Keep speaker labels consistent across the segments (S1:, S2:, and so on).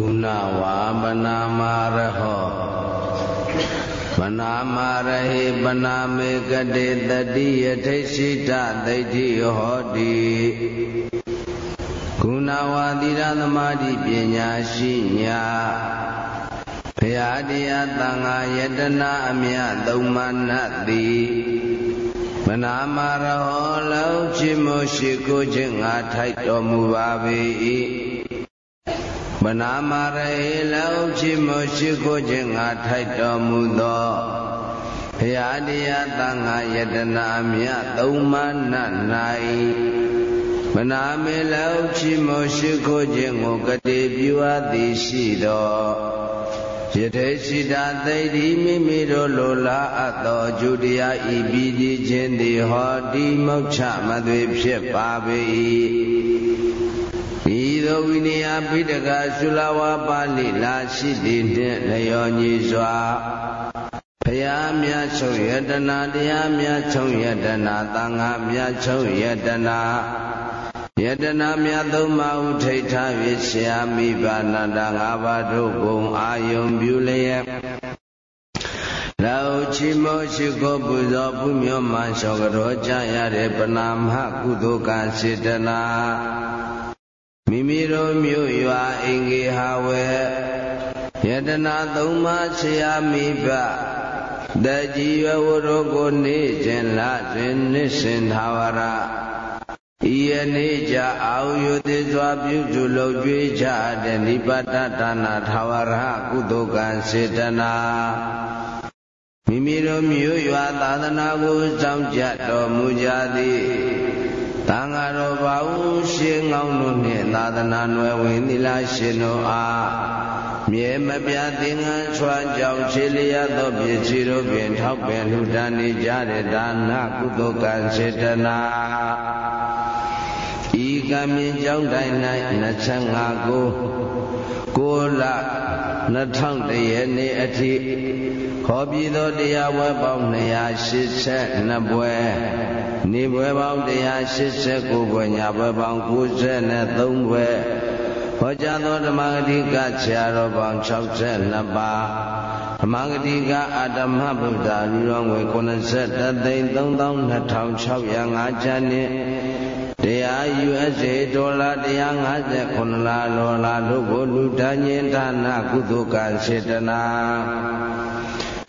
S1: ကုဏဝါပနာမာရဟောပနာမာရဟိပနာမေကတိတတိယထိရှိတသိဋ္ဌိဟောတိကုဏဝါသီရသမာဓိပညာရှိညာဘုရားတရားသံဃာယတနာအမြတ်သုံးမနတိမနာမာရဟောလောက်ချီမရှိကိုခြင်းငါထိုက်တော်မူပါ၏ မနာမာရေလောက်ချီမရှိကိုခြင်းငါထိုက်တော်မူသောဘုရားတရားသံဃာယတနာမြတ်သုံးမန၌မနာမေလောက်ချီမရှိကိုခြင်းကိုကတိပြုအပ်သည်ရှိသော ယထေရှိတာသိတိမိမိတို့လိုလားအပ်သောကျူတရားဤပြီးခြင်းသည်ဟောတိမောက္ခမသွေဖြစ်ပါ၏ဤသို့ဝိနည်းပိဋကသုလဝါပါဠိလာရှိသည်နှင့်လျော်ညီစွာဘုရားမြတ်ချုပ်ယတနာတရားမြတ်ချုပ်ယတနာသံဃာမြတ်ချုပ်ယတနာ ယတနာမြတ်သုံးပါးဟုထိတ်ထား၍ဆရာမိဘနာတာငါးပါးတို့ကိုအာယုံပြုလျက်လောချီမောရှိကိုပူဇော်ပူမျောမှလျှော်ကြောကြရတဲ့ပနာမကုသိုလ်ကစေတနာမိမိတို့မြို့ရွာအင်္ဂေဟာဝေယတနာသုံးပါးဆရာမိဘတကြီးရွယ်ဝတို့ကိုနေခြင်းလတွင်နစ်စင်သာဝရ ဤယနေ့ကြအောင်ယုသေးစွာပြုစုလုပ်ကြွေးကြတဲ့နိပတ္တဒါနာသာဝရကုသိုလ်ကံစေတနာမိမိတို့မြို့ရွာသာသနာကိုစောင့်ကြတော်မူကြသည် တန်ဃာတော်ဘာဟုရှင်ငောင်းတို့နှင့်သာသနာနွယ်ဝင်သီလရှင်တို့အားမြဲမပြသင်္ကန်းချွာကြောင့်ခြေလျက်သောပစ္စည်းတို့ဖြင့်ထောက်ပင်လူတန်းနေကြတဲ့ဒါနကုသိုလ်ကံစေတနာဤကံမြင်ကြောင်းတိုင်း၌25ကို 6လ2000ရက်နေ့အထိဟောပြီးသောတရားဝဲပေါင်း282ပွဲနေပွဲပေါင်း189ပွဲညာပွဲပေါင်း93ပွဲဟောကြားသောဓမ္မဂတိကဆရာတော်ပေါင်း62ပါးဓမ္မဂတိကအတ္တမဗုဒ္ဓလူတော်ငွေ93သိန်း32,605ကျမ်းနှင့် တရား USA ဒေါ်လာ159လာလောလာတို့ကိုလူတန်းညင်ဌာနကုသကစေတနာ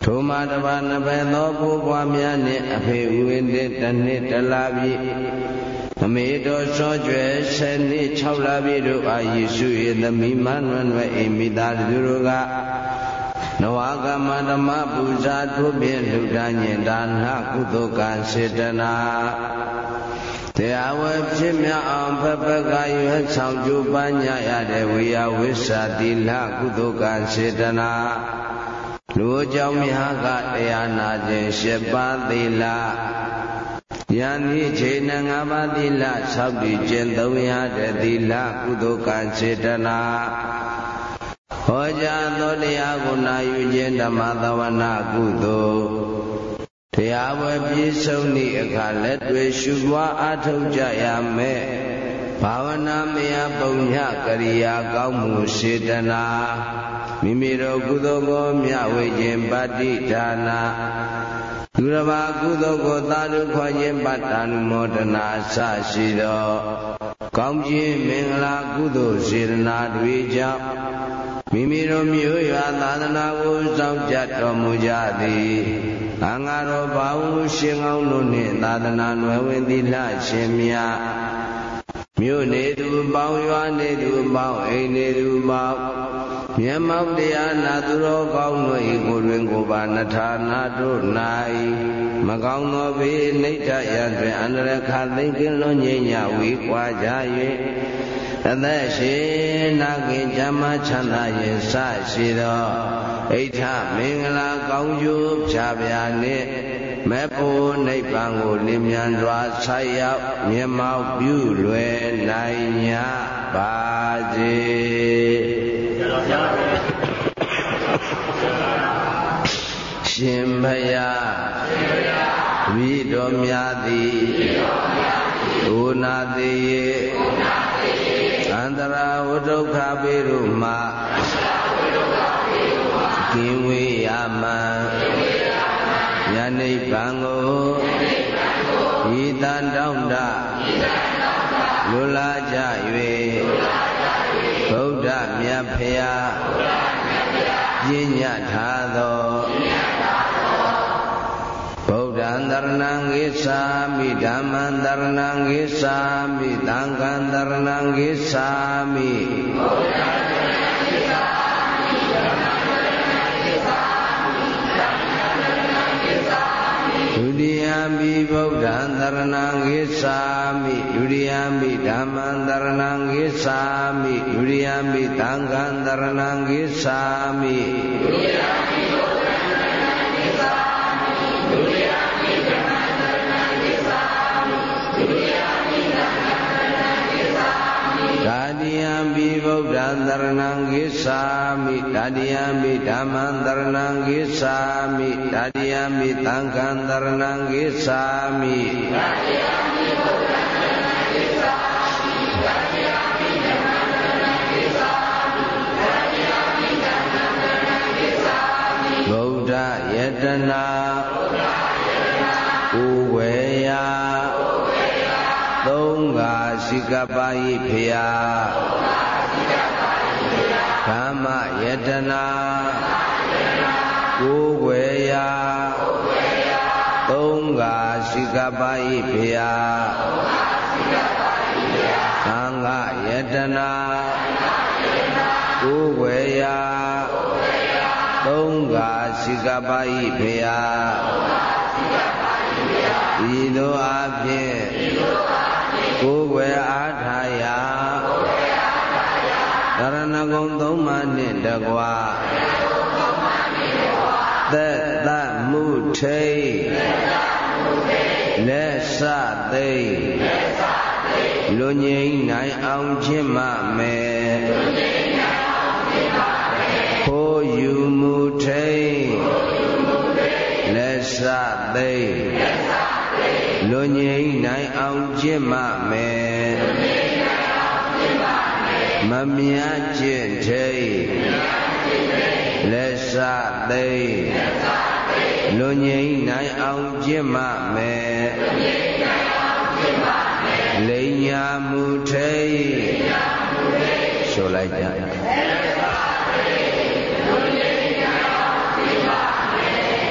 S1: ထိုမှာတပါးနှစ်ပဲသောဘိုးဘွားများနှင့်အဖေဥဝင်တဲ့တနှစ်တလာပြီအမေတော်စောကျွဲဆယ်နှစ်6လပြီတို့အာယေရှု၏သမီးမနွယ်နွယ်အိမိသားသူတို့ကနဝကမဓမ္မပူဇာထုဖြင့်လူတန်းညင်ဒါနကုသိုလ်ကံစေတနာ တရားဝဲဖြစ်မြအောင်ဖက်ဖက်ကရွယ်ဆောင်ကျူပညာရတဲ့ဝိယဝိသတိလကုသိုလ်ကံစေတနာလူအကြောင်းများကတရားနာခြင်းရှစ်ပါးသီလယံဤချိန်နဲ့ငါးပါးသီလဆောက်တည်ခြင်းသုံးရတဲ့သီလကုသိုလ်ကံစေတနာဟောကြားသောတရားကိုနာယူခြင်းဓမ္မသဝနာကုသိုလ် တရားဝဲပြည့်စုံသည့်အခါလက်တွေရှုပွားအားထုတ်ကြရမယ်ဘာဝနာမယပုံညကရိယာကောင်းမှုစေတနာမိမိတို့ကုသိုလ်ကိုမျှဝေခြင်းပတ္တိဒါနာ သူတစ်ပါးကုသိုလ်ကိုသာဓုခေါ်ခြင်းပတ္တနုမောဒနာစရှိသောကောင်းခြင်းမင်္ဂလာကုသိုလ်စေတနာတွေကြောင့်မိမိတို့မြို့ရွာသာသနာကိုစောင့်ကြတော်မူကြသည်အင်္ဂါတော်ဘာဝရှင်ကောင်းတို့နှင့်သာသနာနွယ်ဝင်သီလရှင်များ မြို့နေသူပေါင်းရွာနေသူပေါင်းအိမ်နေသူပေါင်းမျက်မှောက်တရားနာသူတော်ကောင်းတို့ဤကိုတွင်ကိုပါနထာနာတို့၌မကောင်းသောဘေးနှိဋ္ဌယံတွင်အန္တရခသိင်္ဂင်လွန်ငြိမ်းညဝေကွာကြ၍အသက်ရှိနာကင်ဇမချမ်းသာရင်စရှိသောဣဋ္ဌမင်္ဂလာကောင်းကျိုးဖြာပြာနှင့် မေဖို့နိဗ္ဗာန်ကိုလင်းမြန်စွာဆိုက်ရောက်မြင်မောက်ပြုလွယ်နိုင်ကြပါစေရှင်ဘုရားဝိတော်များသည်ဒုနာတိယေအန္တရာဝဒုက္ခပေရုမှာကင်းဝေးရမံ ယနိဗ္ဗာန်ကိုဤတန်တောင်းတလူလာကြ၍ဗုဒ္ဓမြတ်ဖရာပညာထားသောဗုဒ္ဓံတရဏံဂိသာမိဓမ္မံတရဏံဂိသာမိသံဃံတရဏံဂိသာမိဗုဒ္ဓံ တိယံပိဗုဒ္ဓံတရဏံဂိသာမိဒုတိယံပိဓမ္မံတရဏံဂိသာမိဒုတိယံပိသံဃံတရဏံဂိသာမိဒုတိယံ တိယံပိဗုဒ္ဓံတရဏံဂိသာမိဒါတိယံပိဓမ္မံတရဏံဂိသာမိဒါတိယံပိသံဃံတရဏံဂိသာမိဒါတိယံပိဗုဒ္ဓံတရဏံဂိသာမိဒါတိယံပိဓမ္မံတရဏံဂိသာမိဒါတိယံပိသံဃံတရဏံဂိသာမိဗုဒ္ဓယတနာဗုဒ္ဓယတနာဥဝေယဥဝေယသုံး ဃာရှိကပါယိဖျာသုံးဃာရှိကပါယိဖျာဓမ္မယတနာကိုယ်ွယ်ရာသုံးဃာရှိကပါဤဖျာသံဃယတနာကိုယ်ွယ်ရာသုံးဃာရှိကပါဤဖျာဤသို့အဖြစ် ကိုယ်ွယ်အားထားရာရဏဂုံသုံးပါးနှင့်တကွာသက်သမှုထိလက်စသိလူငိမ့်နိုင်အောင်ခြင်းမမယ်ခိုးယူမှုထိလက်စသိ လူငိမ့်နိုင်အောင်ခြင်းမမယ်မမြတ်ခြင်းထိလက်စသိလွန်ငိမ့်နိုင်အောင်ကျင့်မမယ်လိညာမှုထိဆိုလိုက်ကြ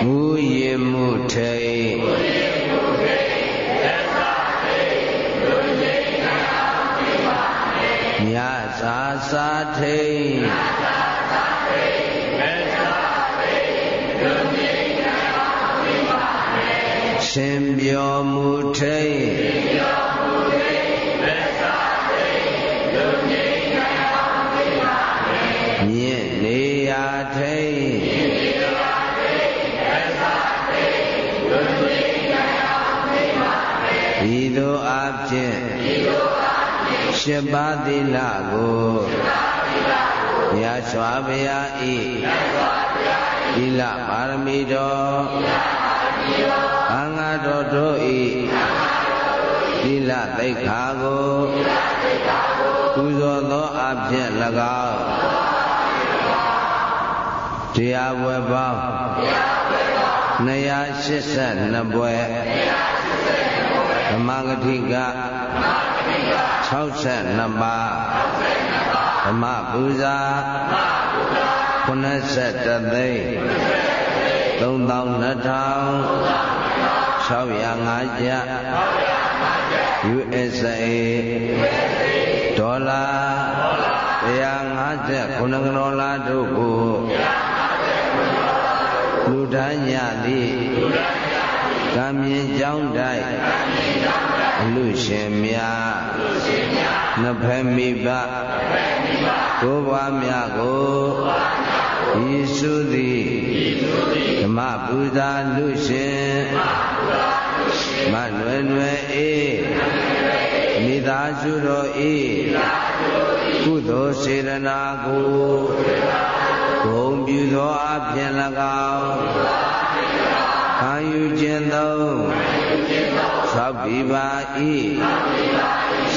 S1: မူရင်မှုထိ မြတ်သာသာထိရှင်ပြောမှုထိတ်မြင့်နေရာထိတ်ဤသို့အဖြစ် ရှင်ပါးသီလကိုမြတ်စွာဘုရားဤသီလပါရမီတော်အင်္ဂါတော်တို့ဤသီလသိက္ခာကိုပူဇော်သောအဖြစ်၎င်းတရားဝယ်ပေါင်း282ပွဲဓမ္မဂတိက 62ပါးဓမ္မပူဇာ83သိန်း3200 605ကျပ် USA ဒေါ်လာ150ခုနကတော်လာတို့ကိုလူထမ်းညသည်ကံမြင်ကြောင်းတိုက် အလူရှင်များနှစ်ဖက်မိဘကိုးပွားများကိုဤစုသည်ဓမ္မပူဇာလူရှင်မနွယ်နွယ်အေးမိသားစုတော်ဤကုသိုလ်စေရနာကိုဂုံပြုသောအပြင်၎င်းခံ ယူခြင်းသောသောက်ပြီးပါ၏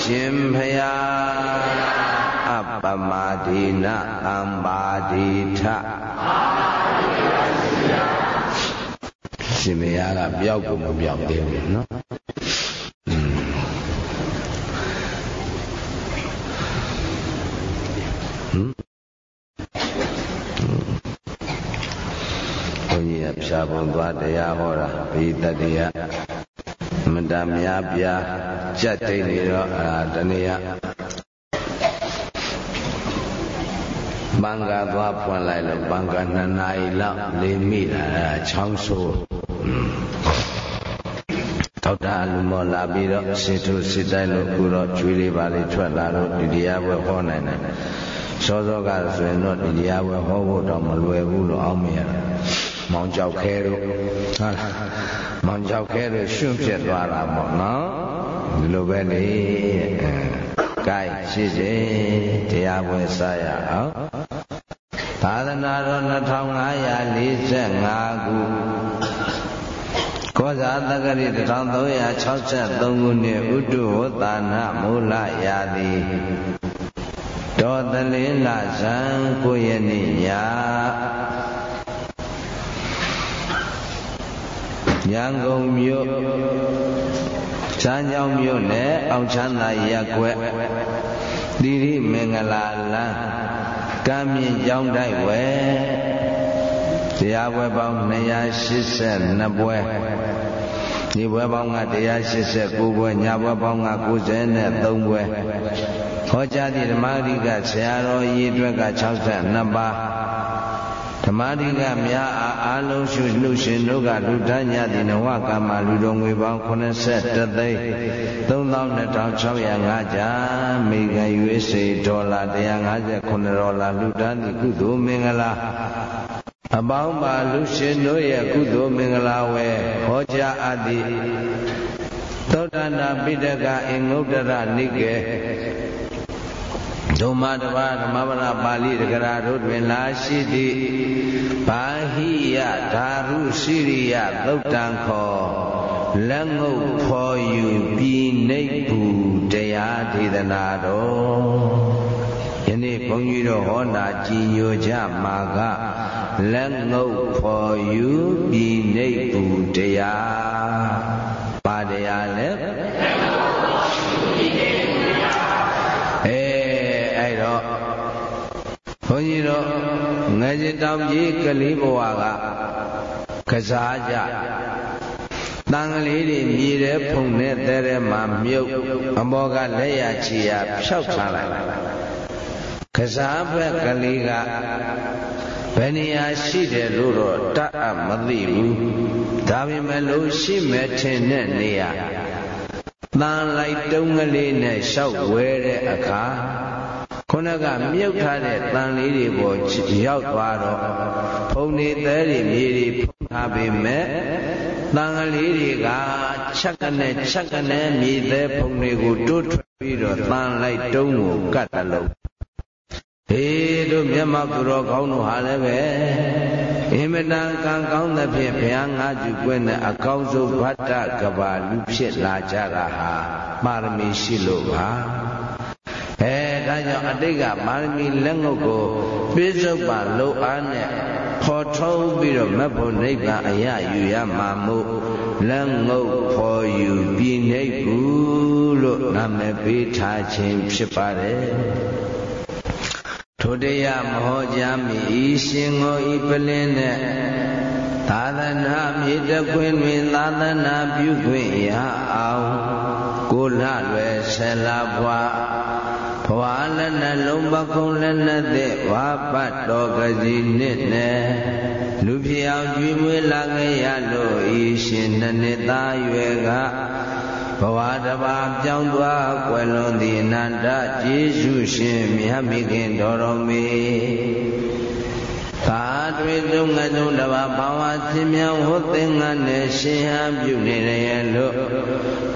S1: ရှင်ဖျားအပမာဒေနအံပါဒေထရှင်မယားကပြောက်ကိုမပြောက်သေးဘူးနော် ဖြာပုံသွားတရားဟောတာဘိတတရားမတများပြားကြက်တိတ်နေတော့အာတနေ့ကဘင်္ဂါသွားဖွင့်လိုက်လို့ဘင်္ဂါ2နာရီလောက်နေမိတာချောင်းဆိုးတောက်တာလူမောလာပြီးတော့စေထုစစ်တိုက်လို့ခုတော့ကျွေးလေးပါလေးထွက်လာတော့ဒီတရားပွဲဟောနိုင်တယ်စောစောကဆိုရင်တော့ဒီတရားပွဲဟောဖို့တော့မလွယ်ဘူးလို့အောင်းမရတာ မောင်ကြောက်ခဲတို့ဟုတ်လားမောင်ကြောက်ခဲတို့ရှွန့်ပြက်သွားတာပေါ့နော်ဒီလိုပဲလေအဲကဲရှိစေတရားပွဲစရအောင်သာသနာတော်2545ခုကောဇာတက္ကရီ1363ခုနှစ်ဥတုဝတာနာမူလရာတိတော်သလင်းလဇံ9ရက်နေ့ည ရန်ကုန်မြို့ချမ်းကြောင်းမြို့နယ်အောင်ချမ်းသာရက်ွက်တိရိမင်္ဂလာလမ်းကမ်းမြင့်ကျောင်းတိုက်ဝဲတရားပွဲပေါင်း282ပွဲဒီပွဲပေါင်းက189ပွဲညပွဲပေါင်းက93ပွဲဟောကြားသည့်ဓမ္မရိကဆရာတော်ရည်အတွက်က62ပါး ဓမ္မရိကများအားအာလုံးရှုလှုရှင်တို့ကလူတန်းညသည်နဝကမ္မလူတော်ငွေပေါင်း83သိန်း32,605ကျာမိဂန် USA ဒေါ်လာ159ဒေါ်လာလူတန်းသည်ကုသိုလ်မင်္ဂလာအပေါင်းပါလူရှင်တို့ရဲ့ကုသိုလ်မင်္ဂလာဝဲဟောကြားအပ်သည်သောတနာပိဋကအင်္ဂုတ္တရနိကေ ဒုမတဘာဓမ္မပဒပါဠိတက္ကရာတို့တွင်လာရှိသည့်ဘာဟိယဓာရုစိရိယသုတ်တံခောလက်ငုပ်ဖော်ယူပြီးနှိပ်ဘူးတရားဒေသနာတော်ယနေ့ဘုန်းကြီးတို့ဟောနာကြည်ညိုကြမှာကလက်ငုပ်ဖော်ယူပြီးနှိပ်ဘူးတရားပါတရားလဲဘု န်းကြီးတို့ငယ်ချင်းတောင်ကြီးကလေးဘဝကကစားကြတန်ကလေးတွေမြေတဲ့ဖုန်နဲ့တဲထဲမှာမြုပ်အမောကလက်ရချီရဖြောက်ထားလိုက်ကစားဘက်ကလေးကဘယ်နေရာရှိတယ်လို့တော့တတ်အမသိဘူးဒါပေမဲ့လို့ရှိမဲ့ထင်တဲ့နေရာတန်လိုက်တုံးကလေးနဲ့လျှောက်ဝဲတဲ့အခါ ခုနကမြုပ်ထားတဲ့တန်လေးတွေပေါ်ရောက်သွားတော့ဖုန်နေသေးတွေမြေတွေဖုန်ထားပေမဲ့တန်ကလေးတွေကချက်ကနေချက်ကနေမြေသေးဖုန်တွေကိုတိုးထွက်ပြီးတော့တန်လိုက်တုံးကိုကတ်တလုံးဟေးတို့မြတ်မကုရောကောင်းတို့ဟာလည်းပဲအင်မတန်ကံကောင်းသဖြင့်ဘုရားငါးကျူကွင်းနဲ့အကောင်းဆုံးဗတ္တကဘာလူဖြစ်လာကြတာဟာပါရမီရှိလို့ပါ အဲဒါကြောင့်အတိတ်ကမာရမီလက်ငုပ်ကိုပြစ္ဆုတ်ပါလုံအားနဲ့ဖော်ထုတ်ပြီးတော့မတ်ဖို့နိဗ္ဗာန်အရယူရမှာမို့လက်ငုပ်ဖော်ယူပြီးနေဘူးလို့နာမည်ပေးထားခြင်းဖြစ်ပါတယ်ထိုတရားမဟောကြားမီဤရှင်ကိုဤပလင်းနဲ့သာသနာမြေတခွင်တွင်သာသနာပြုခွင့်ရအောင်ကိုလလွယ်ဆယ်လဘွား ဘဝလည်းနှလုံးပခုံးလည်းနဲ့တဲ့ဝါပတ်တော်ကစီနှစ်နဲ့လူဖြစ်အောင်ကြွေးမွေးလာခဲ့ရလို့ဤရှင်နှစ်သားရွယ်ကဘဝတဘာပြောင်းသွားကွယ်လွန်သည့်အနန္တကျေးဇူးရှင်မြတ်မိခင်တော်တော်မူ သာတွေသုံးငသုံးတဘာဘာဝသင်မြောင်ဟောသင်္ကန်းနဲ့ရှင်ဟန်ပြုနေရလို့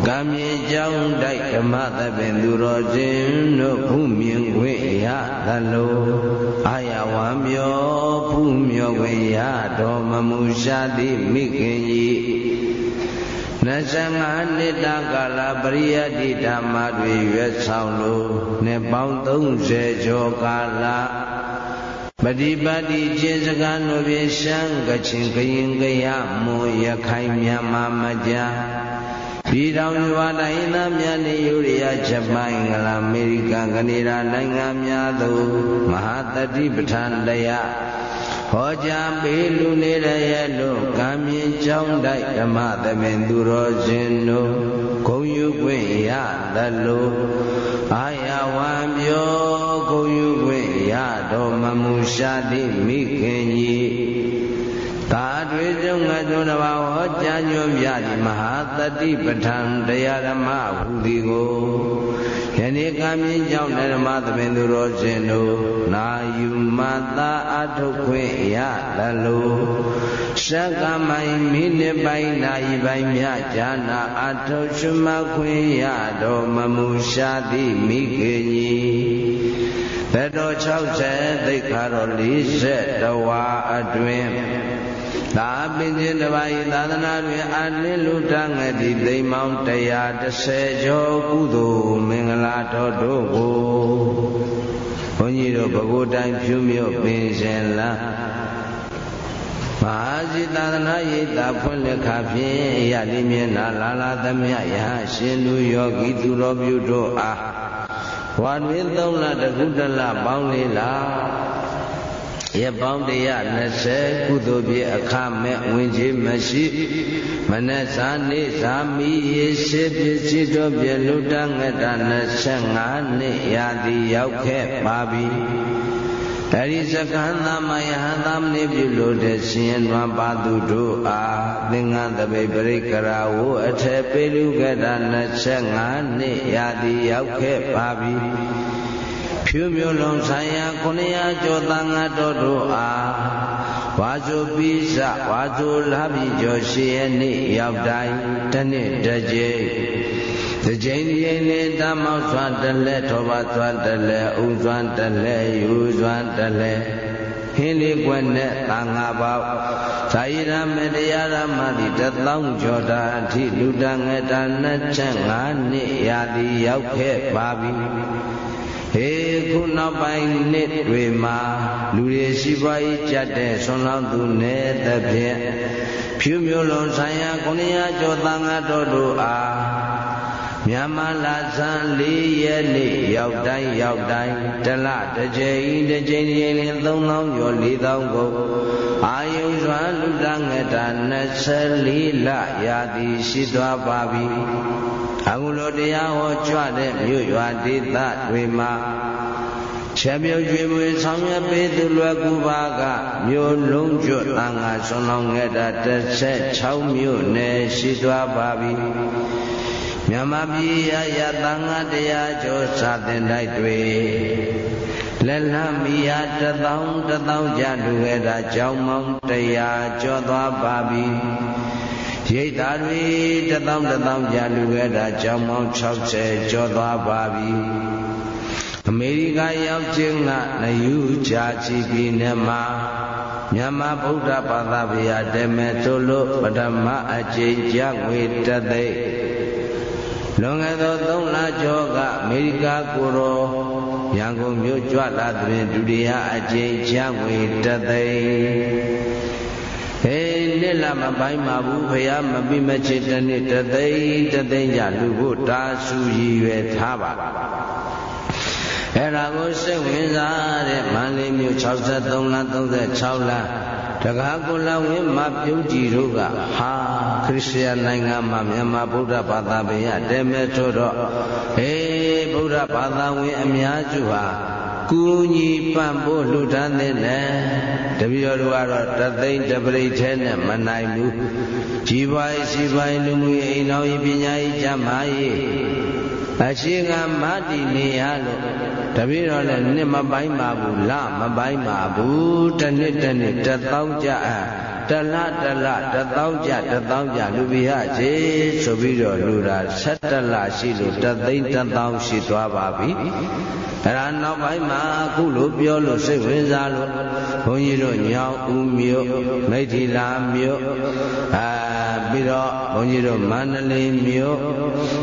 S1: ကံမြေကြောင်းတိုက်ဓမ္မသဗ္ဗင်သူတော်စင်တို့ဘုမြင်ခွင့်ရသလိုအာယဝံမြောဘုမြောခွင့်ရတော်မမူရှာသည့်မိခင်ကြီး25နှစ်တာကာလပရိယတ္တိဓမ္မတွေရွက်ဆောင်လို့နှစ်ပေါင်း30ကျော်ကာလ ပฏิပတ်တိခြေစကားတို့ဖြင့်ရှမ်းကချင်ကရင်ကရမွန်ရခိုင်မြန်မာမကြာပြည်တော်ရွာတိုင်းသားများနေယူရီးယားဂျပန်အင်္ဂလန်အမေရိကန်ကနေဒါနိုင်ငံများသို့မဟာတတိပဋ္ဌာန်တရားဟောကြားပေးလူနေရရဲ့လို့ကံမြင်ကြောင်းတိုက်ဓမ္မသမင်သူတော်ရှင်တို့ဂုံယူခွင့်ရသလိုအာယဝံပြောဂုံယူခွင့်ရ တော်မမူရှာသည့်မိခင်ကြီးသာတွေကျုံငါတို့တစ်ပါးဟောကြားညွှန်ပြသည့်မဟာတတိပဋ္ဌာန်တရားဓမ္မဟူသည်ကိုယနေ့ကမြင့်ကြောင့်ဓမ္မသမင်သူတော်ရှင်တို့နာယူမသာအထုတ်ခွင့်ရသလိုရှက်ကမိုင်မိနစ်ပိုင်းနာရီပိုင်းမြဈာနာအထုတ်ရှမခွင့်ရတော်မမူရှာသည်မိခင်ကြီး တတော်60သိခါတော်40တဝါအတွင်သာပင်ချင်းတစ်ပါးဤသာသနာတွင်အလင်းလူတငယ်တိသိမ်မောင်း130ကျော်ကုသိုလ်မင်္ဂလာတော်တို့ကိုဘုန်းကြီးတို့ဘဂိုးတိုင်းဖြူမြို့ပင်ရှင်လားမဟာစီသာသနာရိပ်သာဖွင့်လက်ခဖြင့်ရလိမျက်နာလာလာသမျှယဟရှင်လူယောဂီသူတော်ပြုတို့အား ဝါတွင်သုံးလတကုတလပေါင်းလေးလားရပောင်း120ကုသိုလ်ပြည့်အခမဲ့ဝင်ကြီးမရှိမနက်စာနေ့စာမီရေရှိပစ္စည်းတို့ပြလူတငတ25နှစ်ရာသီရောက်ခဲ့ပါပြီ အဲဒီစကံသမယဟန်သမနေပြုလို့တဲ့ရှင်နွမ်းပါသူတို့အားသင်္ကန်းတပိပရိကရာဝအထေပေလူကတ25နှစ်ရာသီရောက်ခဲ့ပါပြီဖြူမျိုးလုံးဆိုင်ရာ900ကျော်သံဃာတော်တို့အားဝါဇုပိစဝါဇုလာပြီကျော်ရှိရနေ့ရောက်တိုင်းတနေ့တစ်ကြိမ် တစ်ကြိမ်တစ်ကြိမ်နဲ့တမောက်စွာတလဲထောပါစွာတလဲဥစွာတလဲယူစွာတလဲဟင်းလေးကွက်နဲ့သံဃာပေါဇာယရမတရားရမတိတသောကျော်တာအထိလူတငယ်တာနှစ်ချက်၅နှစ်ရာသည်ရောက်ခဲ့ပါပြီဟေခုနောက်ပိုင်းနှစ်တွေမှာလူတွေရှိပွားရေးကြက်တဲ့ဆွန်လောင်းသူနဲ့သဖြင့်ဖြူမျိုးလုံးဆိုင်ရာ900ကျော်သံဃာတော်တို့အား မြန်မာလာဇန်၄ရက်နေ့ရောက်တိုင်းရောက်တိုင်းတလတစ်ချိန်တစ်ချိန်တစ်ချိန်လင်း3000ကျော်4000ကိုအာယုစွာလူတငတာ24လရာသီရှိသွားပါပြီအခုလိုတရားဟောကြွတဲ့မြို့ရွာဒေသတွေမှာချက်ပြုတ်ကျွေးမွေးဆောင်ရွက်ပေးသူလွယ်ကူပါကမြို့လုံးကျွတ်တန်ခါဆွန်လောင်းခဲ့တာ16မြို့နယ်ရှိသွားပါပြီ မြန်မာပြည်ရရတန်ခါတရားကျော်စာတင်တိုက်တွေလက်လမ်းမီယာတထောင်တထောင်ကြလူခဲ့တာကြောင်းမောင်းတရားကျော်သွားပါပြီရိတ်သားတွေတထောင်တထောင်ကြာလူခဲ့တာကြောင်းပေါင်း60ကျော်သွားပါပြီအမေရိကရောက်ခြင်းကနယူးဂျာစီပြည်နယ်မှာမြန်မာဗုဒ္ဓဘာသာဗျာတမေတို့လို့ပထမအကျဉ်းကြငွေတသိက် လွန်ခဲ့သော3လကျော်ကအမေရိကကိုရောရန်ကုန်မြို့ကြွလာတဲ့ဒုတိယအကျဉ်းကြငွေတသိက်ဟေးနှစ်လမပိုင်းပါဘူးဖရာမပြီးမချစ်တနေ့တသိန်းတသိန်းကြလူဖို့တာစုရည်ရွယ်ထားပါ အဲ့ဒါကိုစိတ်ဝင်စားတဲ့မန္တလေးမြို့63လ36လတကားကိုလဝင်းမပြုံးကြည်တို့ကဟာခရစ်ယာန်နိုင်ငံမှာမြန်မာဗုဒ္ဓဘာသာပင်ရတဲမဲထို့တော့ဟေးဗုဒ္ဓဘာသာဝင်အများစုဟာကူညီပံ့ပိုးလှူဒန်းတဲ့နဲ့တပည့်တော်တို့ကတော့တသိန်းတပရိထဲနဲ့မနိုင်ဘူးကြီးပွားရေးစီးပွားရေးလူမှုရေးအိမ်တော်ရေးပညာရေးကျန်းမာရေးအခြေခံမတည်နေရလို့ တပည့်တော်လည်းနှစ်မပိုင်းပါဘူးလမပိုင်းပါဘူးတစ်နှစ်တစ်နှစ်တစ်သောင်းကြတလတလတစ်သောင်းကြတစ်သောင်းကြလူပိဟခြေဆိုပြီးတော့လူတာ17လရှိလို့တသိန်းတစ်သောင်းရှိသွားပါပြီအဲ့ဒါနောက်ပိုင်းမှာအခုလိုပြောလို့စိတ်ဝင်စားလို့ဘုန်းကြီးတို့ညောင်ဦးမြို့မိထီလာမြို့အာပြီးတော့ဘုန်းကြီးတို့မန္တလေးမြို့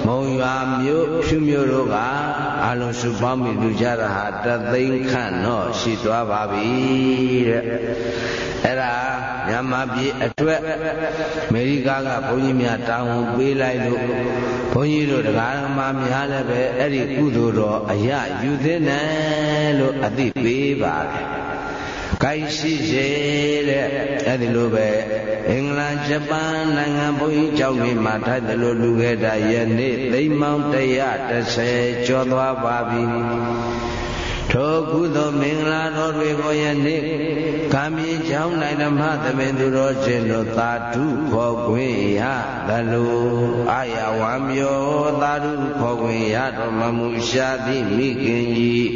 S1: မုံရွာမြို့ဖြူမြို့တို့ကအလုံးစုပေါင်းပြီးလူကြတာဟာတသိန်းခန့်တော့ရှိသွားပါပြီတဲ့အဲ့ဒါမြန်မာပြည်အတွက်အမေရိကကဘုန်းကြီးများတောင်းဝန်ပေးလိုက်လို့ဘုန်းကြီးတို့တရားဓမ္မများလည်းပဲအဲ့ဒီကုသိုလ်တော်အရာယူသင့်တယ်လို့အသိပေးပါတယ်။ ကိုင်ရှိစေတဲ့အဲ့ဒီလိုပဲအင်္ဂလန်ဂျပန်နိုင်ငံဘုန်းကြီးကျောင်းတွေမှာထိုက်တယ်လို့လူခဲ့တာယနေ့သိမ်းမောင်း130ကျော်သွားပါပြီ။ထိုကုသိုလ်မင်္ဂလာတော်တွေကိုယနေ့ကံမြေချောင်းနိုင်ဓမ္မသမင်သူတော်ရှင်တို့သာဓုခေါ်ခွင့်ရသလိုအာယဝံမျိုးသာဓုခေါ်ခွင့်ရတော်မမူရှာသည်မိခင်ကြီး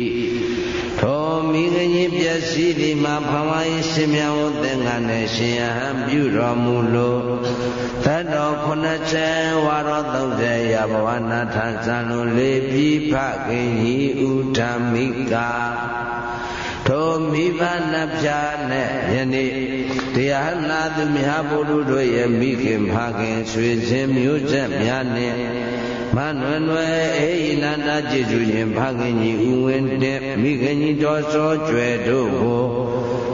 S1: ထိုမိခင် ကြီးပြည့်စည်ဒီမှာဖဝါရင်ရှင်မြတ်ဝသင်္ကန်းနဲ့ရှင်ယဟန်ပြုတော်မူလို့သတ္တော်90ဝါရော30ရဘဝနာထဇံလွန်လေးပြီးဖခင်ကြီးဥဒ္ဓမိကထိုမိဘနှပြနဲ့ယနေ့တရားနာသူမြတ်ဘုရုတို့ရဲ့မိခင်ဖခင်ဆွေစဉ်မျိုးဆက်များနဲ့ မနွယ်နွယ်အေဟိနန္ဒจิตူရင်ဖခင်ကြီးဥဝင်တဲ့မိခင်ကြီးတော်စောကျွယ်တို့ကို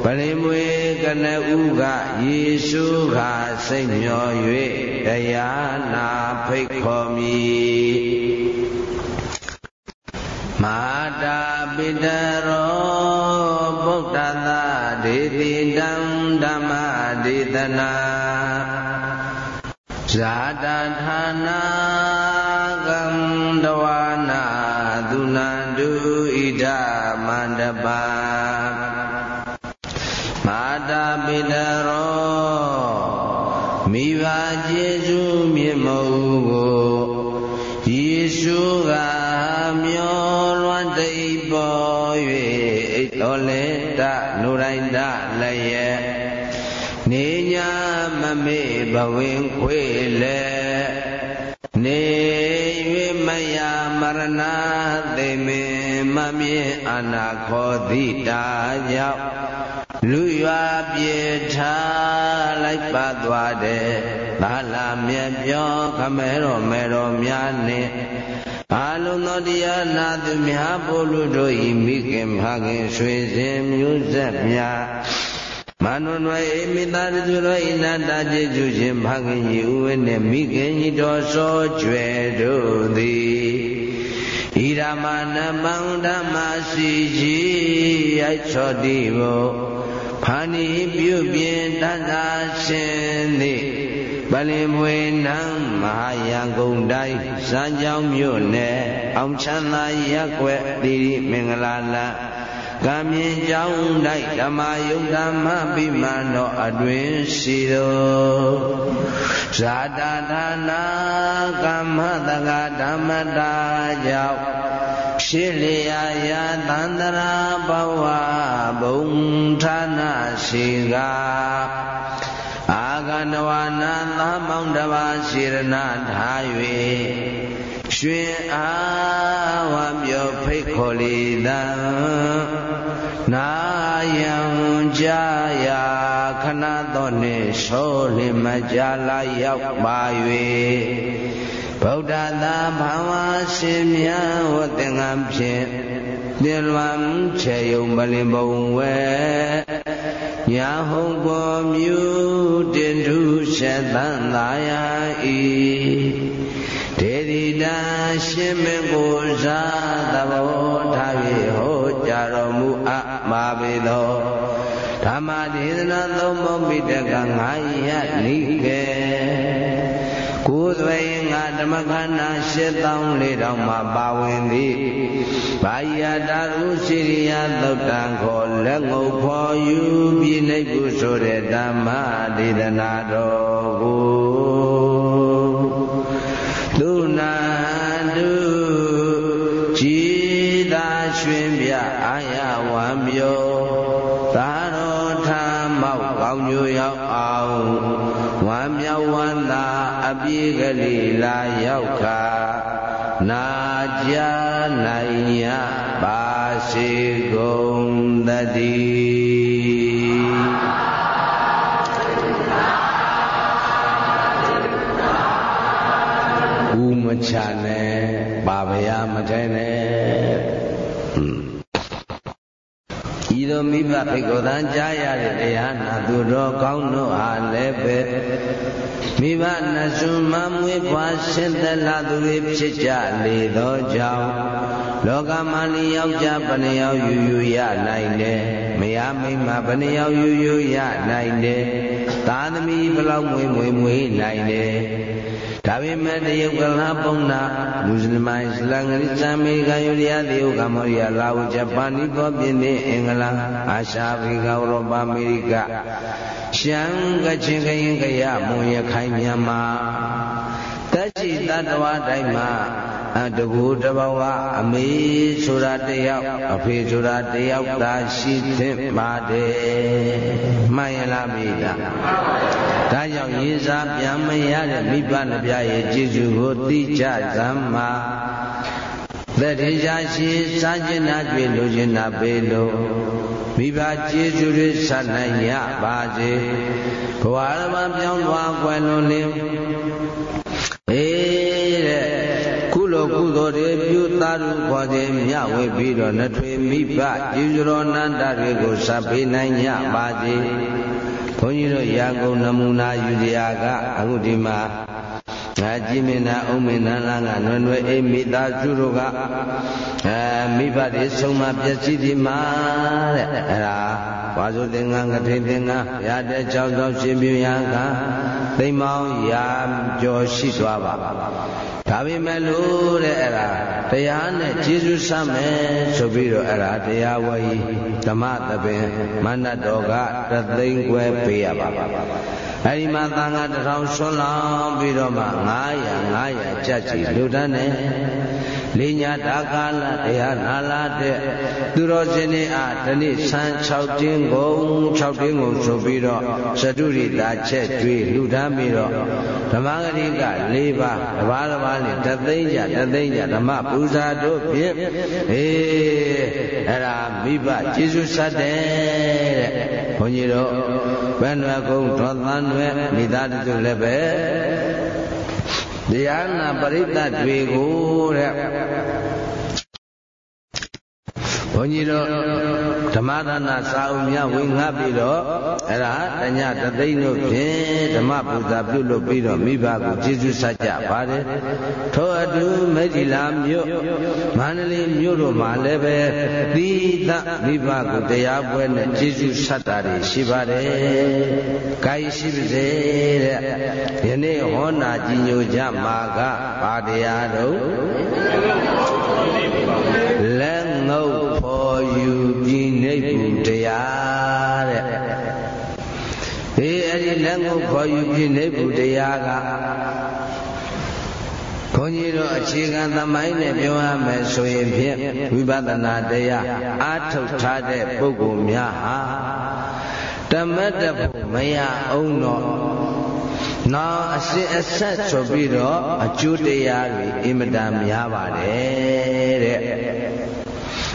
S1: ပရိမွေကနဥကယေရှုခါစိတ်မျော၍တရားနာဖိတ်ခေါ်မည်မာတာပိတရောဗုဒ္ဓသာဒေတိတံဓမ္မဒေသနာဇာတဌာနာကံ တဝနာသူနန္တုဣဒမန္တပါမာတာပိတရောမိဘကျေစုမြင့်မို့ကိုယေရှုကမျောလွန်တိတ်ပေါ်၍အိတ်တော်လေတနုရိုင်းတလည်းရဲ့နေညာမမေ့ဘဝင်ခွေလေနေ၍မယမ ရဏသိမင်မမြင်အနာခောတိတာကြောင့်လူရွာပြေထားလိုက်ပါသွားတဲ့သာလာမြတ်ပြောခမဲတော်မဲတော်များနဲ့အာလုံသောတရားနာသူများဘုလူတို့ဤမိခင်ဖခင်ဆွေစဉ်မျိုးဆက်များမနုနွယ်ဧမိသားသူတို့ဤနန္တာကျေကျူရှင်ဖခင်ကြီးဥဝဲနှင့်မိခင်ကြီးတော်စောကျွယ်တို့သည် ဣရမနမံဓမ္မရှိကြီးရိုက်ချောတိဘောဖာနိပြုပြင်တတ်သာရှင်သည်ပလင်မွေနံမဟာယံကုန်တိုင်းစံကြောင်းမြို့နယ်အောင်ချမ်းသာရက်ွက်သီရိမင်္ဂလာလ ကံမြင်ကြောင်း၌ဓမ္မယုံဓမ္မပိမှန်တော်အတွင်ရှိတော်ဇာတာဒါနာကမ္မတကဓမ္မတာကြောင့်ဖြစ်လျာယာသန္တရာဘဝဘုံဌာနရှိကအာဂန္ဓဝနာသမောင်တပါစေရနာထား၍ ရွှင်အားဝမ်းပြောဖိတ်ခေါ်လေတံနာယံကြာယာခဏတော်နှင့်ဆိုလင်မကြလာရောက်ပါ၍ဗုဒ္ဓသာဘာဝရှင်မြတ်ဝတ္တင်္ဂဖြင့်တင်လွမ်ချေယုံပလင်ဘုံဝဲညာဟုံကိုမြူတင်ထုရှသံသာယာဤ ဒေဒီတာရှင်မင်းကိုစားသဘောထား၍ဟောကြားတော်မူအပ်ပါပေသောဓမ္မဒေသနာသုံးပုံပိတကငါယနိကေကိုယ်သွေငါဓမ္မခန္ဓာ8400မှာပါဝင်သည်ဘာယတာရုရှိရိယသုတ်တံခေါ်လက်ငုပ်ဖော်ယူပြိနှိပ်ဖို့ဆိုတဲ့ဓမ္မဒေသနာတော်ကို ဝမ်းမြောက်ဝမ်းသာအပြေကလေးလာရောက်ခါနာကြနိုင်ရပါစေကုန်တတိဦးမချနဲ့ပါဗျာမထဲနဲ့ဤသို့မိဘဖိတ်ကိုယ်သံကြားရတဲ့တရားနာသူတော်ကောင်းတို့ဟာလည်းပဲ မိဘနှဆွမ်းမမွေးဖွားရှင်သလာသူတွေဖြစ်ကြလေသောကြောင့်လောကမှာလျောက်ကြဘယ်နှယောက်ယူယူရနိုင်တယ်မယားမိန်းမဘယ်နှယောက်ယူယူရနိုင်တယ်သာသမီဘလောက်မွေးမွေးမွေးနိုင်တယ်ဒါပေမဲ့တရုတ်ကလာပုံနာမွတ်စလင်မိုင်းစလန်ဂရိစံအမေရိကန်ယူရီးယားတရုတ်ကမောရီးယားလာအိုဂျပန်နီပေါပြင်သစ်အင်္ဂလန်အာရှအာဖရိကဥရောပအမေရိက ရှမ်းကချင်ကရင်ကရမွန်ရခိုင်မြန်မာတက်ချီတတ္တဝတိုင်းမှာအတကူတဘဝအမေဆိုတာတယောက်အဖေဆိုတာတယောက်သာရှိသင့်ပါတယ်မှန်ရလားမိသားဒါကြောင့်ရေးစားပြန်မရတဲ့မိဘနှစ်ပြားရဲ့ကျေးဇူးကိုသိကြသမ်းမှာသက်ထေရှားရှိစားကျင်နာတွေ့လိုချင်တာပေလို့ မိဘကျေးဇူးတွေဆက်နိုင်ရပါစေဘဝရမပြောင်းသွားကွယ်လွန်လင်းအေးတဲ့ကုလိုကုသိုလ်တွေပြုသာရုခေါ်ခြင်းမြဝေပြီးတော့နှထွေမိဘကျေးဇူးတော်နန္တတွေကိုဆက်ပေးနိုင်ကြပါစေဘုန်းကြီးတို့ရာကုန်နမူနာယူစရာကအခုဒီမှာ ငါကြည်မင်းနာအုံမင်းနာလာကနွယ်နွယ်အိမိသားစုတို့ကအဲမိဘတွေဆုံးမပျက်စီးဒီမှာတဲ့အဲ့ဒါဘာဆိုသင်္ကန်းကထိန်သင်္ကန်းရတဲ့ကြောင်းကြောင့်ရှင်ပြရာကသိမ့်မောင်းရာကြော်ရှိသွားပါဒါပေမဲ့လို့တဲ့အဲ့ဒါတရားနဲ့ကျေးဇူးဆမ်းမယ်ဆိုပြီးတော့အဲ့ဒါတရားဝယ်ဓမ္မသဘင်မန္တတော်ကတသိန်းခွဲပေးရပါ အဲဒီမှာသံဃာတထောင်ဆွန်းလောင်းပြီးတော့မှ900 900ကြက်ချီလူတန်းနဲ့ လေးညာတာကာလတရားနာလာတဲ့သူတော်စင်တွေအားဒီနေ့ဆန်း6တင်းကုန်6တင်းကုန်ဆိုပြီးတော့သတုရိတာချက်ကျွေးလူတန်းပြီးတော့ဓမ္မဂရိက၄ပါးတစ်ပါးတစ်ပါးနဲ့တသိန်းကြတသိန်းကြဓမ္မပူဇာတို့ဖြင့်အေးအဲ့ဒါမိဘကျေးဇူးဆက်တယ်တဲ့ဘုန်းကြီးတို့ဘယ်နှွယ်ကုန်းတော်သန်းွယ်မိသားစုလည်းပဲ တရားနာပရိသတ်တွေကိုတဲ့ ဘုန်းကြီးတို့ဓမ္မဒါနစာအုပ်များဝင်ငှပြီးတော့အဲ့ဒါတညတသိန်းတို့ဖြင့်ဓမ္မပူဇာပြုလုပ်ပြီးတော့မိဘကိုကျေးဇူးဆက်ကြပါတယ်ထို့အတူမိထီလာမြို့မန္တလေးမြို့တို့မှာလည်းပဲသီသမိဘကိုတရားပွဲနဲ့ကျေးဇူးဆက်တာတွေရှိပါတယ်။ကာယရှိပါစေတဲ့ယနေ့ဟောနာကြည်ညိုကြမှာကဘာတရားတော့လက်ငုပ်ဖော်ယူပြည်နေဘူး တရားတဲ့အေးအဲ့ဒီလက်ငုပ်ဖော်ယူပြည်နေဘူးတရားကဘုန်းကြီးတို့အခြေခံသမိုင်းနဲ့ပြောရမယ်ဆိုရင်ဖြင့်ဝိပဿနာတရားအာထုတ်ထားတဲ့ပုဂ္ဂိုလ်များဟာတမတ်တဖို့မရအောင်တော့နောက်အစစ်အဆက်ဆိုပြီးတော့အကျိုးတရားတွေအင်မတန်များပါတယ်တဲ့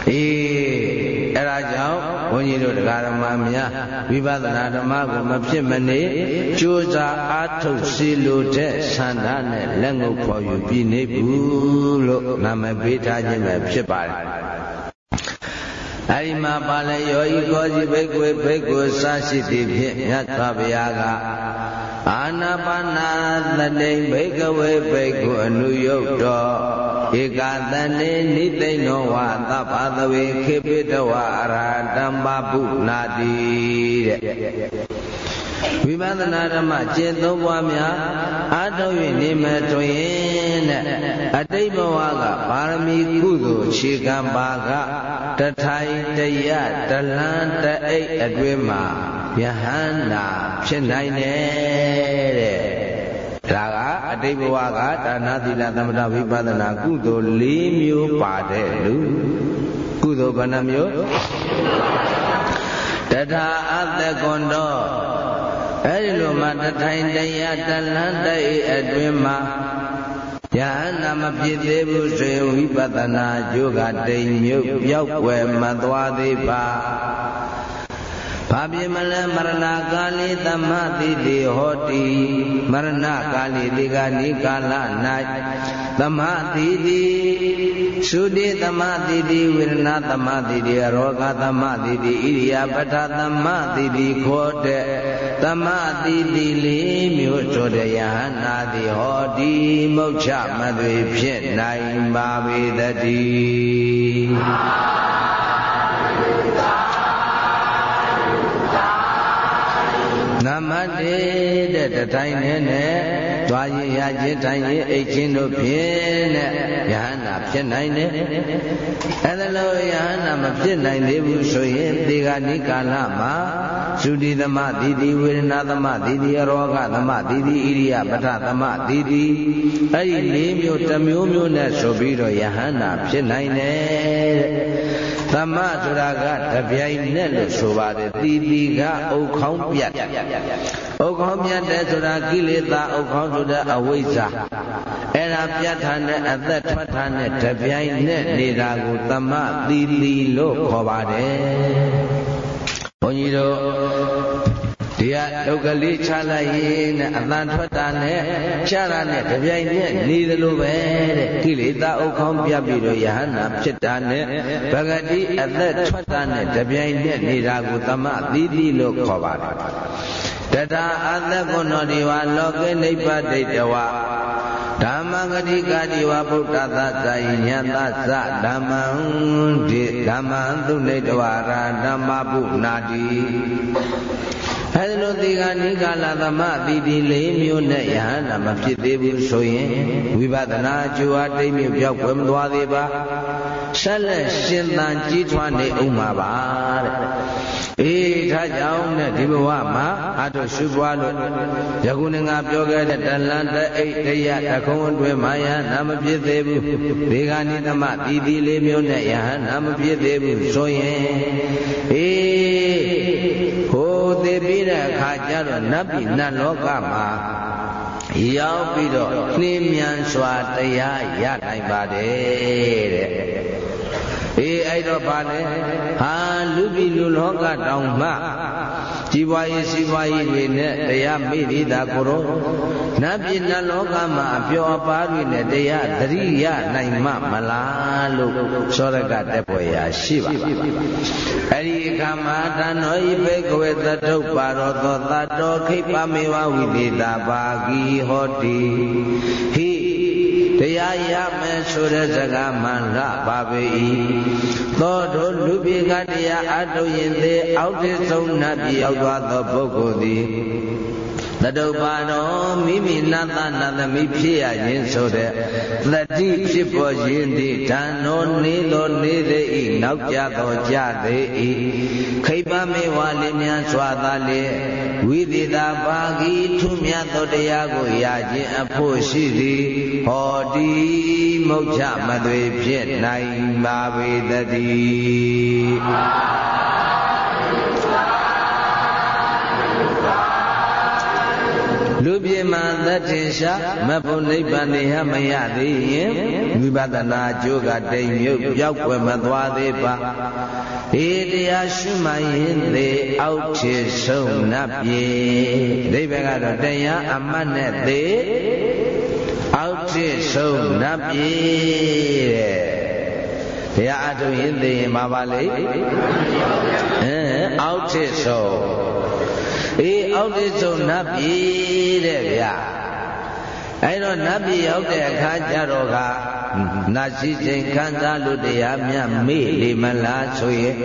S1: အေး အဲ့ဒါကြောင့်ဘုန်းကြီးတို့တရားဓမ္မများဝိပဿနာဓမ္မကိုမဖြစ်မနေကြိုးစားအားထုတ်စီလိုတဲ့ဆန္ဒနဲ့လက်ငုပ်ခေါ်ယူပြီးနေဘူးလို့နာမည်ပေးထားခြင်းပဲဖြစ်ပါတယ် အဲဒီမှာပါလေယောဤကောစီဘိက္ခွေဘိက္ခုစရှိသည်ဖြင့်မြတ်စွာဘုရားကအာနာပါနာသတိဘိကဝေဘိက္ခုအနုယုတ်တော်ဧကတနေနိသိဏောဝသဗ္ဗသဝေခေပိတဝအရဟတံပပုနာတိတဲ့ ဝိပဿနာဓမ္မကျင့်သုံးပွားများအားထုတ်၍နေမယ်ဆိုရင်တဲ့အတိတ်ဘဝကပါရမီကုသိုလ်ခြေကံပါကတထိုင်တရတလန်းတအိတ်အတွင်းမှာယဟန္တာဖြစ်နိုင်တယ်တဲ့ဒါကအတိတ်ဘဝကဒါနသီလသမထဝိပဿနာကုသိုလ်၄မျိုးပါတဲ့လူကုသိုလ်ဘယ်နှမျိုးတထာအတ္တကွန်တော့ အဲဒီလိုမှတထိုင်တရားတလန်းတအိတ်အတွင်းမှာယဟနာမဖြစ်သေးဘူးဆိုရင်ဝိပဿနာကျိုးကတိမ်မြုပ်ပျောက်ွယ်မသွားသေးပါ ဘာပြမလဲမရဏကာလိသမတိတိဟောတိမရဏကာလိဒီကနိကာလ၌သမတိတိသုတိသမတိတိဝေဒနာသမတိတိရောဂသမတိတိဣရိယာပဋ္ဌသမတိတိခောတဲ့သမတိတိလေးမျိုးဆိုတဲ့ယဟနာတိဟောတိမုတ်ချမသွေဖြစ်နိုင်ပါပေတည်း မတေတဲ့တတိုင်းနဲ့နဲ့တွားရင်ရခြင်းတိုင်းရင်အိတ်ခြင်းတို့ဖြင့်တဲ့ယဟန္တာဖြစ်နိုင်တယ်အဲဒါလို့ယဟန္တာမဖြစ်နိုင်သေးဘူးဆိုရင်ဒီကနိကာလမှာသုတိသမတိတိဝေဒနာသမတိတိရောဂသမတိတိဣရိယပဋ္ဌသမတိတိအဲ့ဒီလေးမျိုးတစ်မျိုးမျိုးနဲ့ဆိုပြီးတော့ယဟန္တာဖြစ်နိုင်တယ်သမဆိုတာကတပြိုင်နဲ့လို့ဆိုပါတယ်တီတီကအုတ်ခေါင်းပြတ်ဥက္ခေါမြတ်တဲ့ဆိုတာကိလေသာဥက္ခေါဆိုတဲ့အဝိဇ္ဇာအဲ့ဒါပြတ်ထားတဲ့အသက်ထွက်ထားတဲ့တပြိုင်နဲ့နေတာကိုသမသီသီလို့ခေါ်ပါတယ်ဘုန်းကြီးတို့ဒီကဒုက္ခလေးချလိုက်ရင်နဲ့အတန်ထွက်တာနဲ့ချတာနဲ့တပြိုင်နက်နေသလိုပဲတဲ့ကိလေသာဥခေါင်းပြပြီးတော့ယဟန္တာဖြစ်တာနဲ့ဗဂတိအသက်ထွက်တာနဲ့တပြိုင်နက်နေတာကိုသမသီသီလို့ခေါ်ပါတယ် တထာအသက်ကုဏောဒီဝလောကေနိဗ္ဗဒိတဝဓမ္မဂတိကာတိဝဗုဒ္ဓသဇာယညတသဓမ္မံဒီဓမ္မံသုနေတဝရာဓမ္မပုနာတိ အဲဒီလိုဒီကနိကာလသမအတိတိလေးမျိုးနဲ့ယဟန္တာမဖြစ်သေးဘူးဆိုရင်ဝိပဿနာအကျိုးအတိတ်မျိုးပြောက်ွယ်မသွားသေးပါဆက်လက်ရှင်သန်ကြီးထွားနေဦးမှာပါတဲ့အေးထားကြောင်းနဲ့ဒီဘဝမှာအထုရှုပွားလို့ယခုနေငါပြောခဲ့တဲ့တလန်တအိတ်တရတခုံးအတွင်းမာယနာမဖြစ်သေးဘူးဒီကနိသမတိတိလေးမျိုးနဲ့ယဟန္တာမဖြစ်သေးဘူးဆိုရင်အေးဟို သေးပြီးတဲ့အခါကျတော့နတ်ပြည်နတ်လောကမှာရောက်ပြီးတော့နှင်းမြန်စွာတရားရနိုင်ပါတယ်တဲ့ အေးအဲ့တော့ဗာလဲဟာလူပြည်လူလောကတောင်မှကြီးပွားရေးစီးပွားရေးတွေနဲ့တရားမိပြီးသားကိုရောနတ်ပြည်နတ်လောကမှာအပျော်အပါးတွေနဲ့တရားသတိရနိုင်မှမလားလို့သောရကတက်ပေါ်ရာရှိပါအဲ့ဒီအခါမှာတန်တော်ဤဘေကဝေသတုပ္ပါရောသောသတ္တောခိပမေဝဝိသေတာဘာဂီဟောတိဟိ တရားရမယ်ဆိုတဲ့စကားမှန်လားပါပေ၏သောတို့လူပြေကတရားအထုတ်ရင်သေအောက်တဆုံးနတ်ပြည်ရောက်သွားသောပုဂ္ဂိုလ်သည် တတုပါတော်မိမိနတ်သားနတ်သမီးဖြစ်ရခြင်းဆိုတဲ့တတိဖြစ်ပေါ်ခြင်းသည်ဓာနောနေသောနေသေး၏နောက်ကြသောကြသေး၏ခိပမေဝလင်းမြန်စွာသာလေဝိသေတာပါဂီထုမြတ်သောတရားကိုရခြင်းအဖို့ရှိသည်ဟောတိမုတ်ချမသွေဖြစ်နိုင်ပါပေတည်း လူပြေမှန်သတ္ထင်ရှာမဖို့နိဗ္ဗာန်နေဟမရသေးရင်ဝိပဿနာအကျိုးကတိမ်မြုပ်ပြောက်ွယ်မသွားသေးပါဒီတရားရှုမှရင်သေအောက်ချေဆုံးနတ်ပြေဒိဗေကတော့တရားအမတ်နဲ့သေအောက်ချေဆုံးနတ်ပြေတဲ့တရားအထုတ်ရင်သိရင်မပါလေအဲအောက်ချစ်ဆုံး အေးအောက်တိဆုံးနတ်ပြည်တဲ့ဗျာအဲတော့နတ်ပြည်ရောက်တဲ့အခါကျတော့ကနတ်ရှိချိန်ခံစားလို့တရားမြတ်မေ့လေမလားဆိုရင်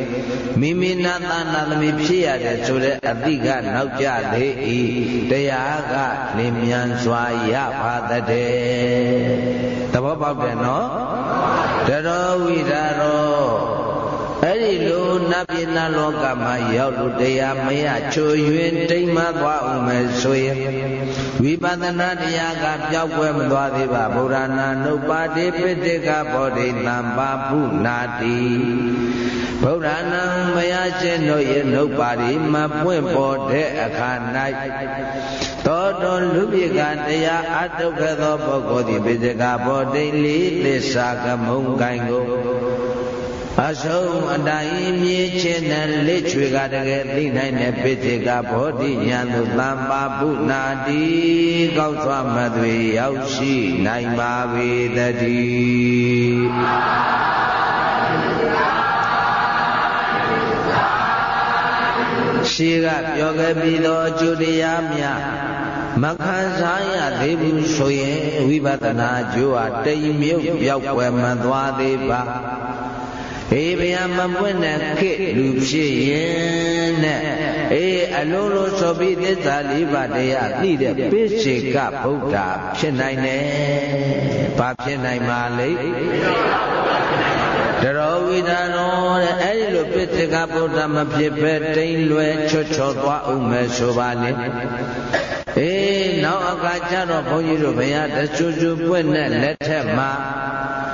S1: မိမိနာသနာသမီးဖြစ်ရတယ်ဆိုတဲ့အတိကနောက်ကြလေဤတရားကလင်းမြန်စွာရပါတဲ့သဘောပေါက်တယ်နော်တတော်ဝိဒါရော အဲ့ဒီလိုနတ်ပြည်နတ်လောကမှာရောက်လို့တရားမရချိုယွင်းတိမ်မသွားအောင်မယ်ဆိုရင်ဝိပဿနာတရားကပျောက်ကွယ်မသွားသေးပါဗုဒ္ဓနာနုပါတိပိဋကဘောဓိတံပါပုနာတိဗုဒ္ဓနာမယရှင်တို့ရဲ့နှုတ်ပါတိမပွင့်ပေါ်တဲ့အခါ၌သောတောလူပိကတရားအတုခသောပုဂ္ဂိုလ်သည်ပိစကဘောတိလေးသစ္စာကမုံကိုင်ကို အဆုံးအတိုင်းမြေချင်းနဲ့လက်ချွေကတကယ်သိနိုင်တဲ့ပိဋကဘောဓိညာသို့တမ္ပါပုနာတိကောက်သွားမသွေရောက်ရှိနိုင်ပါပေတည်းရှိကပြောခဲ့ပြီးသောအကျိုးတရားများမခံစားရသေးဘူးဆိုရင်ဝိပဿနာကျိုးဟာတိမ်မြုပ်ပြောက်ွယ်မသွားသေးပါ အေးဗျာမပွင့်တဲ့ခေလူဖြစ်ရင်နဲ့အေးအလုံးလုံးဆိုပြီးသစ္စာလေးပါးတရားသိတဲ့ပိစေကဗုဒ္ဓဖြစ်နိုင်တယ်။ဘာဖြစ်နိုင်မှာလဲ။တရောဝိဒါနောတဲ့အဲ့ဒီလိုပိစေကဗုဒ္ဓမဖြစ်ပဲတိမ်လွယ်ချွတ်ချော်သွားအောင်မယ်ဆိုပါလေ။အေးနောက်အခါကျတော့ဘုန်းကြီးတို့ဘုရားတချူချူပွင့်တဲ့လက်ထက်မှာ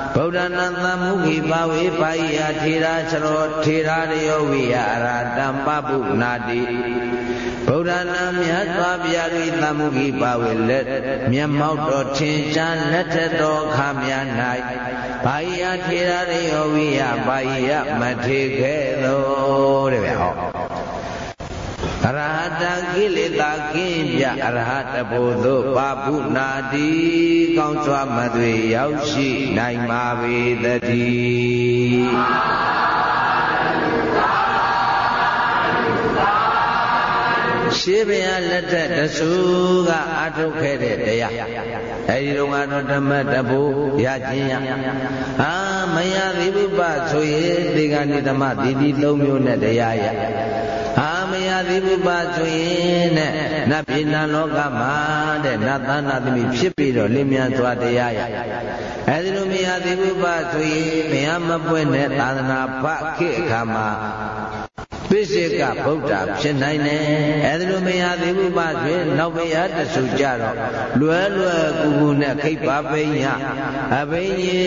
S1: ဗု ဒ္ဓနာသမုခိပါဝေပါယထေရာချရောထေရာရယောဝိယအရာတံပပုနာတိဗုဒ္ဓနာမြတ်စွာဘုရား၏သမုခိပါဝေလက်မျက်မှောက်တော်ထင်ရှားလက်ထတော်ခါမြ၌ပါယထေရာရယောဝိယပါယမထေခဲ့သောတဲ့ဗျဟော အရဟတကိလေသာကင်းပြအရဟတဘုသို့ပါပုနာတိကောင်းစွာမသွေရောက်ရှိနိုင်ပါပေတည်း ရှေးဘုရားလက်ထက်တဆူကအထုတ်ခဲ့တဲ့တရားအဲဒီတော့ကတော့ဓမ္မတဘူရခြင်းရအာမယသီပုပဆိုရင်ဒီကနေ့ဓမ္မဒီဒီ၃မျိုးနဲ့တရားရအာမယသီပုပဆိုရင်တဲ့နတ်ပြည်နတ်လောကမှာတဲ့နတ်သားနတ်သမီးဖြစ်ပြီးတော့လင်းမြန်စွာတရားရအဲဒီလိုမယသီပုပဆိုရင်မယမပွင့်တဲ့သာသနာဖခေအခါမှာ ပိစိကဗုဒ္ဓဖြစ်နိုင်တယ်အဲဒီလိုမရသေးဘူးပါဆိုရင်နောက်ဘုရားတဆူကြတော့လွယ်လွယ်ကူကူနဲ့ခိတ်ပါပိညာအဘိညာ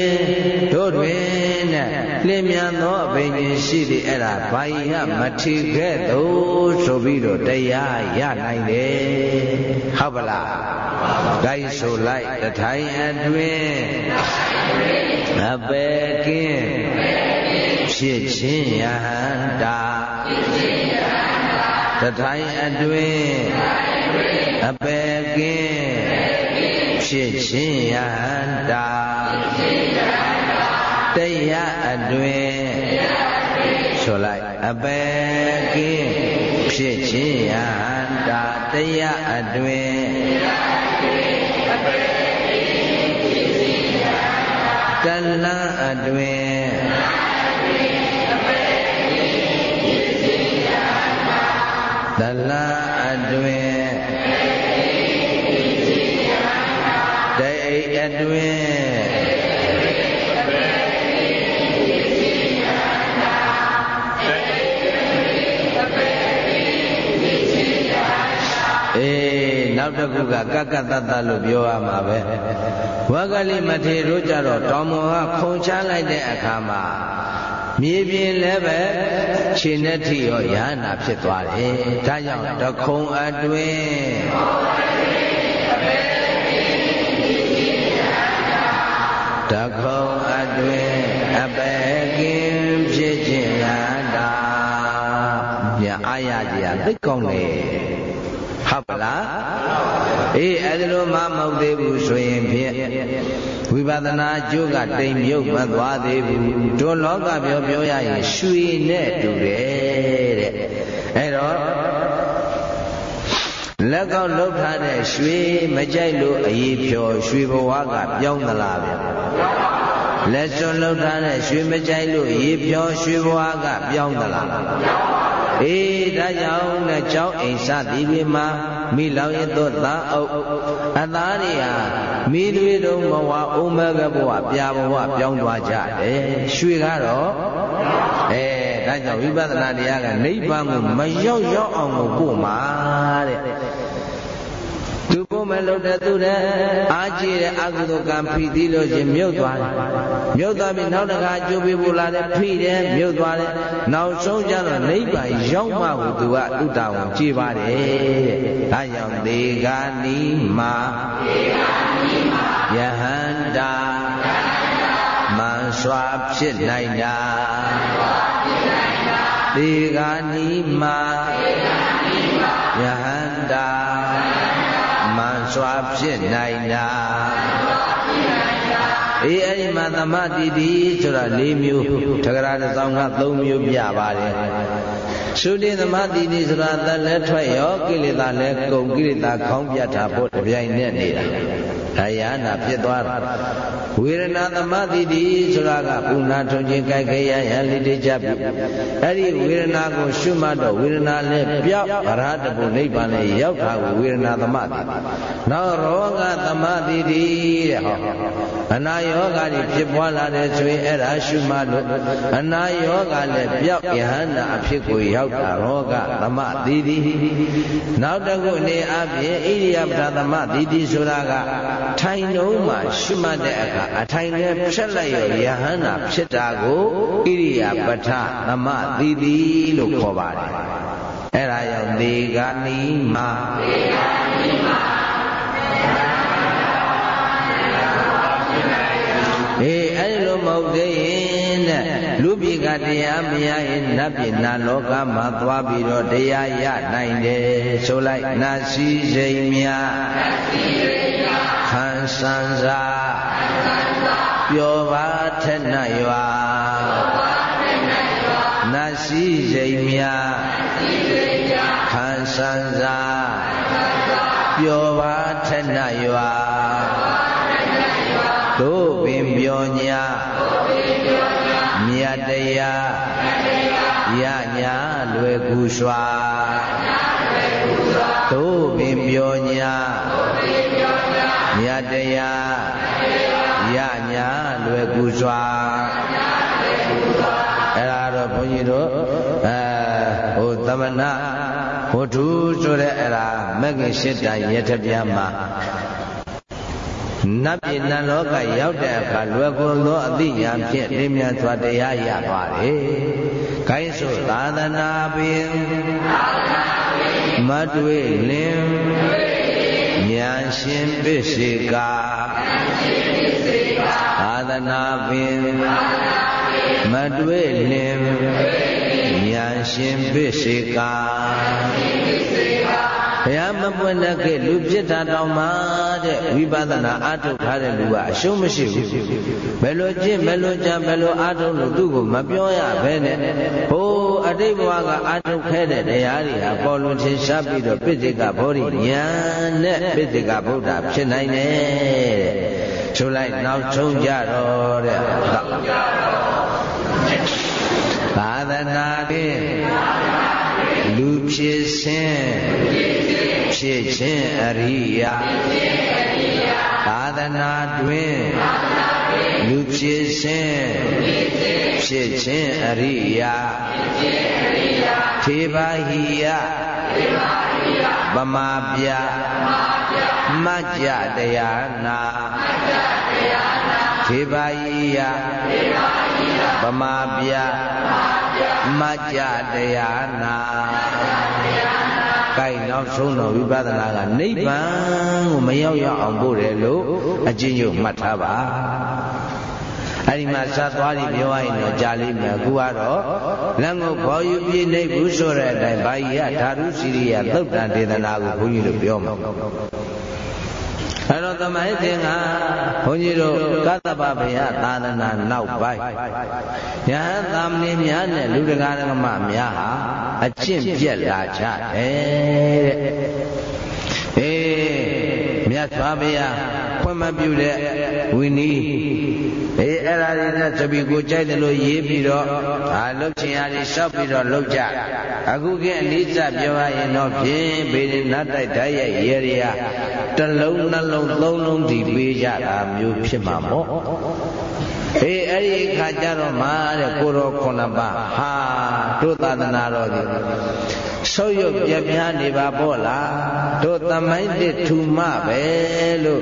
S1: တို့တွင်နဲ့လင်းမြန်သောအဘိညာရှိသည်အဲ့ဒါဘာယမထီခဲ့သို့ဆိုပြီးတော့တရားရနိုင်တယ်ဟုတ်ပလားဂိုင်းဆိုလိုက်တထိုင်အတွင်အပေကင်း ဖြစ်ခြင်းယဟန္တာတထိုင်အတွင်အပေကင်းဖြစ်ခြင်းယဟန္တာတရားအတွင်ဆိုလိုက်အပေကင်းဖြစ်ခြင်းယဟန္တာတရားအတွင်တလန်းအတွင် တလအတွင်တအိအတွင်အေးနောက်တစ်ခုကကကတတလို့ပြောရမှာပဲဝဂလိမထေတို့ကြတော့တောင်မောဟခုံချလိုက်တဲ့အခါမှာ မြေပြင်လည်းပဲခြေနဲ့ထိရောရဟနာဖြစ်သွားတယ်ဒါကြောင့်တခုံအတွင်တခုံအတွင်အပေကင်းဖြစ်ခြင်းလာတာမြအာရကြီးသိကောင်းတယ်ဟုတ်ပလားအေးအဲ့ဒီလိုမှမဟုတ်သေးဘူးဆိုရင်ဖြင့် ဝိပဿနာအကျိုးကတိမ်မြုပ်မသွားသေးဘူးတို့လောကပြောပြောရရင်ရွှေနဲ့တူတယ်တဲ့အဲ့တော့လက်ကောက်လှုပ်ထားတဲ့ရွှေမကြိုက်လို့အရေးဖြော်ရွှေဘဝကပြောင်းသလားဗျလက်စွန်းလှုပ်ထားတဲ့ရွှေမကြိုက်လို့ရေဖြော်ရွှေဘဝကပြောင်းသလားအေးဒါကြောင့်နဲ့ကြောင်းအိမ်စသည်တွေမှာမိလောင်ရသောသားအုပ် အသားတွေဟာမိတွေတုံးဘဝအိုမကဘဝပြာဘဝပြောင်းသွားကြတယ်ရွှေကတော့အဲဒါကြောင့်ဝိပဿနာတရားကနိဗ္ဗာန်ကိုမရောက်ရောက်အောင်ကိုပို့မှာတဲ့သူဖို့ မဲ့လို့တဲ့သူတဲ့အာကြည့်တဲ့အကုသိုလ်ကံဖိသီးလို့ချင်းမြုပ်သွားတယ်မြုပ်သွားပြီးနောက်တစ်ခါကျိုးပေးဖို့လာတယ်ဖိတယ်မြုပ်သွားတယ်နောက်ဆုံးကျတော့နိဗ္ဗာန်ရောက်မှကိုသူကဥတ္တဝံကြည်ပါတယ်တဲ့ဒါကြောင့်ဒေဂာနိမာယဟန္တာမန်စွာဖြစ်နိုင်တာဒေဂာနိမာယဟန္တာမန်စွာ ဖြစ်နိုင်တာအေးအဲ့ဒီမှာသမတိတိဆိုတာ၄မျိုးထကရာတစ်စောင်းက၃မျိုးပြပါတယ်သုတိသမတိတိဆိုတာသက်လက်ထွက်ရောကိလေသာလည်းကုန်ကိလေသာခေါင်းပြတ်တာဖို့တပြိုင်နက်နေတာ ဒါယနာဖြစ်သွားတာဝေဒနာသမတိတိဆိုတာကပုဏ္ဏထုံခြင်းကြိုက်ခဲရရလိတိကြပြီအဲ့ဒီဝေဒနာကိုရှုမှတ်တော့ဝေဒနာလည်းပြောက်အရဟတဘုနိဗ္ဗာန်လည်းရောက်တာကိုဝေဒနာသမတိနောက်ရောဂသမတိတိတဲ့ဟောအနာယောဂတွေဖြစ်ပွားလာတဲ့ဆိုရင်အဲ့ဒါရှုမှတ်လို့အနာယောဂလည်းပြောက်ယဟန္တာအဖြစ်ကိုရောက်တာရောဂသမတိတိနောက်တစ်ခုအနေအပြင်ဣရိယပဒသမတိတိဆိုတာကထိုင်နှုံးမှာရှုမှတ်တဲ့အခါအထိုင်နဲ့ဖြတ်လိုက်ရောယဟန္တာဖြစ်တာကိုဣရိယာပဋ္ဌသမတိတိလို့ခေါ်ပါတယ်အဲ့ဒါကြောင့်ဒေဂာနိမာဒေဂာနိမာအေးအဲ့လိုမဟုတ်သေးရင် တဲ့လူပြည်ကတရားမရရင်နတ်ပြည်နာလောကမှာသွားပြီးတော့တရားရနိုင်တယ်ဆိုလိုက်နာစီစိမ်များနာစီစိမ်များခံစံစာပျော်ပါထက်နှရွာနတ်ရှိစိမ်မြခံစံစာပျော်ပါထက်နှရွာ ပင်ပျော်ညာမြတ်တရားရညာလွယ်ကူစွာတို့ပင်ပျော်ညာမြတ်တရားရညာလွယ်ကူစွာအဲ့ဒါတော့ဘုန်းကြီးတို့အဲဟိုသမဏဝတ္ထုဆိုတဲ့အဲ့ဒါမဂ္ဂင်၈တန်ရထပြမှာ နတ်ပြည်နတ်လောကရောက်တဲ့အခါလွယ်ကူသောအသိဉာဏ်ဖြင့်လင်းမြန်စွာတရားရပါတယ်။ခိုင်းဆိုသာသနာပင်မတွေ့လင်ဉာဏ်ရှင်ပစ္စေကာသာသနာပင်မတွေ့လင်ဉာဏ်ရှင်ပစ္စေကာ ဘုရားမပွင့်တဲ့ကလူပြစ်တာတောင်မှတဲ့ဝိပဿနာအထုတ်ထားတဲ့လူကအရှုံးမရှိဘူးဘယ်လိုကျင့်ဘယ်လိုကြံဘယ်လိုအထုတ်လို့သူ့ကိုမပြောရဘဲနဲ့ဟိုအတိတ်ဘဝကအထုတ်ခဲ့တဲ့တရားတွေဟာပေါ်လွင်ထင်ရှားပြီးတော့ပိဋကဘောဓိညာနဲ့ပိဋကဗုဒ္ဓဖြစ်နိုင်တယ်တဲ့ဆိုလိုက်နောက်ဆုံးကြတော့တဲ့သာသနာဖြင့်လူဖြစ်ခြင်း ဖြစ်ခြင်းအရိယာသာသနာတွင်လူဖြစ်ခြင်းဖြစ်ခြင်းအရိယာထေဘာဟိယဗမာပြမကြ္ကြတရားနာထေဘာဟိယဗမာပြမကြ္ကြတရားနာ ကိုင်နောက်ဆုံးတော့ဝိပဿနာကနိဗ္ဗာန်ကိုမရောက်ရအောင်ပို့တယ်လို့အကျဉ်းချုပ်မှတ်ထားပါအဲ့ဒီမှာဇတ်သွားပြီးပြောရရင်တော့ကြာလိမ့်မယ်အခုကတော့လက်ကိုဘောယူပြိနေဘူးဆိုတဲ့အတိုင်းဘာကြီးကဓာတုစီရိယသုတ်တန်ဒေသနာကိုဘုန်းကြီးတို့ပြောမှာ အဲ့တော့သမိုင်းသင်္ကဘုန်းကြီးတို့ကသဗ္ဗဗယသာသနာနောက်ပိုင်းယဟန်သာမဏေများနဲ့လူတကာဓမ္မများဟာအကျင့်ပြက်လာကြတယ်တဲ့အေးမြတ်စွာဘုရားခွင့်မပြုတဲ့ဝိနည်း အေးအဲ့ဒါတွေနဲ့တပီကိုကြိုက်တယ်လို့ရေးပြီးတော့အာလှုပ်ချင်ရည်ရှောက်ပြီးတော့လှုပ်ကြအခုကအနိစ္စပြောရရင်တော့ဖြင့်ဘေးနတ်တိုက်ဓာတ်ရိုက်ရေရတစ်လုံးနှလုံးသုံးလုံးဒီပေးကြတာမျိုးဖြစ်မှာပေါ့အေးအဲ့ဒီအခါကျတော့မှတဲ့ကိုရောခုနှစ်ပါးဟာတို့သာသနာတော်ဒီစ ဆုပ်ယုပ်ပြပြနေပါပေါ့လားတို့သမိုင်းတစ်ထူမပဲလို့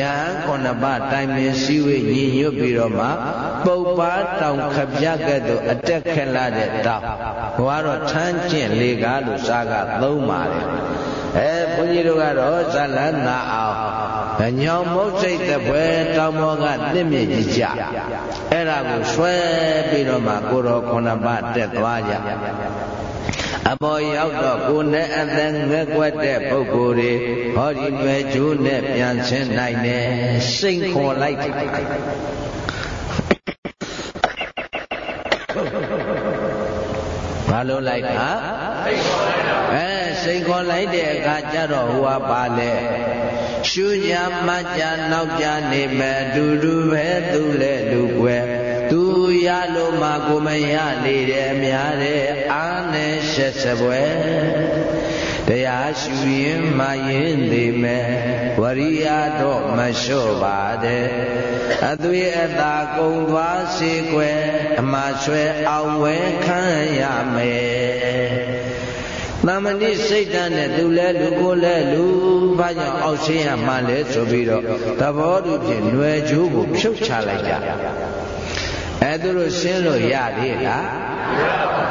S1: ယဟန်ခုနှစ်ပါးတိုင်ပင်စည်းဝေးညီညွတ်ပြီးတော့မှပုပ်ပါတောင်ခပြကဲ့သို့အတက်ခက်လာတဲ့တောင်ဘွားတော့ထမ်းကျင့်လေကားလို့စာကသုံးပါတယ်အဲဘုန်းကြီးတို့ကတော့ဇလန်းနာအောင်ညောင်မုတ်စိတ်တဲ့ဘွယ်တောင်ပေါ်ကတစ်မြင့်ကြီးကြအဲ့ဒါကိုဆွဲပြီးတော့မှကိုတော်ခုနှစ်ပါးတက်သွားကြ အပေါ်ရောက်တော့ကိုယ်နဲ့အသက်ငက်ွက်တဲ့ပုဂ္ဂိုလ်တွေဟောဒီရွယ်ကျိုးနဲ့ပြန်ဆင်းနိုင်တယ်စိတ်ခေါ်လိုက်ဘာလို့လိုက်တာအဲစိတ်ခေါ်လိုက်တဲ့အခါကျတော့ဟိုကပါလေရှုကြမှကြနောက်ကြနေမဲ့အတူတူပဲသူလဲလူွယ်သူ ရလို့မှကိုမရနေတယ်အများတဲ့အာနဲ့ရှက်စပွဲတရားရှုရင်မှရင်သေးမယ်ဝရိယတော့မလျှော့ပါတဲ့အသွေးအသာကုံသွားစေကွယ်အမှဆွဲအောင်ဝဲခံရမယ်သမ္မတိစိတ်ဓာတ်နဲ့သူလဲလူကိုလဲလူဘာကြောင့်အောက်ဆင်းရမှလဲဆိုပြီးတော့သဘောတူဖြင့်ຫນွယ်ကျိုးကိုဖြုတ်ချလိုက်ကြ အဲသူတို့ရှင်းလို့ရသေးလား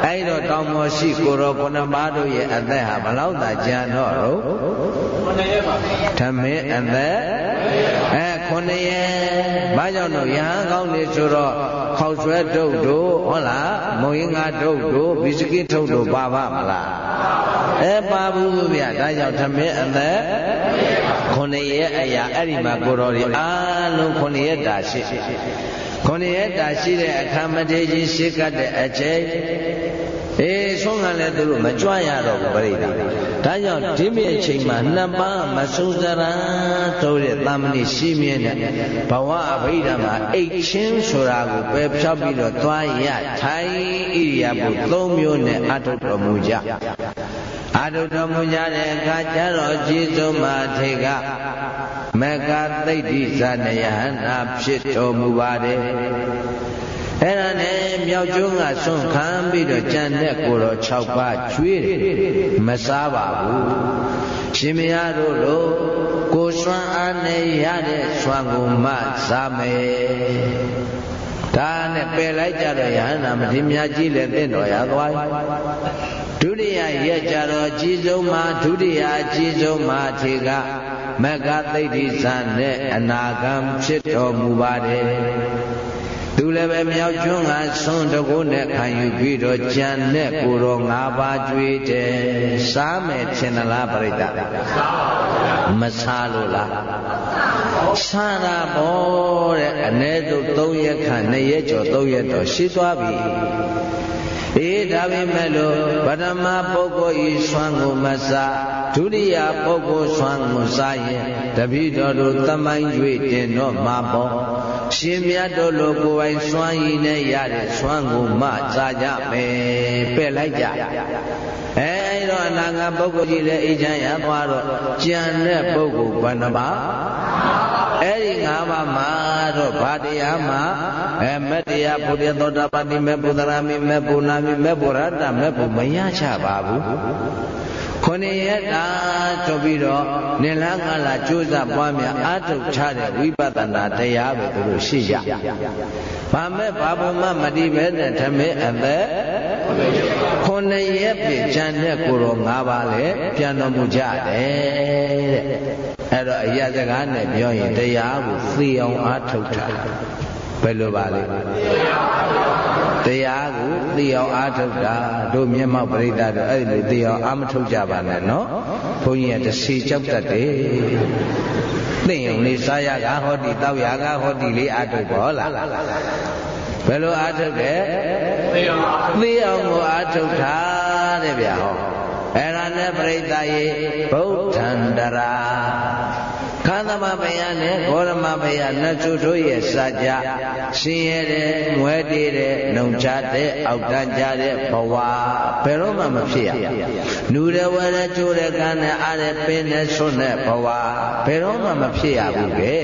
S1: အဲ့တော့တောင်ပေါ်ရှိကိုရောခုနပါးတို့ရဲ့အသက်ဟာဘလောက်သာကြံတော့တော့ဓမင်းအသက်အဲခုနှစ်ရဲ့ဘာကြောင့်တော့ရဟန်းကောင်းနေဆိုတော့ခေါက်ဆွဲတုတ်တို့ဟုတ်လားမုံရင်းငါတုတ်တို့ဘီစကစ်ထုတ်တို့ပါပါမလားအဲပါဘူးဗျာဒါကြောင့်ဓမင်းအသက်ခုနှစ်ရဲ့အရာအဲ့ဒီမှာကိုတော်ဒီအားလုံးခုနှစ်ရဲ့တာရှိ ခုနှစ်ရက်တာရှိတဲ့အခါမထေကြီးရှိကတ်တဲ့အချိန်အေးဆုံးကလည်းသူတို့မကြွရတော့ဘူးပြိတ္တာဒါကြောင့်ဒီမြအချိန်မှာနှစ်ပါးမဆုံးစရန်တို့တဲ့တာမဏိရှိမြဲတဲ့ဘဝအဘိဓမ္မာအိတ်ချင်းဆိုတာကိုပယ်ဖြောက်ပြီးတော့သွားရထိုင်ဣရိယာပုသုံးမျိုးနဲ့အထုတော်မူကြ အာထုတော်မူကြတဲ့အခါကျတော့ကျေးဇူးမထေကမကသိတိဇာနယဟနာဖြစ်တော်မူပါတယ်အဲ့ဒါနဲ့မြောက်ကျွန်းကဆွန့်ခံပြီးတော့ကြံတဲ့ကိုတော့6ပါးကျွေးတယ်မစားပါဘူးရှင်မရတို့လိုကိုစွမ်းအားနဲ့ရတဲ့စွမ်းကိုမှစားမယ် ဒါနဲ့ပယ်လိုက်ကြတော့ယဟန္တာမထေမြတ်ကြီးလည်းတင့်တော်ရသွားဒုတိယရက်ကြတော့အကြီးဆုံးမှာဒုတိယအကြီးဆုံးမှာထေကမကသိဋ္ဌိဇာနဲ့အနာဂံဖြစ်တော်မူပါတယ် သူလည်းပဲမြောက်ကျွန်းကဆွန်းတကုနဲ့ခံယူပြီးတော့ကြံနဲ့ကိုတော်၅ပါးကြွေးတယ်စားမယ်ထင်သလားပြိတ္တာမစားလို့လားစားတာပေါ့တဲ့အ ਨੇ သို့၃ရက်ခန့်၂ရက်ကျော်၃ရက်တော့ရှိသွားပြီ အေးဒါပေမဲ့လို့ပထမပုဂ္ဂိုလ်ဤဆွမ်းကိုမစားဒုတိယပုဂ္ဂိုလ်ဆွမ်းကိုစားရင်တပိတော်တို့တမိုင်း၍တင်တော့မှာပေါ့ရှင်မြတ်တို့လိုကိုယ်ပိုင်ဆွမ်းရည်နဲ့ရတဲ့ဆွမ်းကိုမှစားကြမယ်ပဲ့လိုက်ကြ အဲအဲ့တော့အနာဂတ်ပုဂ္ဂိုလ်ကြီးလည်းအိချမ်းရသွားတော့ကြံတဲ့ပုဂ္ဂိုလ်ဘယ်နှပါအဲ့ဒီ၅ပါးမှာတော့ဘာတရားမှာအဲမတရားဘုရားသောတာပတိမေပုဒရာမိမေပုနာမိမေပုရတ္တမေပုမရချပါဘူး ခொနည်းရတာဆိုပြီးတော့နင်လားငါလားကြိုးစားပွားများအာထုတ်ထားတဲ့ဝိပဿနာတရားပဲသူတို့ရှိကြ။ဘာမဲ့ဘာဘမမတိပဲနဲ့ဓမေအသက်ခொနည်းရပြကြံတဲ့ကိုတော်၅ပါးလေပြန်တော်မူကြတယ်တဲ့။အဲ့တော့အရာစကားနဲ့ပြောရင်တရားကိုသိအောင်အာထုတ်ထားဘယ်လိုပါလဲ တရားကိုသိအောင်အားထုတ်တာတို့မျက်မှောက်ပရိသတ်တို့အဲ့ဒီလိုသိအောင်အားမထုတ်ကြပါနဲ့နော်ဘုန်းကြီးကတစီကြောက်တတ်တယ်သိရင်လေးစားရကဟောဒီတောက်ရကဟောဒီလေးအားထုတ်ပါလားဘယ်လိုအားထုတ်တယ်သိအောင်သိအောင်ကိုအားထုတ်တာတဲ့ဗျာဟောအဲ့ဒါနဲ့ပရိသတ်ရေဗုဒ္ဓန္တရာ ခန္ဓမဘယနဲ့ဂေါရမဘယနှစ်သူတို့ရဲ့စာကြရှင်ရတဲ့ငွဲတည်တဲ့နှုံချတဲ့အောက်တန်းကြတဲ့ဘဝဘယ်တော့မှမဖြစ်ရနူရဝရကျိုးတဲ့ကံနဲ့အားတဲ့ပင်နဲ့ဆွနဲ့ဘဝဘယ်တော့မှမဖြစ်ရဘူးပဲ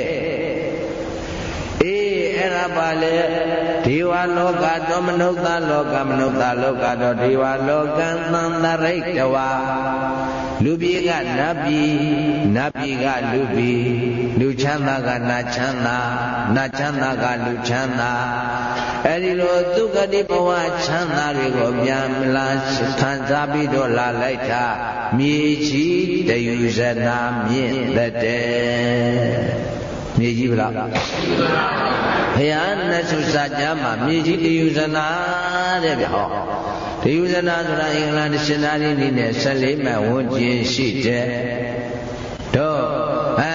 S1: အေးအဲ့ဒါပါလေဒေဝလောကတောမနုဿလောကမနုဿလောကတောဒေဝလောကံသံတရိတ်တဝါလူပြည်ကနတ်ပြည်နတ်ပြည်ကလူပြည်လူချမ်းသာကနတ်ချမ်းသာနတ်ချမ်းသာကလူချမ်းသာအဲဒီလိုသူကတိဘဝချမ်းသာတွေကိုပြန်လာခံစားပြီးတော့လာလိုက်တာမြေကြီးတယူဇနာမြင့်တဲ့ မြေကြီးဗလားဘုရားနတ်ဆုစာကြမှာမြေကြီးတယူဇနာတဲ့ဗျဟောတယူဇနာဆိုတာအင်္ဂလန်ရှင်သာရိနေနဲ့14မှဝန်းကျင်ရှိတဲ့တော့အဲ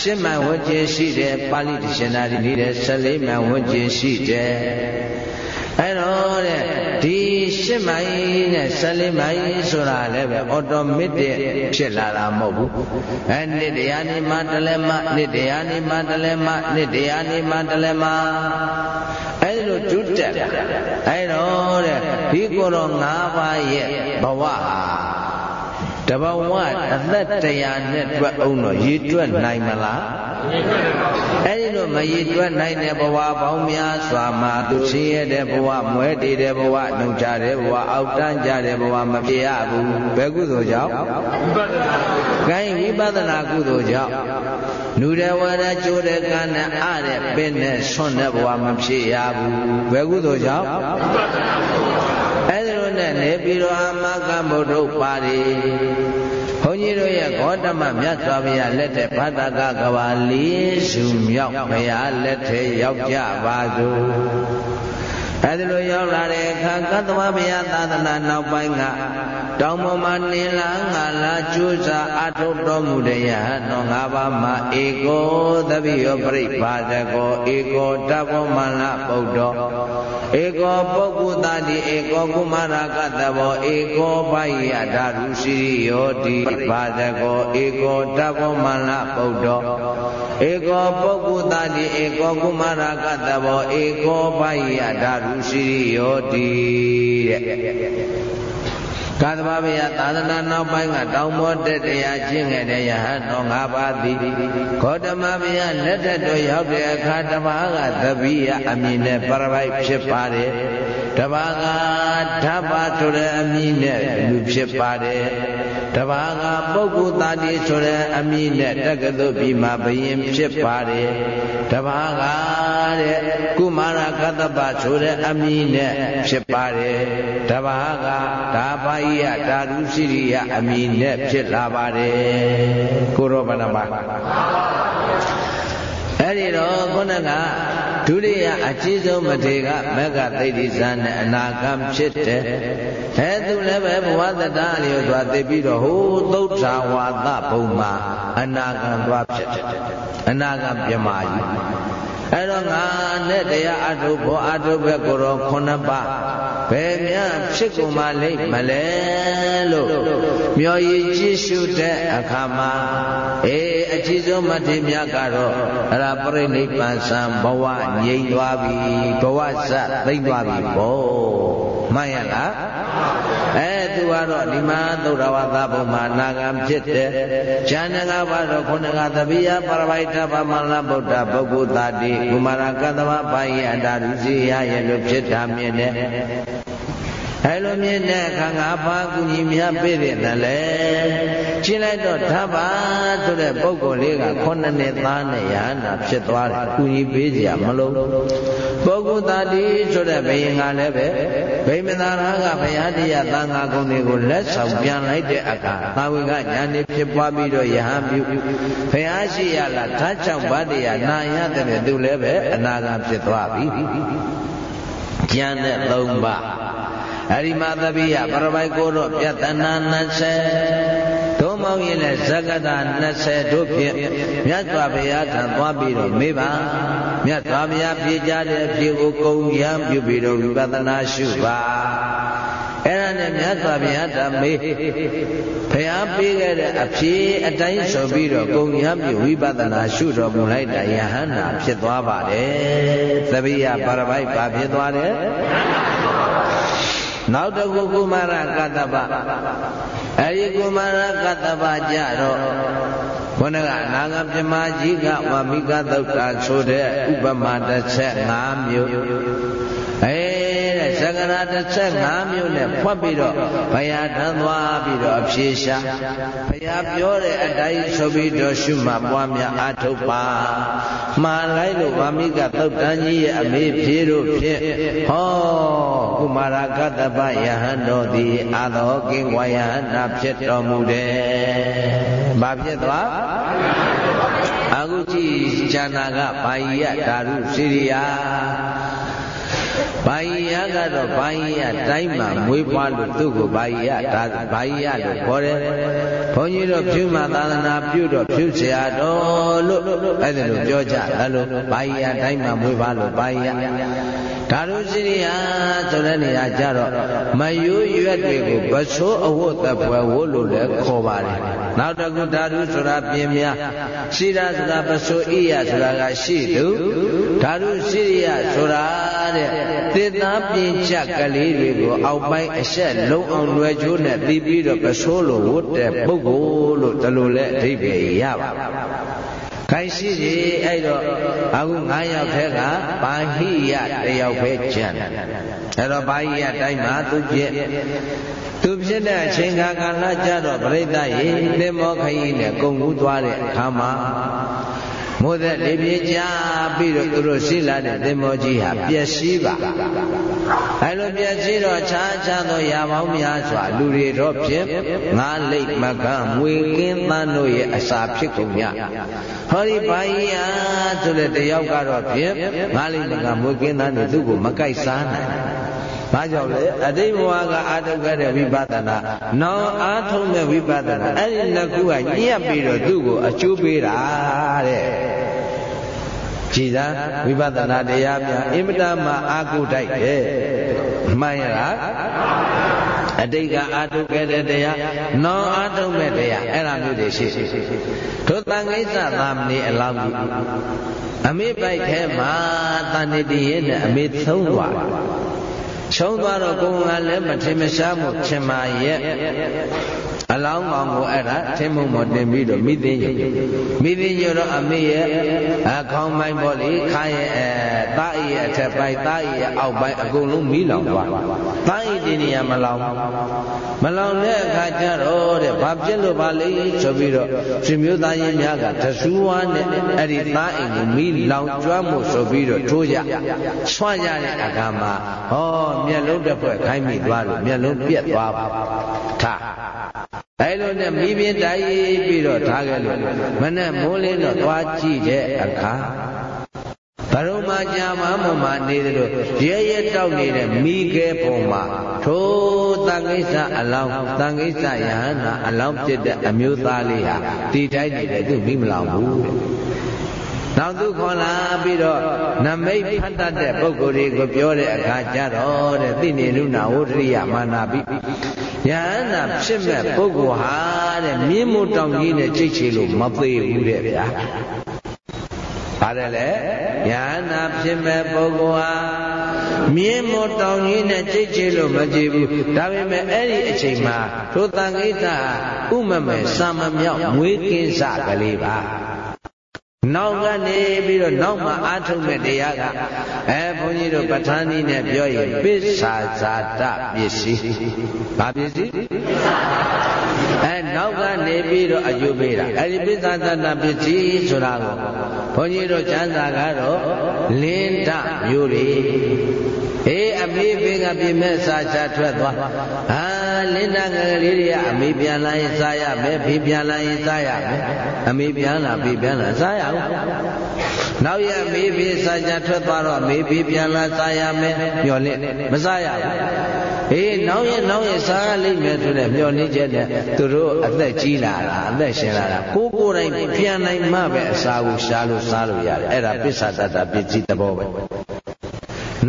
S1: ရှင်းမှဝန်းကျင်ရှိတဲ့ပါဠိရှင်သာရိနေတဲ့14မှဝန်းကျင်ရှိတဲ့အဲ့တော့တဲ့ ဒီရှစ်မိုင်နဲ့ဆယ်လေးမိုင်ဆိုတာလည်းပဲအော်တိုမက်တစ်ဖြစ်လာတာမဟုတ်ဘူးအဲနှစ်တရားနေမှတလဲမှနှစ်တရားနေမှတလဲမှနှစ်တရားနေမှတလဲမှအဲ့လိုကျွတ်တက်အဲ့တော့တဲ့ဒီကိုယ်တော်၅ပါးရဲ့ဘဝဟာတဘဝအသက်တရားနဲ့တွက်အောင်တော့ရည်တွက်နိုင်မလား အဲ့ဒီလိုမရည်တွက်နိုင်တဲ့ဘဝပေါင်းများစွာမှာသူဆင်းရဲတဲ့ဘဝမွဲတည်တဲ့ဘဝနှုတ်ကြတဲ့ဘဝအောက်တန်းကြတဲ့ဘဝမပြေရဘူးဘယ်ကုသိုလ်ကြောင့်ဝိပဿနာ။ကိုင်းဝိပဿနာကုသိုလ်ကြောင့်လူတဲ့ဝရကျိုးတဲ့ကံနဲ့အားတဲ့ပင်နဲ့ဆွန့်တဲ့ဘဝမဖြစ်ရဘူးဘယ်ကုသိုလ်ကြောင့်ဝိပဿနာအဲ့ဒီလိုနဲ့နေပြီးတော့အမကဗုဒ္ဓပါရီဘု န်းကြီးတို့ရဲ့ဂေါတမမြတ်စွာဘုရားလက်ထက်ဘာတကကဘာလေးစုမြောက်ဘုရားလက်ထက်ရောက်ကြပါစို့ အဲဒီလိုရောက်လာတဲ့အခါကတ္တဝဘုရားသာသနာနောက်ပိုင်းကတောင်ပေါ်မှာနေလာငါလာကျိုးစားအထုတ်တော်မူတဲ့ယဟန်တော်၅ပါးမှာဧကောသဗ္ဗယောပြိပါဒကောဧကောတဘောမန္လပုဒ္ဓောဧကောပုဂ္ဂုတာတိဧကောကုမာရကတဘောဧကောဘယဓာရုရှိယောတိပါဒကောဧကောတဘောမန္လပုဒ္ဓောဧကောပုဂ္ဂုတာတိဧကောကုမာရကတဘောဧကောဘယဓာရုရှိယောတိတဲ့ ကာသဘာဝယသာသနာနောက်ပိုင်းကတောင်ပေါ်တက်တရားကျင့်ခဲ့တဲ့ယဟန်တော်၅ပါးသည်ဂေါတမဘုရားလက်ထက်တော်ရောက်တဲ့အခါတပါးကသပိယအမည်နဲ့ပရပိုက်ဖြစ်ပါတယ်တပါးကဓမ္မဆိုတဲ့အမည်နဲ့လူဖြစ်ပါတယ်တပါးကပုဂ္ဂိုလ်သားတိဆိုတဲ့အမည်နဲ့တက္ကသိုလ်ပြည်မှာဘယင်ဖြစ်ပါတယ်တပါးကတဲ့ကုမာရကတ္တပဆိုတဲ့အမည်နဲ့ဖြစ်ပါတယ်တပါးကဒါပါယတာရုရှိရိယအမည်နဲ့ဖြစ်လာပါတယ်ကိုရောဗနမအဲ့ဒီတော့ခုနကဒုတိယအကြီးဆုံးမထေကမက္ကသိတိဇာနဲ့အနာဂံဖြစ်တယ်။အဲသူလည်းပဲဘဝတတအလျော်သွားသိပြီးတော့ဟိုသုဒ္ဓဝါသဘုံမှာအနာဂံသွားဖြစ်တယ်။အနာဂံပြမကြီး အဲ့တော့ငါနဲ့တရားအထုဖို့အထုဘက်ကိုတော့ခုနှစ်ပါးဘယ်များဖြစ်ကုန်မလိမ့်မလဲလို့မျောရည်ကြည့်ရှုတဲ့အခါမှာအေးအကြီးဆုံးမထေမြတ်ကတော့အဲ့ဒါပြိဋိဘံဆံဘဝငြိမ်သွားပြီဘဝစသိမ့်သွားပြီဘောမှန်ရလားအဲ သူကတော့ဒီမှာသုဒ္ဓဝါသဘုံမှာနာဂံဖြစ်တယ်။ဉာဏ်ငါးပါးတော့ခုနကသပိယပရပိုက်တပမလဗုဒ္ဓပုဂ္ဂိုလ်တာတိကုမာရကတ္တဝဘာယအတာရုစီယရဲ့လို့ဖြစ်တာမြင်တယ် အဲလိုမြင်တဲ့အခါငါဘာကူညီမြတ်ပြည့်တယ်လဲရှင်းလိုက်တော့ဓမ္မဆိုတဲ့ပုဂ္ဂိုလ်လေးကခုနှစ်နှစ်သားနဲ့ရဟန္တာဖြစ်သွားတယ်ကူညီပေးကြမလို့ပုဂ္ဂိုလ်တာတိဆိုတဲ့ဘယင်ကလည်းပဲဗိမသာရကဘုရားတရားသံဃာကုံတွေကိုလက်ဆောင်ပြန်လိုက်တဲ့အခါသာဝေကညာနေဖြစ်ပွားပြီးတော့ယဟန်ပြုဘုရားရှိရလားဓာတ်ချောင်းဗတ္တရားနာရတဲ့သူလည်းပဲအနာဂတ်ဖြစ်သွားပြီကျန်တဲ့၃ပါး အရိမသပိယပရပိုက်ကိုတော့ပြတနာ20သို့မဟုတ်ရင်လည်းဇဂတ20တို့ဖြင့်မြတ်စွာဘုရားထံသွားပြီးတော့မေးပါမြတ်စွာဘုရားပြေကြတဲ့အဖြစ်ကိုကုံရံပြုပြီးတော့ဝိပဿနာရှုပါအဲ့ဒါနဲ့မြတ်စွာဘုရားတမေးဘုရားပေးခဲ့တဲ့အဖြစ်အတိုင်းဆိုပြီးတော့ကုံရံပြုဝိပဿနာရှုတော်မူလိုက်တာယဟန္တာဖြစ်သွားပါတယ်သဗိယပါရပိုက်ပါဖြစ်သွားတယ် နောက်တစ်ခုကုမာရကတ္တပအဲဒီကုမာရကတ္တပကြတော့ဘုန်းကအနာဂပြမကြီးကဝမိကသုတ်တာဆိုတဲ့ဥပမာတစ်ချက်၅မျိုးအဲတဲ့သက္က ရာ15မျိုးနဲ့ဖွက်ပြီးတော့ဘုရားထမ်းသွားပြီးတော့အဖြေရှာဘုရားပြောတဲ့အတိုင်းဆိုပြီးတော့ရှုမှတ်ပွားများအထုတ်ပါမှားလိုက်လို့ဗာမိကသုတ်တန်ကြီးရဲ့အမေဖြေတို့ဖြင့်ဟောကုမာရကတ္တပယဟန်တော်သည်အာသောကင်ဝါယဟနာဖြစ်တော်မူတယ်။ဘာဖြစ်သွားအခုကြည့်ဉာဏကဘာယိယဓာရုစိရိယာ ဘာယိယကတော့ဘာယိယတိုင်းမှာမွေးဖွားလို့သူ့ကိုဘာယိယဒါဘာယိယလို့ခေါ်တယ်ဘုန်းကြီးတို့ဖြူမှသာသနာပြုတော့ဖြူเสียတော်လို့အဲ့ဒါလိုပြောကြအဲ့လိုဘာယိယတိုင်းမှာမွေးဖွားလို့ဘာယိယဓာရုစိရိယဆိုတဲ့နေရာကြတော့မယိုးရွက်တွေကိုပစိုးအဝတ်တပွဲဝတ်လို့လည်းခေါ်ပါတယ်နောက်တစ်ခုဓာတုဆိုတာပြင်များရှိတာဆိုတာပစိုးဣယဆိုတာကရှိသူဓာတုစိရိယဆိုတာတဲ့ သေသားပြင်ချကလေးတွေကိုအောက်ပိုင်းအဆက်လုံးအောင်လွယ်ချိုးနဲ့ပြီးပြီးတော့ပစိုးလိုဝတ်တဲ့ပုဂ္ဂိုလ်လို့ဒီလိုလဲအဓိပ္ပာယ်ရပါခိုင်ရှိစီအဲ့တော့အခု9ယောက်ထဲကဘာဟိယတယောက်ပဲကျန်အဲ့တော့ဘာဟိယတိုင်းမှာသူဖြစ်သူဖြစ်တဲ့အချိန်ခါကာလကြတော့ပြိဿရေသင်္မောခရီးနဲ့ကုံကူးသွားတဲ့အခါမှာ မိုးသက်လေးပြေကြပြီးတော့သူတို့ရှိလာတဲ့သင်္ဘောကြီးဟာပျက်စီးပါအဲလိုပျက်စီးတော့ခြားခြားသောရာပေါင်းများစွာလူတွေတော့ဖြင့်ငါလိတ်မကမွေကင်းသန်းတို့ရဲ့အစာဖြစ်ကုန်ကြဟောဒီဘာယီယာဆိုတဲ့တယောက်ကတော့ဖြင့်ငါလိတ်မကမွေကင်းသန်းတို့သူ့ကိုမကြိုက်စားနိုင် ဘာကြောင့်လဲအတိတ်ဘဝကအာထုတ်ခဲ့တဲ့ဝိပဿနာနောင်အာထုတ်မဲ့ဝိပဿနာအဲ့ဒီနှစ်ခုကညှက်ပြီးတော့သူ့ကိုအကျိုးပေးတာတဲ့ကြည်သာဝိပဿနာတရားများအင်မတန်မှအာကုတိုက်တယ်မှန်ရလားအတိတ်ကအာထုတ်ခဲ့တဲ့တရားနောင်အာထုတ်မဲ့တရားအဲ့ဒါမျိုးတွေရှိတို့တန်ခိစ္စသာမဏေအလောင်းကြီးအမေပိုက်ထဲမှာတန်နေတည်းရဲ့နဲ့အမေသုံးသွား ချုံသွားတော့ကိုယ်ကလည်းမထင်မရှားမှုထင်ပါရဲ့အလောင်းကောင်ကိုအဲ့ဒါထင်းမုံမော်တင်ပြီးတော့မိသိညိုမိသိညိုတော့အမေရဲ့အခေါင်းပိုင်းပေါ့လေခါရဲ့အဲတားရဲ့အထက်ပိုင်းတားရဲ့အောက်ပိုင်းအကုန်လုံးမိလောင်သွားတားရဲ့ဒီနေရာမလောင်မလောင်တဲ့အခါကျတော့တဲ့ဘာဖြစ်လို့ပါလဲဆိုပြီးတော့ရှင်မျိုးသားရင်များကတဆူဝါနဲ့အဲ့ဒီတားအိမ်ကိုမိလောင်ကျွမ်းမှုဆိုပြီးတော့ထိုးကြဆွမ်းကြတဲ့အခါမှာဟောမျက်လုံးတစ်ဖွဲ့ခိုင်းမိသွားလို့မျက်လုံးပြက်သွားပါထားအဲလိုနဲ့မိပြင်းတိုက်ပြီးတော့ထားခဲ့လို့မနဲ့မိုးလင်းတော့သွားကြည့်တဲ့အခါဘရုံမှာကြာမမမနေတယ်လို့ရဲရဲတောက်နေတဲ့မိခဲပုံမှာထိုတန်ကိစ္စအလောင်းတန်ကိစ္စယဟနာအလောင်းဖြစ်တဲ့အမျိုးသားလေးဟာဒီတိုင်းနေတယ်သူမိမလောင်ဘူး နောက်သူခေါ်လာပြီးတော့နမိတ်ဖတ်တတ်တဲ့ပုဂ္ဂိုလ်တွေကိုပြောတဲ့အခါကျတော့တဲ့သိနေလူနာဝဋ္ဌရိယမာနာပိယဟနာဖြစ်မဲ့ပုဂ္ဂိုလ်ဟာတဲ့မြင်းမို့တောင်ကြီးနဲ့ချိတ်ချေလို့မသေးဘူးတဲ့ဗျာပါတယ်လေယဟနာဖြစ်မဲ့ပုဂ္ဂိုလ်ဟာမြင်းမို့တောင်ကြီးနဲ့ချိတ်ချေလို့မကြည့်ဘူးဒါပေမဲ့အဲ့ဒီအချိန်မှာထိုတန်ခိတဥမမဲ့စာမမြောက်မွေးကင်းစကလေးပါ နောက်ကနေပြီးတော့နောက်မှအာထုတ်မဲ့တရားကအဲဘုန်းကြီးတို့ပဋ္ဌာန်းနည်းနဲ့ပြောရင်ပစ္ဆာဇာတပစ္စည်းဘာပစ္စည်းအဲနောက်ကနေပြီးတော့အကျိုးပေးတာအဲဒီပစ္ဆာဇာတပစ္စည်းဆိုတာကိုဘုန်းကြီးတို့ကျမ်းစာကတော့လင်းတမျိုးတွေ အေးအမေပင်ကပြင်မဲ့စာချထွက်သွားဟာလင်းတငယ်လေးတွေကအမေပြန်လာရင်စားရမယ်ဖေပြန်လာရင်စားရမယ်အမေပြန်လာဖေပြန်လာစားရအောင်နောက်ရမေးဖေးစာချထွက်သွားတော့မေးဖေးပြန်လာစားရမယ်မျော်လင့်မစားရဘူးအေးနောက်ရနောက်ရစားရလိမ့်မယ်ဆိုတဲ့မျော်လင့်ချက်နဲ့သူတို့အသက်ကြီးလာတာအသက်ရှင်လာတာကိုကိုယ်တိုင်ပြန်နိုင်မှပဲအစာကိုရှားလို့စားလို့ရတယ်အဲ့ဒါပစ္ဆာတတပစ္စည်းသဘောပဲ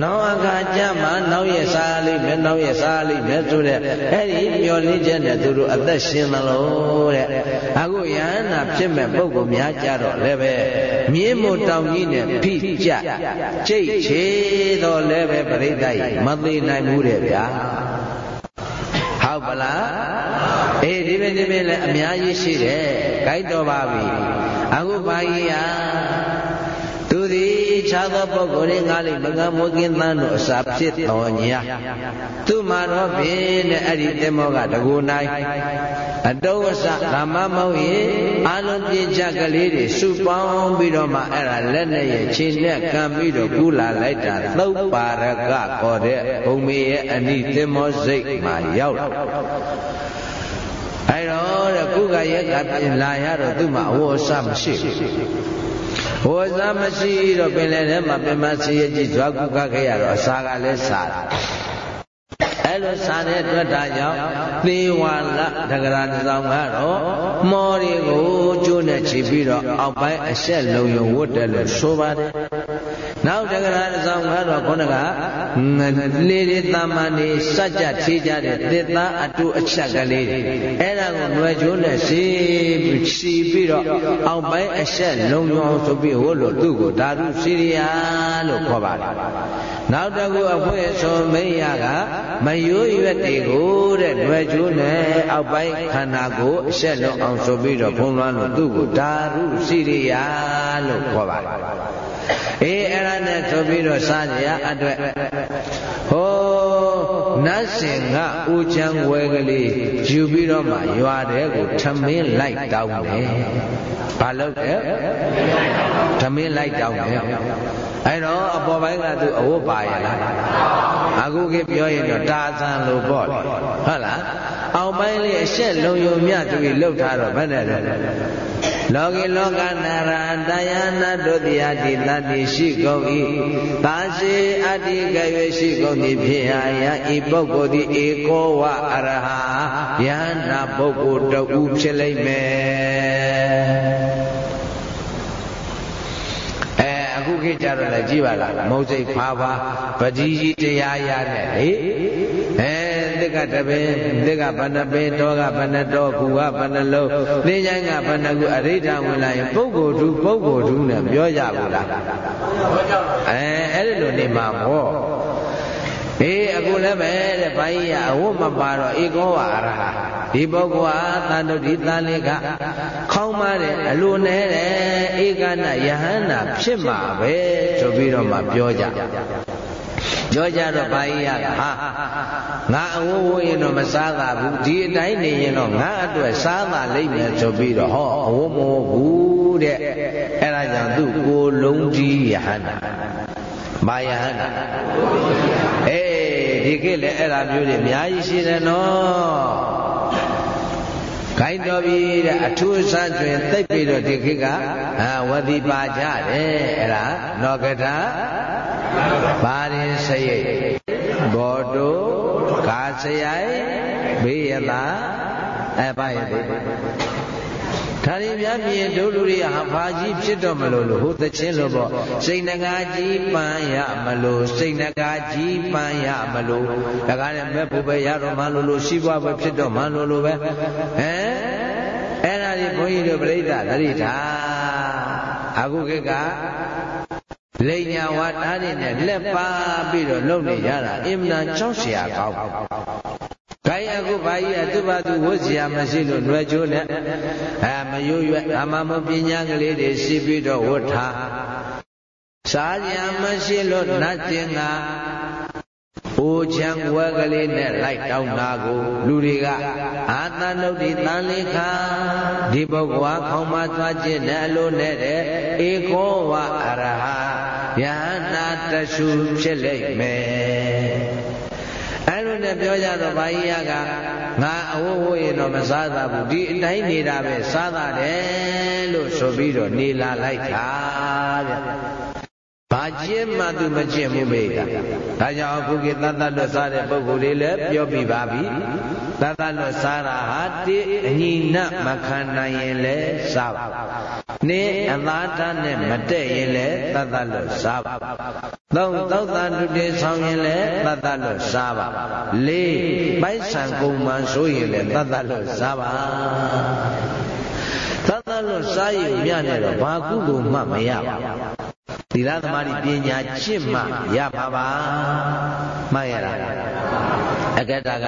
S1: နောက်အခါကျမှနောက်ရစားလိမ့်မယ်နောက်ရစားလိမ့်မယ်ဆိုတဲ့အဲ့ဒီမျောလင်းချက်နဲ့သူတို့အသက်ရှင်သလို့တဲ့အခုယဟနာဖြစ်မဲ့ပုဂ္ဂိုလ်များကြတော့လည်းပဲမြင်းမို့တောင်ကြီးနဲ့ဖိကြကြိတ်ချေတော့လည်းပဲပြိဋ္ဌိုက်မသေးနိုင်ဘူးတဲ့ဗျာဟုတ်ပလားအေးဒီပဲဒီပဲလည်းအများကြီးရှိတယ်ဂိုက်တော်ပါပြီအခုဘာကြီးဟာသူသည် ခြားသောပုဂ္ဂိုလ်တွေငါလိမကံမိုးကင်းသန်းတို့အစာဖြစ်တော်ညာသူမှာတော့ဖြင့်တဲ့အဲ့ဒီတေမောကတကူနိုင်အတုဝဆဓမ္မမဟုတ်ရင်အာလုံးပြင်းချကလေးတွေစုပေါင်းပြီးတော့မှအဲ့ဒါလက်နဲ့ရဲ့ခြေနဲ့ကံပြီးတော့ကူလာလိုက်တာသုတ်ပါရကခေါ်တဲ့ဘုံမေရဲ့အနိတေမောစိတ်မှာရောက်လာအဲ့တော့တဲ့ကုကရဲ့ကပြင်လာရတော့သူ့မှာအဝတ်အစားမရှိဘူး ဟိုစားမရှိတော့ပင်လယ်ထဲမှာပင်မစီရကြည့်ကြွားကုကခဲ့ရတော့အစာကလည်းစားတယ်အဲ့လိုစားတဲ့အတွက်ဒါကြောင့်သေဝါလတဂရတဆောင်ကတော့မော်ရီကိုကျိုးနဲ့ခြေပြီးတော့အောက်ပိုင်းအဆက်လုံးယုံဝတ်တယ်လို့ဆိုပါတယ် နောက်တဂရတဆောင်ကတော့ခေါင်းကလေလေတာမန်နေစัจကြထေးကြတဲ့သစ်သားအတူအချက်ကလေးအဲ့ဒါကိုလွယ်ကျိုးနဲ့စီစီပြီးတော့အောက်ပိုင်းအဆက်လုံးယုံဆိုပြီးဟိုလိုသူ့ကိုဓာတုစီရိယာလို့ခေါ်ပါတယ်နောက်တကူအဖွဲဆိုမိယကမယိုးရွက်တွေကိုတဲ့လွယ်ကျိုးနဲ့အောက်ပိုင်းခန္ဓာကိုအဆက်လုံးအောင်ဆိုပြီးတော့ဖုံးလွှမ်းလို့သူ့ကိုဓာတုစီရိယာလို့ခေါ်ပါတယ် အေးအဲ့ဒါနဲ့ဆိုပြီးတော့စားကြရအတွက်ဟိုနတ်စင်ကဦးချမ်းဝဲကလေးယူပြီးတော့မှရွာတဲ့ကိုထမင်းလိုက်တောင်းတယ်ဘာလုပ်တယ်ထမင်းလိုက်တောင်းတယ်အဲ့တော့အပေါ်ပိုင်းကသူအဝတ်ပါရလားအခုကပြောရင်တော့တာသံလို့ပေါ့ဟုတ်လား အောင်ပိုင်းလေးအရှက်လုံယုံမြသူကြီးလှုပ်ထားတော့ဘယ်နဲ့လဲလောကီလောကနာရတယနာတို့တိယတိတတိရှိကုန်၏သာရှိအတ္တိကရွေရှိကုန်သည်ဖြစ်ရာယဤပုဂ္ဂိုလ်သည်ဧကောဝအရဟယန္နာပုဂ္ဂိုလ်တူဖြစ်လိမ့်မယ် အခုခေတ်ကြတော့လည်းကြည့်ပါလားမုတ်စိတ်ဖားဖားပတိကြီးတရားရနဲ့လေအဲသစ်ကတပင်သစ်ကဘဏ္ဍပင်တောကဘဏ္ဍတောကူကဘဏ္ဍလုံးသင်္ချိုင်းကဘဏ္ဍကူအရိဋ္ဌဝင်လာရင်ပုဂ္ဂိုလ်သူပုဂ္ဂိုလ်သူနဲ့ပြောကြဘူးလားအဲအဲ့ဒီလိုနေမှာပေါ့ အေးအခုလည်းပဲတဲ့ဘာကြီးကအဝတ်မပါတော့ဧကောဝအရဟဒီပုဂ္ဂိုလ်ဟာသန္တုဒီသလိကခေါင်းမတဲ့အလိုနဲ့တဲ့ဧကနာယဟန္တာဖြစ်မှာပဲဆိုပြီးတော့မှပြောကြပြောကြတော့ဘာကြီးရဟာငါအဝဝရင်တော့မစားသာဘူးဒီအတိုင်းနေရင်တော့ငါအတွက်စားသာလိမ့်မယ်ဆိုပြီးတော့ဟောအဝမဟုတ်ဘူးတဲ့အဲ့ဒါကြောင့်သူ့ကိုလုံးကြီးယဟန္တာမာယဟန္တာအေး ဒီခေတ်လည်းအဲ့ဒါမျိုးတွေအများကြီးရှိတယ်နော်ခိုင်းတော်ပြီတဲ့အထူးဆန်းတွင်သိပ်ပြီးတော့ဒီခေတ်ကအာဝတိပါကြတယ်အဲ့ဒါနောကထပါရင်စရိတ်ဘောတုကာစရိုက်ဘေးရလာအဲပါရသေး ဒါတွေများပြင်းတို့လူတွေဟာဘာကြီးဖြစ်တော့မလို့လို့ဟိုသချင်းလို့ပေါ့စိတ်နှကားကြီးပန်းရမလို့စိတ်နှကားကြီးပန်းရမလို့ဒါကလည်းမဲ့ဖို့ပဲရတော့မှလို့လို့ရှိဘွားပဲဖြစ်တော့မှလို့လို့ပဲဟမ်အဲ့ဒါတွေဘုန်းကြီးတို့ပြိဋ္ဌာသတိထားအခုခေတ်ကလိညာဝါတားတွေနဲ့လက်ပါပြီးတော့လုပ်နေကြတာအင်မတန်ကြောက်စရာကောင်း ဂိုင်းအခုဘာကြီးကသူ့ဘာသူဝတ်စရာမရှိလို့လွယ်ချိုးနဲ့အဲမယိုးရွက်အမမပညာကလေးတွေရှိပြီးတော့ဝတ်ထားစားကြမရှိလို့နတ်တင်ကအိုချံဝဲကလေးနဲ့လိုက်တောင်းတာကို လူတွေကအာသနုတ်ဒီတန်လေးခါဒီပုဂ္ဂိုလ်ဟာခေါင်းမသွားခြင်းနဲ့အလိုနဲ့တဲ့ဧကောဝအရဟယန္တာတရှုဖြစ်လိမ့်မယ် အဲ့လိုနဲ့ပြောကြတော့ဘာကြီးကငါအဝိုးဝိုးရင်တော့မစားသာဘူးဒီအတိုင်းနေတာပဲစားသာတယ်လို့ဆိုပြီးတော့နေလာလိုက်တာတဲ့ ဘာကျင့်မှသူမကျင့်ဘူးမေကဒါကြောင့်အခုကိသတ္တလွတ်စားတဲ့ပုဂ္ဂိုလ်တွေလည်းပြောပြပါပြီသတ္တလွတ်စားတာဟာတိအညီနမခံနိုင်ရင်လည်းစားပါနေအသာထနဲ့မတက်ရင်လည်းသတ္တလွတ်စားပါသုံးသောတာတုတေဆောင်ရင်လည်းသတ္တလွတ်စားပါလေးပိုက်ဆံကုန်မှန်ဆိုရင်လည်းသတ္တလွတ်စားပါသတ္တလွတ်စားရင်မြနဲ့တော့ဘာကုလို့မှမရပါဘူး သီလသမာဓိပညာကျင့်မှရပါပါမှန်ရလားအကတက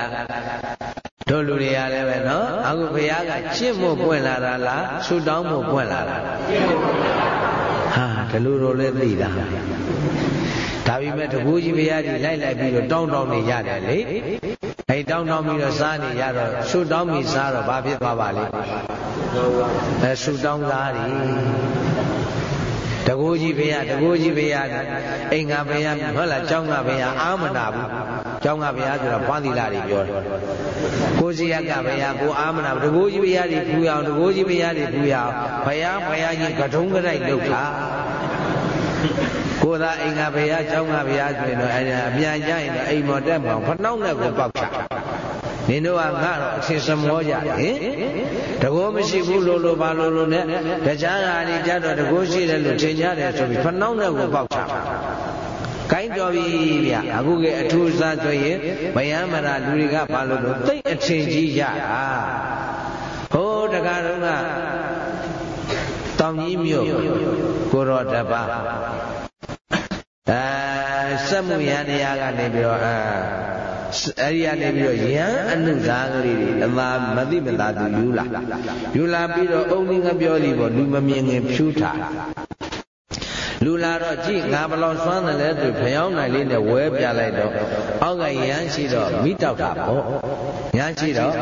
S1: တို့လူတွေကလည်းပဲနော်အခုဘုရားကချစ်မှုပွင့်လာတာလားဆူတောင်းမှုပွင့်လာတာဟာဒီလိုလိုလည်းသိတာဒါပေမဲ့တကူကြီးဘုရားကြီးလိုက်လိုက်ပြီးတော့တောင်းတောင်းနေရတယ်လေအဲတောင်းတောင်းပြီးတော့စားနေရတော့ဆူတောင်းပြီးစားတော့ဘာဖြစ်သွားပါလဲအဲဆူတောင်းစားတယ် တကူကြီးဘုရားတကူကြီးဘုရားအိမ်ကဘုရားဟုတ်လားကျောင်းကဘုရားအာမနာဘူးကျောင်းကဘုရားဆိုတော့ဘွားသီလာတွေပြောတယ်ကိုစီရကဘုရားကိုအာမနာတကူကြီးဘုရားတွေဖူရအောင်တကူကြီးဘုရားတွေဖူရအောင်ဘုရားဘုရားကြီးကထုံးကြိုက်လုပ်တာကိုသာအိမ်ကဘုရားကျောင်းကဘုရားဆိုရင်တော့အဲအပြန်ကြရင်တော့အိမ်မော်တက်မောင်ဖနှောက်နဲ့ကိုပေါက်ချ နင်တို့ကငါတော့အထင်စမောကြဟင်တကောမရှိဘူးလို့လို့ဘာလို့လို့နဲ့တရားဓာရီကြတော့တကောရှိတယ်လို့ထင်ကြတယ်ဆိုပြီးဖနှောက်နဲ့ကိုပေါက်ချကိုင်းတော်ပြီဗျအခုကအထူးစားဆိုရင်မယမ်းမရာလူတွေကဘာလို့လို့သိအထင်ကြီးရတာဟိုးတကားတော့ကတောင်ကြီးမြို့ကိုရောတပါ အဲစက်မှုရန်တရားကနေပြီးတော့အဲအဲ့ဒီကနေပြီးတော့ယံအနုသာကလေးတွေအသာမသိမသာသူယူလာယူလာပြီးတော့အုံလေးငပြောသည်ပေါ့လူမမြင်ခင်ဖြူးထားလူလာတော့ကြည့်ငါဘလောက်စွမ်းတယ်လဲသူဖျောင်းနိုင်လေးနဲ့ဝဲပြလိုက်တော့အောက်ကရမ်းရှိတော့မိတောက်တာပေါ့ရမ်းရှိတော့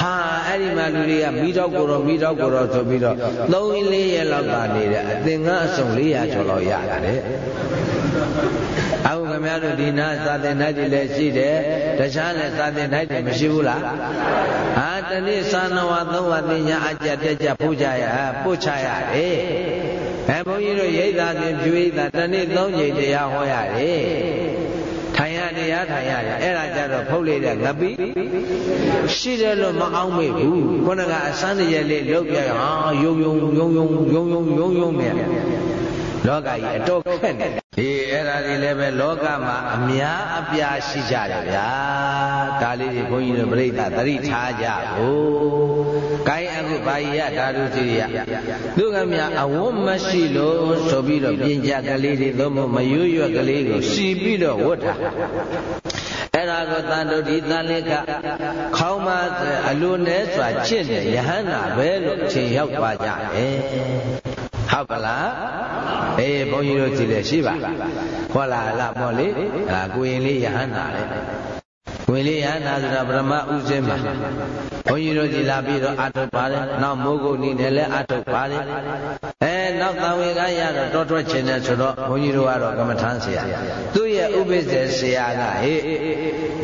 S1: ဟာ အဲ့ဒီမှာလူတွေကမိတောက်ကိုတော့မိတောက်ကိုတော့ဆိုပြီးတော့3 4ရက်လောက်ကနေတဲ့အသင်္ကန်းအစုံ400ကျော်လောက်ရတာတဲ့အခုခင်ဗျားတို့ဒီနာသာသင်၌တွေလည်းရှိတယ်တခြားလည်းသာသင်၌တွေမရှိဘူးလားဟာတနေ့သာနဝသုံးဝသိညာအကြတက်ကြပို့ကြရပို့ချရတယ်အဲဘုန်းကြီးတို့ရိတ်သာသင်ဖြူရိတ်သာတနေ့သုံးချိန်တရားဟောရတယ်ထိုင်ရ တရားထိုင်ရတယ်အဲ့ဒါကြတော့ဖုတ်လေးတဲ့ငပိရှိတယ်လို့မအောင်မေ့ဘူးခုနကအစမ်းတရလေးလုတ်ပြရဟာယုံယုံယုံယုံယုံယုံယုံယုံမြဲလောကကြီးအတော့ခက်နေ ဒီအဲ့ဒါတွေလည်းပဲလောကမှာအများအပြားရှိကြတယ်ဗျာဒါလေးတွေဘုန်းကြီးတို့ပြိဿသတိထားကြဖို့ကိုင်းအခုဘာယဓာတုစီရိယသူကမြအဝတ်မရှိလို့ဆိုပြီးတော့ပြင်ကြကလေးတွေသို့မဟုတ်မရွရွက်ကလေးကိုစီပြီးတော့ဝတ်ထားအဲ့ဒါကိုတန်တုဒီတန်လိကခေါင်းမအလိုနဲ့စွာချစ်တဲ့ယဟန္တာပဲလို့အချိန်ရောက်သွားကြတယ်ဟုတ်ကလား အေးဘုန်းကြီးတို့ကြည့်လေရှိပါဟောလာလားပေါ့လေအာကိုရင်လေးယဟန္တာလေ ဝင်လေးရနာဆိုတာပရမဥစဉ်မှာဘုန်းကြီးတို့ကြီးလာပြီးတော့အထုတ်ပါတယ်နောက်မိုးကုတ်နီးနဲ့လည်းအထုတ်ပါတယ်အဲနောက်သံဝေကရတော့တောထွက်ခြင်းနဲ့ဆိုတော့ဘုန်းကြီးတို့ကတော့ကမ္မထမ်းဆရာသူ့ရဲ့ဥပိ္ပဇေဆရာကဟေး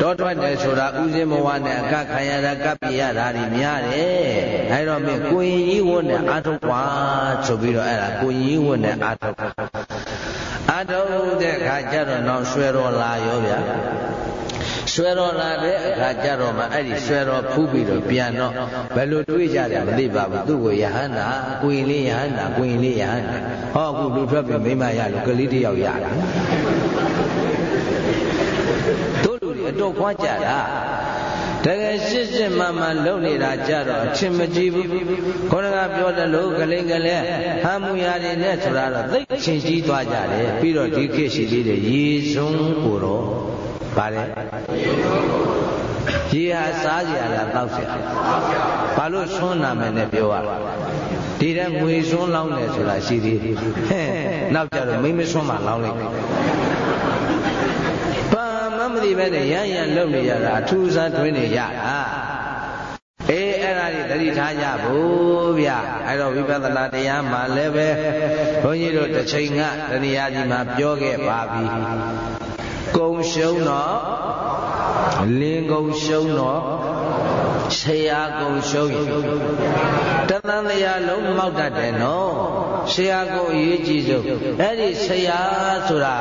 S1: တောထွက်တယ်ဆိုတာဥစဉ်ဘဝနဲ့အကခံရတာကပ်ပြရတာတွေများတယ်အဲတော့မင်းကိုရင်ကြီးဝတ်နဲ့အထုတ်ပါဆိုပြီးတော့အဲ့ဒါကိုရင်ကြီးဝတ်နဲ့အထုတ်အထုတ်တဲ့အခါကျတော့နောက်ဆွဲတော်လာရောဗျာ ဆွဲတော်လာတဲ့အခါကျတော့မှအဲ့ဒီဆွဲတော်ဖူးပြီးတော့ပြန်တော့ဘယ်လိုတွေးကြတယ်မသိပါဘူးသူ့ကိုယဟန္တာကိုရင်လေးယဟန္တာကိုရင်လေးယဟန္တာဟောအခုလူထွက်ပြီးမိမရလို့ကလေးတယောက်ရတာတို့လူတွေအတော့ခွာကြတာတကယ်ရှစ်ရှစ်မှန်မှန်လုပ်နေတာကြတော့အချင်းမကြည့်ဘူးခေါင်းကပြောတယ်လို့ကလေးကလေးဟမ်းမူရာတွေနဲ့ဆိုတာတော့သိချင်းကြီးသွားကြတယ်ပြီးတော့ဒီခေတ်ရှိသေးတယ်ရေစုံကိုတော့ ဗါလေရေဟာစားကြရလားတောက်ကြရဘာလို့ဆွန်းနာမယ်နဲ့ပြောရဒီတဲ့ငွေဆွန်းလောင်းတယ်ဆိုတာရှိသေးတယ်နောက်ကြတော့မိမဆွန်းမှလောင်းလိုက်ဘာမှမသိပဲနဲ့ရရန်လုပ်နေရတာအထူးစားတွင်းနေရတာအေးအဲ့ဒါတွေသတိထားကြဖို့ဗျအဲ့တော့ဝိပဿနာတရားမှာလည်းပဲဘုန်းကြီးတို့တစ်ချိန်ကတရားဒီမှာပြောခဲ့ပါပြီ ကုံရှုံတော့လင်းကုံရှုံတော့ဆရာကုံရှုံးရင်တသံတရားလုံးမောက်တတ်တယ်နော်ဆရာကိုအရေးကြီးဆုံးအဲ့ဒီဆရာဆိုတာ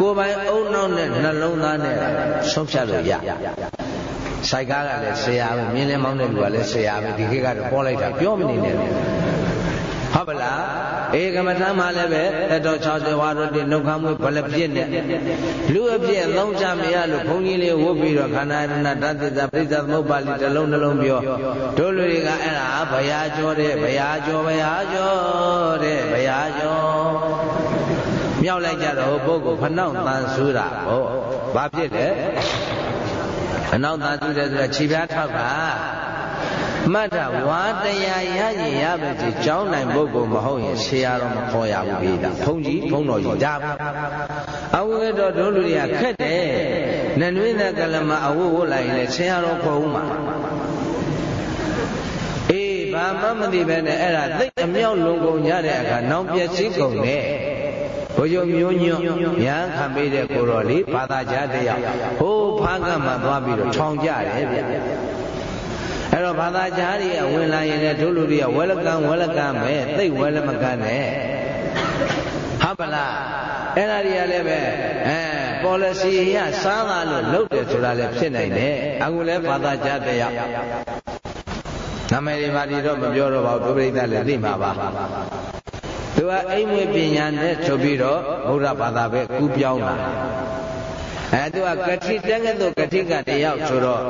S1: ကိုယ်ပိုင်အုံနောက်နဲ့နှလုံးသားနဲ့ဆုံးဖြတ်လို့ရဆိုင်ကားကလည်းဆရာပဲမြင်းလင်းမောင်းတဲ့လူကလည်းဆရာပဲဒီခေတ်ကတော့ပေါ်လိုက်တာပြောမနေနဲ့ ဟုတ်ပါလားဧကမထမ်းမှလည်းပဲတတော်60ဝါတို့တိနှုတ်ခမ်းမွေးဘလပြစ်နဲ့လူအပြစ်သုံးချမရလို့ဘုန်းကြီးလေးဝုတ်ပြီးတော့ခန္ဓာရဏတသစ္စာပရိသသမုပ္ပါလိတစ်လုံးနှလုံးပြောတို့လူတွေကအဲ့ဒါဘယာကျော်တဲ့ဘယာကျော်ဘယာကျော်တဲ့ဘယာကျော်မြောက်လိုက်ကြတော့ပုဂ္ဂိုလ်ဖနှောက်တန်ဆူတာဟောဘာဖြစ်လဲအနောက်သာသူတယ်ဆိုတာခြေပြားထောက်တာ မှတ်တာဝါတရားရရင်ရပဲစီကြောင်းနိုင်ပုဂ္ဂိုလ်မဟုတ်ရင်ဆရာတော်မခေါ်ရဘူးပြည်တာဘုန်းကြီးဘုန်းတော်ကြီးဒါအဝိတော်တို့လူတွေကခက်တယ်နနွေးနဲ့ကလမအဝိဝတ်လိုက်ရင်ဆရာတော်ခေါ်ဦးမှာအေးဘာမှမသိပဲနဲ့အဲ့ဒါသိအမြောက်လုံကုန်ကြတဲ့အခါနောင်ပြည့်စည်ကုန်တယ်ဘုရားမျိုးညွန့်ညာခံပေးတဲ့ကိုတော်လေးဘာသာကြားတယောက်ဟိုးဖားကမှသွားပြီးတော့ထောင်ကြတယ်ဗျ အဲ့တော့ဘာသာကြားတွေကဝင်လာရင်လည်းတို့လူတွေကဝဲလကံဝဲလကံပဲသိဝဲလမကံနဲ့ဟုတ်ပလားအဲ့ဒါတွေကလည်းပဲအဲ policy ရစားသားလို့လုပ်တယ်ဆိုတာလည်းဖြစ်နိုင်တယ်အခုလည်းဘာသာကြားတရားနာမည်တွေပါဒီတော့မပြောတော့ပါဘူးဒုပရိသလည်းသိမှာပါသူကအိမ်မွေပညာနဲ့ဆိုပြီးတော့ဘုရားဘာသာပဲကူးပြောင်းလာ အဲသူကကတိတက္ကသိုလ်ကတိကတယောက်ဆိုတော့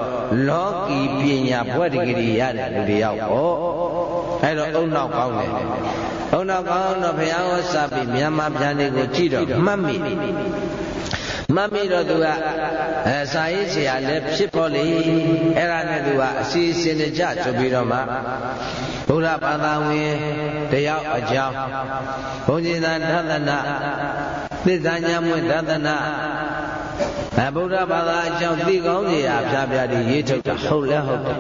S1: လောကီပညာဘွဲ့တကယ်ရတဲ့လူတယောက်ပေါ့အဲတော့အုံနောက်ကောင်းတယ်အုံနောက်ကောင်းတော့ဘုရားဟောစပြီးမြန်မာပြန်တွေကိုကြည့်တော့မှတ်မိမမီတော့သူကအဲစာရေးဆရာလည်းဖြစ်ပေါ်လေအဲ့ဒါနဲ့သူကအစီအစဉ်တကြဆိုပြီးတော့မှဘုရားဘာသာဝင်တယောက်အကြောင်းဘုန်းကြီးသာသဒ္ဒနာ သစ္စာညာမွေသဒ္ဒနာအဲဗုဒ္ဓဘာသာအကြောင်းသိကောင်းကြီးအဖျားဖျားဒီရေးထုတ်တာဟုတ်လဲဟုတ်တယ်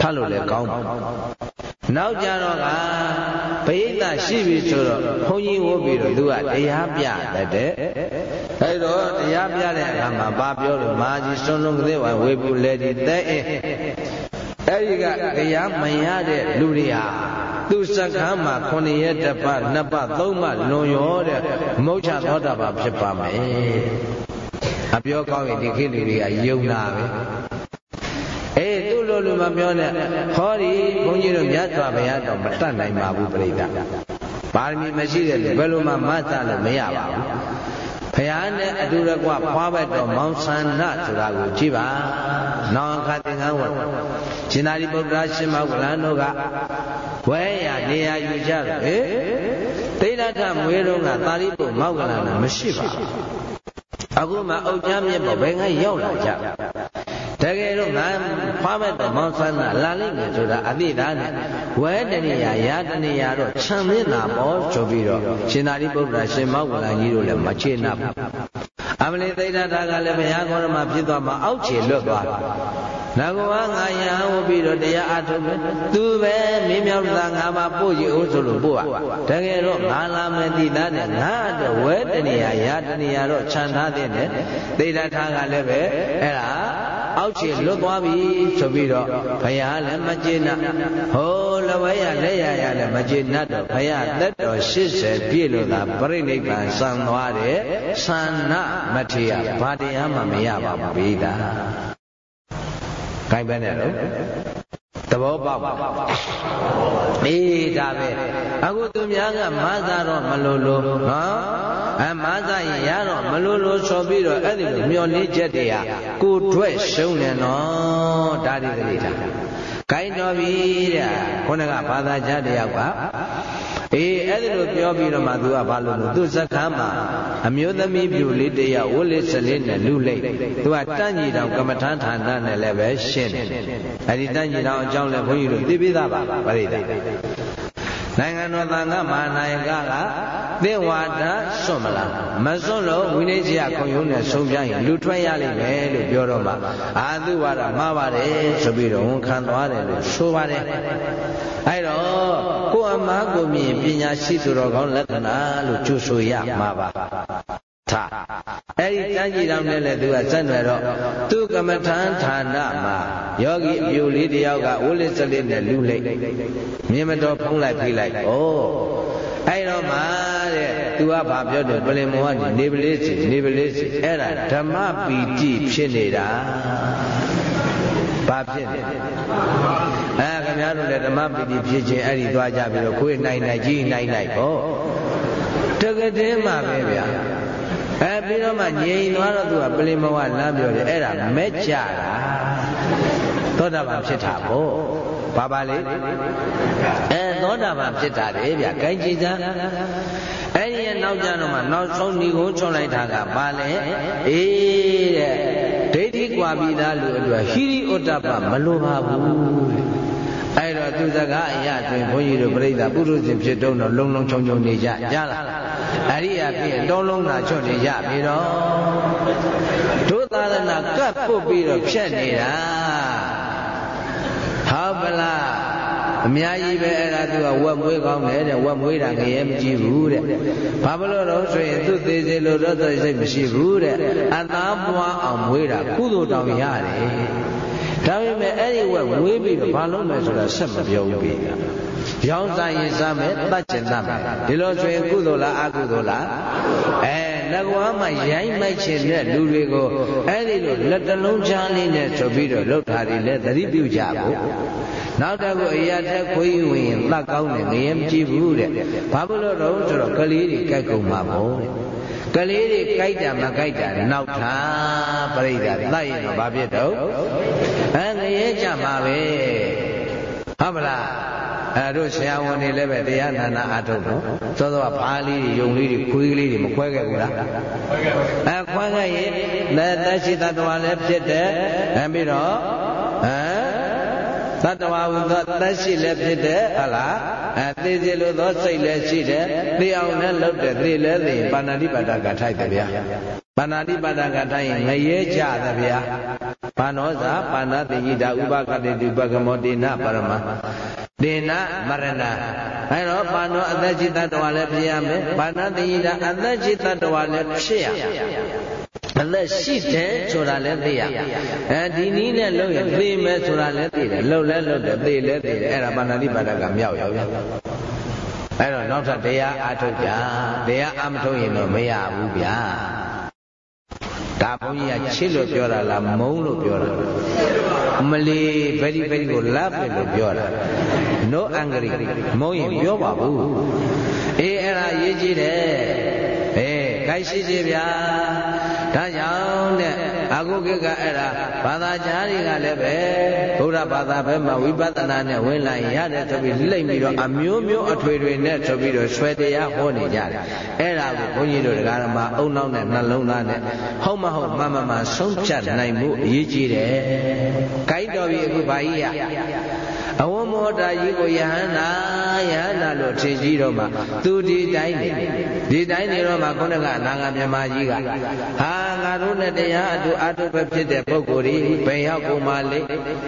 S1: ဖတ်လို့လည်းကောင်းပါနောက်ကြတော့ကပရိသတ်ရှိပြီဆိုတော့ဘုန်းကြီးဝုတ်ပြီးတော့သူကတရားပြတတ်တယ်အဲတော့တရားပြတဲ့အခါမှာဘာပြောလို့မာကြီးစွန်းလုံးကလေးဝဝေပူလေဒီတဲ့အင်းအဲဒီကတရားမရတဲ့လူတွေဟာ သူစက္ကမ်းမှာ9ရက်တစ်ပတ်2ပတ်3ပတ်လွန်ရောတဲ့မုတ်ချသောတာပန်ဖြစ်ပါမယ်အပြောကောင်းရင်ဒီခေတ်လူတွေကယုံနာပဲအေးသူ့လိုလိုမပြောနဲ့ဟောဒီဘုန်းကြီးတို့မြတ်စွာဘုရားတော်မတတ်နိုင်ပါဘူးပြိတ္တာပါရမီမရှိတဲ့လူဘယ်လိုမှမတ်တလို့မရပါဘူးဘု ရားနဲ့အတူတကွဖွားဘက်တော်မောင်ဆန္ဒဆိုတာကိုကြည့်ပါနောင်ခသင်္ကန်းဝတ်ရှင်သာရိပုတ္တရာရှင်မောကလန်တို့ကဝဲရနေရာယူကြတယ်ဟေးသိဒ္ဓထမွေးတော့ကသာရိပုတ္တမောကလန်မရှိပါဘူးအခုမှအုတ်ချမ်းမြစ်ပေါ်ဘယ်ငါရောက်လာကြ တကယ်တော့ငါဖားမဲ့တော့မောင်ဆန်းသာလာလိမ့်မယ်ဆိုတာအသိသားနဲ့ဝဲတဏိယာရာတဏိယာတော့ခြံမင်းတာပေါ့ဆိုပြီးတော့ရှင်သာရိပုတ္တရာရှင်မောကလန်ကြီးတို့လည်းမချေနာဘူး အမလီသိဒ္ဓတာကလည်းဘုရားခေါ်ရမှာဖြစ်သွားမှအောက်ခြေလွတ်သွားနဂဝငါယံဝပြီးတော့တရားအထုတ်မယ်သူပဲမင်းမြောက်တာငါမပို့ကြည့်ဦးဆိုလို့ပို့ပါတကယ်တော့ငါလာမယ်တိသားနဲ့ငါတော့ဝဲတနေရရာတနေရတော့ခြံထားတဲ့နဲ့သိဒ္ဓထာကလည်းပဲအဲ့ဒါအောက်ခြေလွတ်သွားပြီဆိုပြီးတော့ဘုရားလည်းမကျေနပ်ဟိုးလဝဲရလက်ရရလည်းမကျေနပ်တော့ဘုရားသက်တော်80ပြည့်လို့သာပြိဋိဘံစံသွားတယ်သန္နမထေရဘာတရားမှမရပါဘူးဘိဒါခိုင်းပဲနဲ့တော့သဘောပေါက်ပါအေးဒါပဲအခုသူများကမဆာတော့မလို့လို့နော်အမဆာရင်ရတော့မလို့လို့ဆိုပြီးတော့အဲ့ဒီလိုမျောနေချက်တွေကကိုထွက်ရှုံးနေနော်ဒါဒီကလေးဒါ ကိုင်းတော်ပြီတဲ့ခုနကဘာသာကြားတယောက်ကအေးအဲ့ဒီလိုပြောပြီးတော့မှသူကဘာလို့လဲသူစက္ကမ်းမှာအမျိုးသမီးပြူလေးတယောက်ဝိလိစလေးနဲ့လူလိတ်သူကတန့်ကြီးတောင်ကမ္မထမ်းဌာနနဲ့လည်းပဲရှင်းတယ်အဲ့ဒီတန့်ကြီးတောင်အကြောင်းလည်းဘုန်းကြီးတို့သိပြီးသားပါပရိသတ် နိုင်ငံတော်သံဃာမဟာနာယကကသင်ဝါဒစွန့်မလားမစွန့်လို့ဝိနည်းကြီးခုံရုံးနဲ့ဆုံးပြရင်လူထွက်ရလိမ့်မယ်လို့ပြောတော့မှအာသူဝါဒမှားပါတယ်ဆိုပြီးတော့ဝန်ခံသွားတယ်လို့ဆိုပါတယ်အဲ့တော့ကိုယ်အမားကိုမြင်ပညာရှိသူတော်ကောင်းလက္ခဏာလို့ကျူဆိုရမှာပါ ထာအဲ့ဒီတန်းကြီးတော်နဲ့လည်းသူကစက်နွယ်တော့သူကမ္မထန်ဌာနမှာယောဂီအပြိုလေးတယောက်ကဝိလိစလေးနဲ့လူလိုက်မြင်မတော်ဖုံးလိုက်ဖိလိုက်ဩအဲ့တော့မှတဲ့သူကဘာပြောတယ်ပလင်မောကနေနေပလေးစီနေပလေးစီအဲ့ဒါဓမ္မပီတိဖြစ်နေတာဘာဖြစ်နေအဲခင်ဗျားတို့လည်းဓမ္မပီတိဖြစ်ခြင်းအဲ့ဒီသွားကြပြီးတော့ခွေးနိုင်နိုင်ကြီးနိုင်နိုင်ဟောတကယ်တည်းမှပဲဗျာ အဲပြီးတော့မှငြိမ်သွားတော့သူကပလင်မဝလမ်းပြောတယ်အဲ့ဒါမက်ကြတာသောတာပန်ဖြစ်တာပေါ့ဘာပါလေအဲသောတာပန်ဖြစ်တာလေဗျဂိုင်းကြည်စမ်းအဲ့ဒီရဲ့နောက်ကြတော့မှနောက်ဆုံးဏီကိုချွန်လိုက်တာကဘာလဲအေးတဲ့ဒိဋ္ဌိကွာပြီးသားလူအတွက်ဟိရိဥတ္တပမလိုပါဘူး အဲ့တော့သူစကားအရာတွင်ဘုန်းကြီးတို့ပြိဿပုရုဇဉ်ဖြစ်တော့လုံလုံချုံချုံနေကြကြားလားအရိယာဖြစ်တောလုံးသာချွတ်နေရပြီတော့ဒုသာသနာကပ်ပုတ်ပြီးတော့ဖြတ်နေတာဟုတ်ပလားအများကြီးပဲအဲ့ဒါသူကဝက်မွေးကောင်းတယ်တဲ့ဝက်မွေးတာငရဲမကြည့်ဘူးတဲ့ဘာမလို့တော့ဆိုရင်သူ့သေးသေးလို့တော့စိတ်မရှိဘူးတဲ့အသားပွားအောင်မွေးတာကုသိုလ်တောင်ရတယ် ဒါပေမဲ့အဲ့ဒီဝက်မွေးပြီးတော့ဘာလုပ်မယ်ဆိုတာဆက်မပြောဘူးပြီရောင်းစားရင်စားမယ်တတ်ကျင်တတ်မယ်ဒီလိုဆိုရင်ကုသိုလ်လားအကုသိုလ်လားအဲငကွာမှရိုင်းမိုက်ချင်တဲ့လူတွေကိုအဲ့ဒီလိုလက်တလုံးချားလေးနဲ့ဆိုပြီးတော့လှုပ်ထားတယ်လေသတိပြုကြဖို့နောက်တစ်ခုအရာတက်ခွေးဝင်ရင်တတ်ကောင်းတယ်ငရဲမကြည့်ဘူးတဲ့ဘာလို့လို့တော့ဆိုတော့ကလေးတွေကြိုက်ကုန်မှာပေါ့တဲ့ ကလေးတွေကြိုက်တာမကြိုက်တာနောက်ထားပြိဿတတ်ရင်တော့ဘာဖြစ်တော့အဲငရဲကြမှာပဲဟုတ်မလားအဲတို့ဆရာဝန်တွေလည်းပဲတရားနာနာအထုတ်တော့သောသောဘာလေးတွေယုံလေးတွေခွေးလေးတွေမခွဲခဲ့ဘူးလားခွဲခဲ့ပါဘူးအဲခွဲခဲ့ရင်လက်သက်ရှိတ attva လည်းဖြစ်တယ်အဲပြီးတော့ဟမ် တတ္တဝါဟုသောတက်ရှိလည်းဖြစ်တယ်ဟလားအဲသိစေလိုသောစိတ်လည်းရှိတယ်သိအောင်လည်းလုပ်တယ်သိလည်းသိပါဏာတိပါဒကထိုက်တယ်ဗျာပါဏာတိပါဒကထိုက်ရင်ငရဲကြတယ်ဗျာဘာနောဇာပါဏတိဟိတာဥပကတိတုပကမောတိနာပရမဒေနမရဏအဲတော့ပါဏောအသက်ရှိတ attva လည်းဖြစ်ရမယ်ပါဏတိဟိတာအသက်ရှိတ attva လည်းဖြစ်ရ အသက်ရှိတယ်ဆိုတာလည်းသိရအဲဒီနည်းနဲ့လုပ်ရင်သိမယ်ဆိုတာလည်းသိတယ်လှုပ်လဲလှုပ်တယ်သိလဲသိတယ်အဲ့ဒါပါဏာတိပါဒကမြောက်ရောက်အဲ့တော့နောက်ထပ်တရားအထုတ်ကြတရားအမထုတ်ရင်တော့မရဘူးဗျာဒါဘုန်းကြီးကချစ်လို့ပြောတာလားမုန်းလို့ပြောတာမလီဗက်ဒီဗက်ဒီကိုလပ်ပဲလို့ပြောတာ no angry မုန်းရင်ပြောပါဘူးအေးအဲ့ဒါရေးကြည့်တယ်အေးခိုက်ရှိကြဗျာ ဒါကြောင့်တဲ့အခုကိကအဲ့ဒါဘာသာကြားတွေကလည်းပဲဘုရားဘာသာဘက်မှာဝိပဿနာနဲ့ဝင်လာရင်ရတယ်ဆိုပြီးလိမ့်ပြီးတော့အမျိုးမျိုးအထွေထွေနဲ့ဆိုပြီးတော့ဆွဲတရားဟောနေကြတယ်အဲ့ဒါကိုဘုန်းကြီးတို့တရားဓမ္မအုံနောက်နဲ့နှလုံးသားနဲ့ဟုတ်မဟုတ်မှန်မှန်မှဆုံးဖြတ်နိုင်မှုအရေးကြီးတယ်။ဂိုက်တော်ပြီ အခုဘာကြီးရအဝမောတာကြီးကိုယဟန္တာယဟန္တာလို့ထင်ကြီးတော့မှသူဒီတိုင်းနေဒီတိုင်းနေတော့မှခုနကအနာဂတ်မြမကြီးကဟာငါတို့နဲ့တရားအတူအတုပဲဖြစ်တဲ့ပုဂ္ဂိုလ်ဒီဘယ်ရောက်ကုန်မှလဲ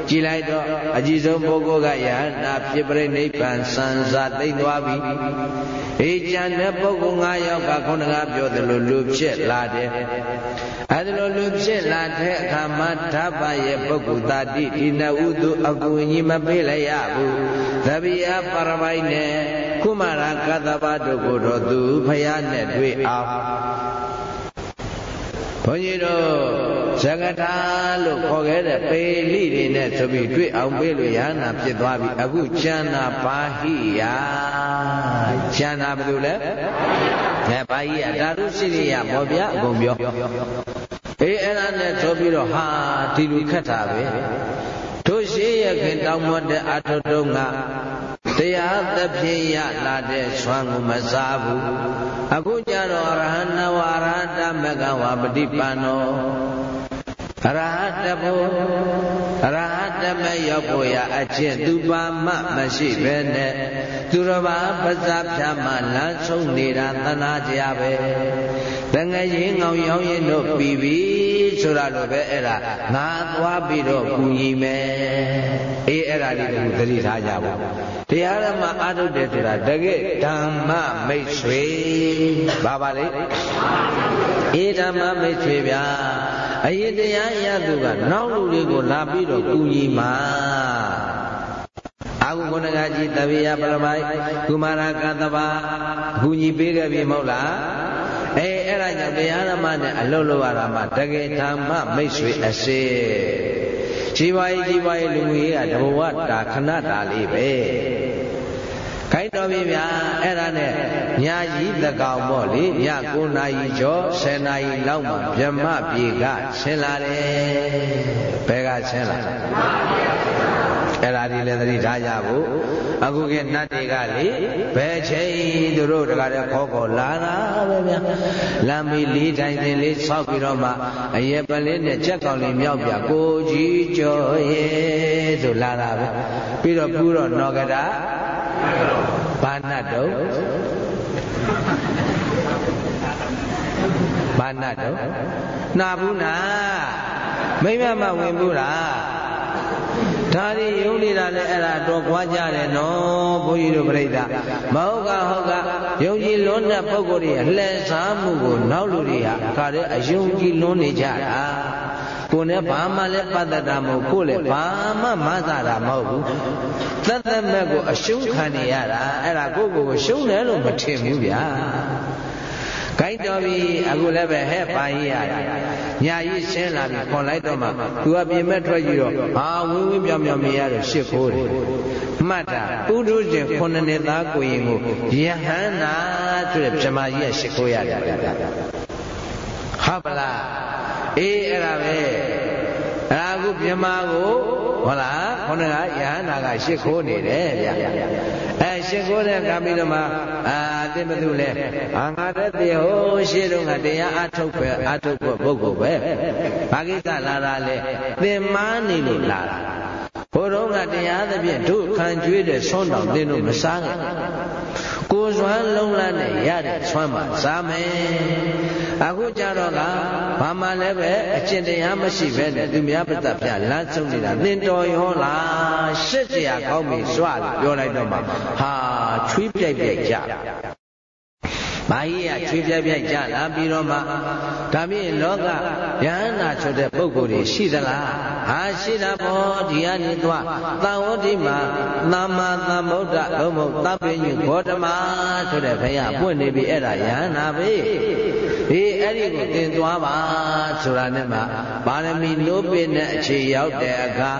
S1: ကြည်လိုက်တော့အကြည်ဆုံးပုဂ္ဂိုလ်ကယဟန္တာဖြစ်ပြိနိဗ္ဗာန်စံစာသိမ့်သွားပြီအေးကြံတဲ့ပုဂ္ဂိုလ်၅ယောက်ကခုနကပြောသလိုလူဖြစ်လာတယ်အဲဒီလိုလူဖြစ်လာတဲ့အခါမှာဓာပရဲ့ပုဂ္ဂိုလ်တာတိဒီနဥသူအကူအညီမပေးလိုက်ရဘူးသဗ္ဗယပရမိုင်းနဲ့ကုမာရကတ္တပတို့ကိုတော့သူဖယားနဲ့တွေ့အောင်ဘုန်းကြီးတို့ဇဂထာလို့ခေါ်ခဲ့တဲ့ပေလိတွေနဲ့ဆိုပြီးတွေ့အောင်ပေးလို့ရဟနာဖြစ်သွားပြီအခုကျန်တာပါဟိယကျန်တာဘာလို့လဲအဲပါဟိယဓာတုရှိရိယပေါ့ဗျာအကုန်ပြောအေးအဲ့ဒါနဲ့ဆိုပြီးတော့ဟာဒီလူခက်တာပဲ တို့ရှိရခင်တောင်းမတဲ့အာထုတုံးကတရားသဖြင့်ရလာတဲ့ဆွမ်းကိုမစားဘူးအခုကြတော့အရဟဏဝရဟတမကဝပฏิပန္နောအ ရဟတဘုအရဟတမရောက်ဖို့ရအချင်းသူပါမမရှိပဲနဲ့သူတော်ဘာပဇာဖြာမလမ်းဆုံးနေတာသနာကြပဲတငယ်ရင်ငောင်ရောင်းရင်တို့ပြီးပြီဆိုတာလိုပဲအဲ့ဒါငါသွားပြီးတော့ကူညီမယ်အေးအဲ့ဒါလေးကိုသတိထားကြပါတရားဓမ္မအာထုတ်တယ်ဆိုတာတကယ်ဓမ္မမိတ်ဆွေဘာပါလဲ အေးဓမ္မမိတ်ဆွေဗျာအရေးတရားရသူကနောက်လူတွေကိုလာပြီးတော့ကူညီမှာအာဟုခဏကကြီးတပိယပရမိုက်ကုမာရကတဘာအကူညီပေးခဲ့ပြီမဟုတ်လားအဲအဲ့ဒါကြောင့်တရားဓမ္မနဲ့အလုပ်လုပ်ရတာမှတကယ်ဓမ္မမိတ်ဆွေအစေជីវရေးជីវရေးလူငွေကတဘဝတာခဏတာလေးပဲခိုင်းတော်ပြီဗျာအဲ့ဒါနဲ့ ညာကြီးသကောင်ပေါ့လေည9နာရီကျော်10နာရီလောက်မှဗြဟ္မပြေကဆင်းလာတယ်ဘယ်ကဆင်းလာလဲအဲ့ဒါဒီလည်းသတိထားကြဖို့အခုကနတ်တွေကလေဘယ်ချိန်သူတို့တကားတဲ့ခေါ်ခေါ်လာတာပဲဗျာလမ်းမီလေးတိုင်းတင်လေးဆောက်ပြီးတော့မှအရေပလေးနဲ့ကြက်ကောင်လေးမြောက်ပြကိုကြီးကျော်ရဲ့ဆိုလာတာပဲပြီးတော့ပူတော့နောကတာဘာနတ်တော့ ဘာနတ်တော့နာဘူးနာမိမမဝင်ဘူးလားဒါရီယုံနေတာလည်းအဲ့ဒါတော့ကြွားကြတယ်နော်ဘုန်းကြီးတို့ပြိဿမဟုတ်ကဟုတ်ကယုံကြည်လွန်းတဲ့ပုဂ္ဂိုလ်တွေလှည့်စားမှုကိုနောက်လူတွေဟာခါတဲ့အယုံကြည်လွန်းနေကြတာကိုယ်နဲ့ဘာမှလည်းပတ်သက်တာမဟုတ်ကိုယ်လည်းဘာမှမဆတာမဟုတ်ဘူးသတ်သက်မဲ့ကိုအရှုံးခံနေရတာအဲ့ဒါကိုယ့်ကိုယ်ကိုရှုံးတယ်လို့မထင်ဘူးဗျာ ဂိုက်တော်ပြီအခုလည်းပဲဟဲ့ပါကြီးရတယ်ညာကြီးရှင်းလာပြီခွန်လိုက်တော့မှသူကပြင်မဲ့ထွက်ကြည့်တော့ဟာဝင်းဝင်းပြောင်ပြောင်မြင်ရတော့ရှစ်ခိုးတယ်မှတ်တာပုထုဇဉ်ခုနှစ်နှစ်သားကိုရင်ကိုယဟန္နာဆိုတဲ့ဗြဟ္မာကြီးကရှစ်ခိုးရတယ်ဟုတ်ပလားအေးအဲ့ဒါပဲ အဲ့ဒါအခုဗြဟ္မာကိုဟုတ်လားခေါင်းကယဟန္နာကရှစ်ခိုးနေတယ်ဗျအဲရှစ်ခိုးတဲ့ကပြီးတော့မှအာသိမသူလဲအာငါတည်းတည်းဟိုရှေ့တော့ကတရားအထုတ်ပဲအထုတ်ဖို့ပုဂ္ဂိုလ်ပဲဘာကိစ္စလာတာလဲသင်မားနေလို့လာတာ ဘုရောကတရားသဖြင့်တို့ခံကျွေးတဲ့ဆွမ်းတော်သင်တို့မစားနဲ့ကိုယ်စွမ်းလုံးလနဲ့ရတဲ့ဆွမ်းမှစားမယ်အခုကြတော့ကဘာမှလည်းပဲအကျင့်တရားမရှိပဲနဲ့သူများပတ္တပြလမ်းဆုံးနေတာသင်တော်ရောလားရှစ်စရာကောင်းပြီစွာလို့ပြောလိုက်တော့မှဟာချွေးပြိုက်ပြိုက်ကြ ဘာကြီးကချွေးပြိုက်ပြိုက်ကြလာပြီးတော့မှဒါဖြင့်လောကယဟန္တာဆိုတဲ့ပုဂ္ဂိုလ်တွေရှိသလားဟာရှိတာပေါ့ဒီကနေသွားသံဝတိမှာသမ္မာသမ္ဗုဒ္ဓလုံးမဟုတ်သဗ္ဗညုဂေါတမဆိုတဲ့ဘုရားပွင့်နေပြီအဲ့ဒါယဟန္တာပဲဟေးအဲ့ဒီကိုသင်သွားပါဆိုတာနဲ့မှပါရမီနိုးပင်တဲ့အခြေရောက်တဲ့အခါ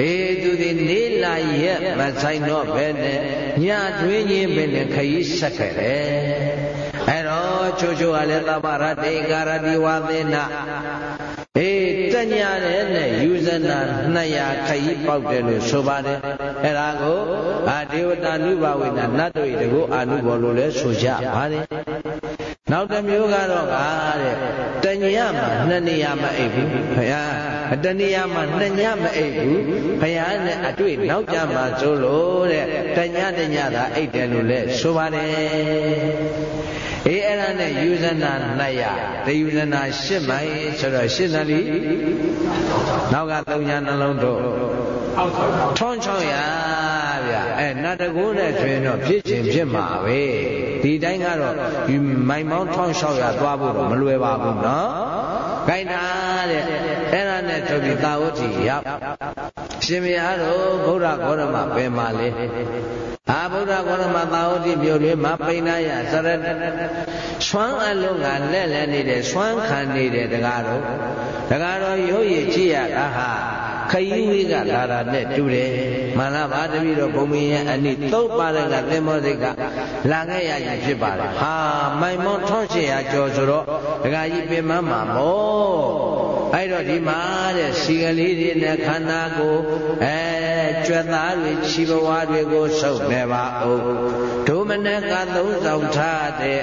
S1: အေးသူဒီနေလာရဲ့မဆိုင်တော့ပဲနဲ့ညတွင်းချင်းပဲနဲ့ခရီးဆက်ခဲ့တယ် အဲ့တော့ချိုးချိုးကလည်းသဗ္ဗရတေကာရတိဝသေနအေးတညာတဲ့နဲ့ယူဇနာ200ခရီးပေါက်တယ်လို့ဆိုပါတယ်အဲ့ဒါကိုအာဒေဝတာနုဘဝေနနတ်တို့ဤတကိုအာနုဘောလို့လဲဆိုကြပါတယ်နောက်တစ်မျိုးကတော့ကားတဲ့တညမှာနှစ်နေရာမအိပ်ဘူးဘုရားတနေရာမှာနှစ်ညမအိပ်ဘူးဘုရားနဲ့အတွေ့နောက်ကြမှာဆိုလို့တဲ့တညတညသာအိပ်တယ်လို့လဲဆိုပါတယ် အေးအဲ့ဒါနဲ့ယူဇနာ200တယူဇနာ8မိုင်ဆိုတော့8နာလီနောက်က3ညာနှလုံးတို့1600ဗျအဲနတ်တကူနဲ့ဆိုရင်တော့ဖြစ်ချင်းဖြစ်မှာပဲဒီတိုင်းကတော့မိုင်ပေါင်း1600သွားဖို့တော့မလွယ်ပါဘူးနော်ခိုင်တာတဲ့အဲ့ဒါနဲ့ထုတ်ပြီးသာဝတိရောက်ရှင်မယားတို့ဗုဒ္ဓဂေါရမပင်ပါလေ အာဗုဒ္ဓဂေါရမသာဝတိမြို့တွင်မပိဏယစရတဆွမ်းအလုံးကလက်လက်နေတဲ့ဆွမ်းခံနေတဲ့တကားတော့တကားတော့ရုပ်ရည်ကြည့်ရတာဟာခရီးဝေးကလာတာနဲ့တူတယ်မှန်လားပါတပည့်တော်ဘုံမင်းရဲ့အနိသုတ်ပါတဲ့ကသင်္ဘောစိတ်ကလာခဲ့ရရင်ဖြစ်ပါတယ်ဟာမိုင်မော1800ကျော်ဆိုတော့ဒကာကြီးပင်မမှာမော အဲ့တော့ဒီမှာတဲ့စီကလေးတွေနဲ့ခန္ဓာကိုအဲကြွက်သားတွေခြိဘဝတွေကိုဆုပ်နေပါဦးဒုမနကသုံးဆောင်ထားတဲ့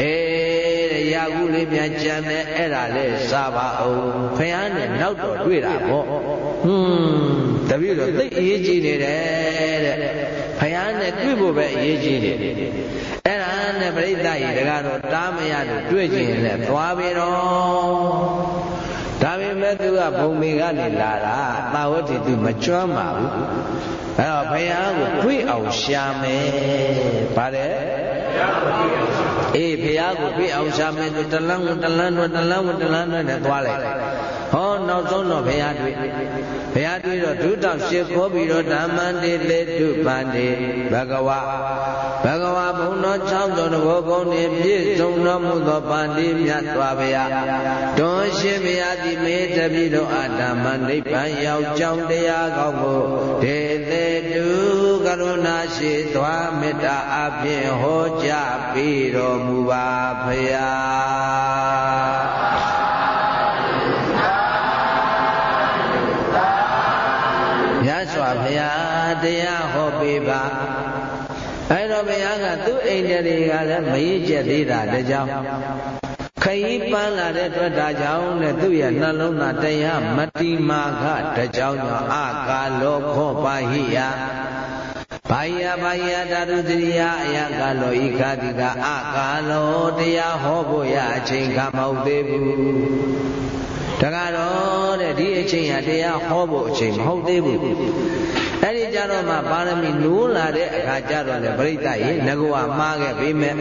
S1: အေးတဲ့ရာဟုလေးပြန်ကြံတဲ့အဲ့ဒါလေးစားပါဦးဖះနဲ့နောက်တော့တွေ့တာပေါ့ဟွန်းတပည့်တော်သိအရေးကြီးနေတယ်တဲ့ဖះနဲ့တွေ့ဖို့ပဲအရေးကြီးတယ်အဲ့ဒါနဲ့ပြိဿကြီးတကားတော့တားမရလို့တွေ့ကျင်လဲသွားပြီတော့ ဒါပေမဲ့သူကဘုံမေကနေလာတာသာဝတိသူမကျွမ်းပါဘူးအဲ့တော့ဘုရားကိုတွေ့အောင်ရှာမယ်ဗါတယ်အေးဘုရားကိုတွေ့အောင်ရှာမယ်သူတလန်းတလန်းတော့တလန်းတလန်းနဲ့သွားလိုက် ဟောနောက်ဆုံးတော့ဘုရားတွေ့ဘုရားတွေ့တော့ဒုတောင်ရှ िख ောပြီးတော့ဓမ္မန္တိလေတုပန္တိဘဂဝါဘဂဝါဘုံတော်၆တော်တဘောကုန်းနှင့်ပြည့်စုံတော်မူသောပန္တိမြတ်စွာဘုရားတွန်ရှိဘုရားသည်မေတ္တပိတော်အာဓမ္မနိဗ္ဗာန်ရောက်ကြောင်းတရားကောင်းကိုဒေသေတုကရုဏာရှိသွားမေတ္တာအဖြင့်ဟောကြားပြီးတော်မူပါဘုရား တရားဟောပေးပါအဲ့တော့ဘုရားကသူ့အိမ်တွေကလည်းမရည်ကျက်သေးတာတကြောင်ခရီးပန်းလာတဲ့အတွက်ဒါကြောင့်နဲ့သူ့ရဲ့နှလုံးသားတရားမတိမာခတကြောင်ကြောင့်အကာလောခောပါဟိယဘာယဘာယဓာတုတရိယအယကလောဤခတိကအကာလောတရားဟောဖို့ရအချိန်ကမဟုတ်သေးဘူးတကတော့တဲ့ဒီအချိန်ဟာတရားဟောဖို့အချိန်မဟုတ်သေးဘူး အဲ့ဒီကြတော့မှပါရမီနိုးလာတဲ့အခါကျတော့လေပြိတ္တရေငကောမှားခဲ့ပြီမဲ့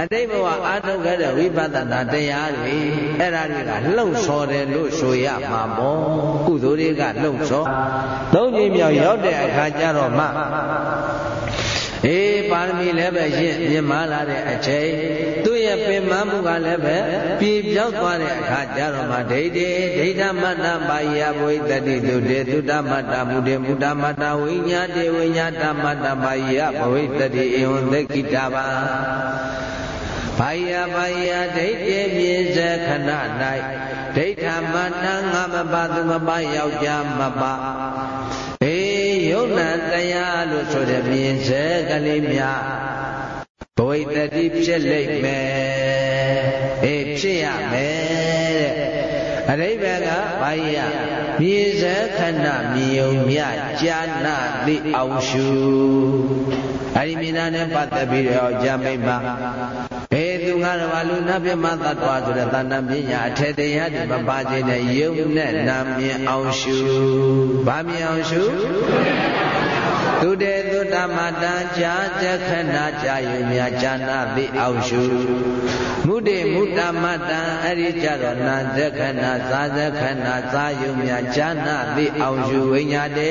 S1: အတိတ်ဘဝအာထုတ်ခဲ့တဲ့ဝိပဿနာတရားတွေအဲ့ဒါတွေကလှုပ်ဆော်တယ်လို့ဆိုရမှာပေါ့ကုသိုလ်တွေကလှုပ်ဆော်သုံးချိန်မြောက်ရောက်တဲ့အခါကျတော့မှ အေးပါရမီလည်းပဲရင့်မြင်မာလာတဲ့အချိန်သူ့ရဲ့ပင်မမှုကလည်းပဲပြေပြောက်သွားတဲ့အခါကျတော့မှဒိဋ္ဌိဒိဋ္ဌမတ္တပါယဘဝိတတိတုတေသုတမတ္တမုတေမုတ္တမတ္တဝိညာတေဝိညာတမတ္တပါယဘဝိတတိဧဝံသေကိတပါဘာယဘာယဒိဋ္ဌိမြေဇခဏ၌ဒိဋ္ဌမတ္တငါမပါသူမပါယောက်ျားမပါအေး ယုံနာတရားလို့ဆိုတဲ့မြင်စေကလေးများဘဝိတတိဖြစ်လိမ့်မယ်အေးဖြစ်ရမယ်တဲ့အရိဘကဘာယမြည်စေခဏမြုံမြကြာနာသိအောင်ရှုအဲဒီမြင်တာနဲ့ပတ်သက်ပြီးတော့ဂျမိတ်မှာဘေသူ ငါတော်ဘာလူနတ်ပြမသတ္တဝါဆိုတဲ့တဏ္ဍပညာအထေတရားတွေမပါခြင်းနဲ့ယုံနဲ့နာမြင်အောင်ရှုဗာမြင်အောင်ရှု သူတေသုတမတံကြာတခဏကြာယူမြဇာနာသိအောင်ရှုမုတေမုတ္တမတံအဲ့ဒီကြတော့နာတခဏသာသခဏသာယူမြဇာနာသိအောင်ရှုဝိညာတေ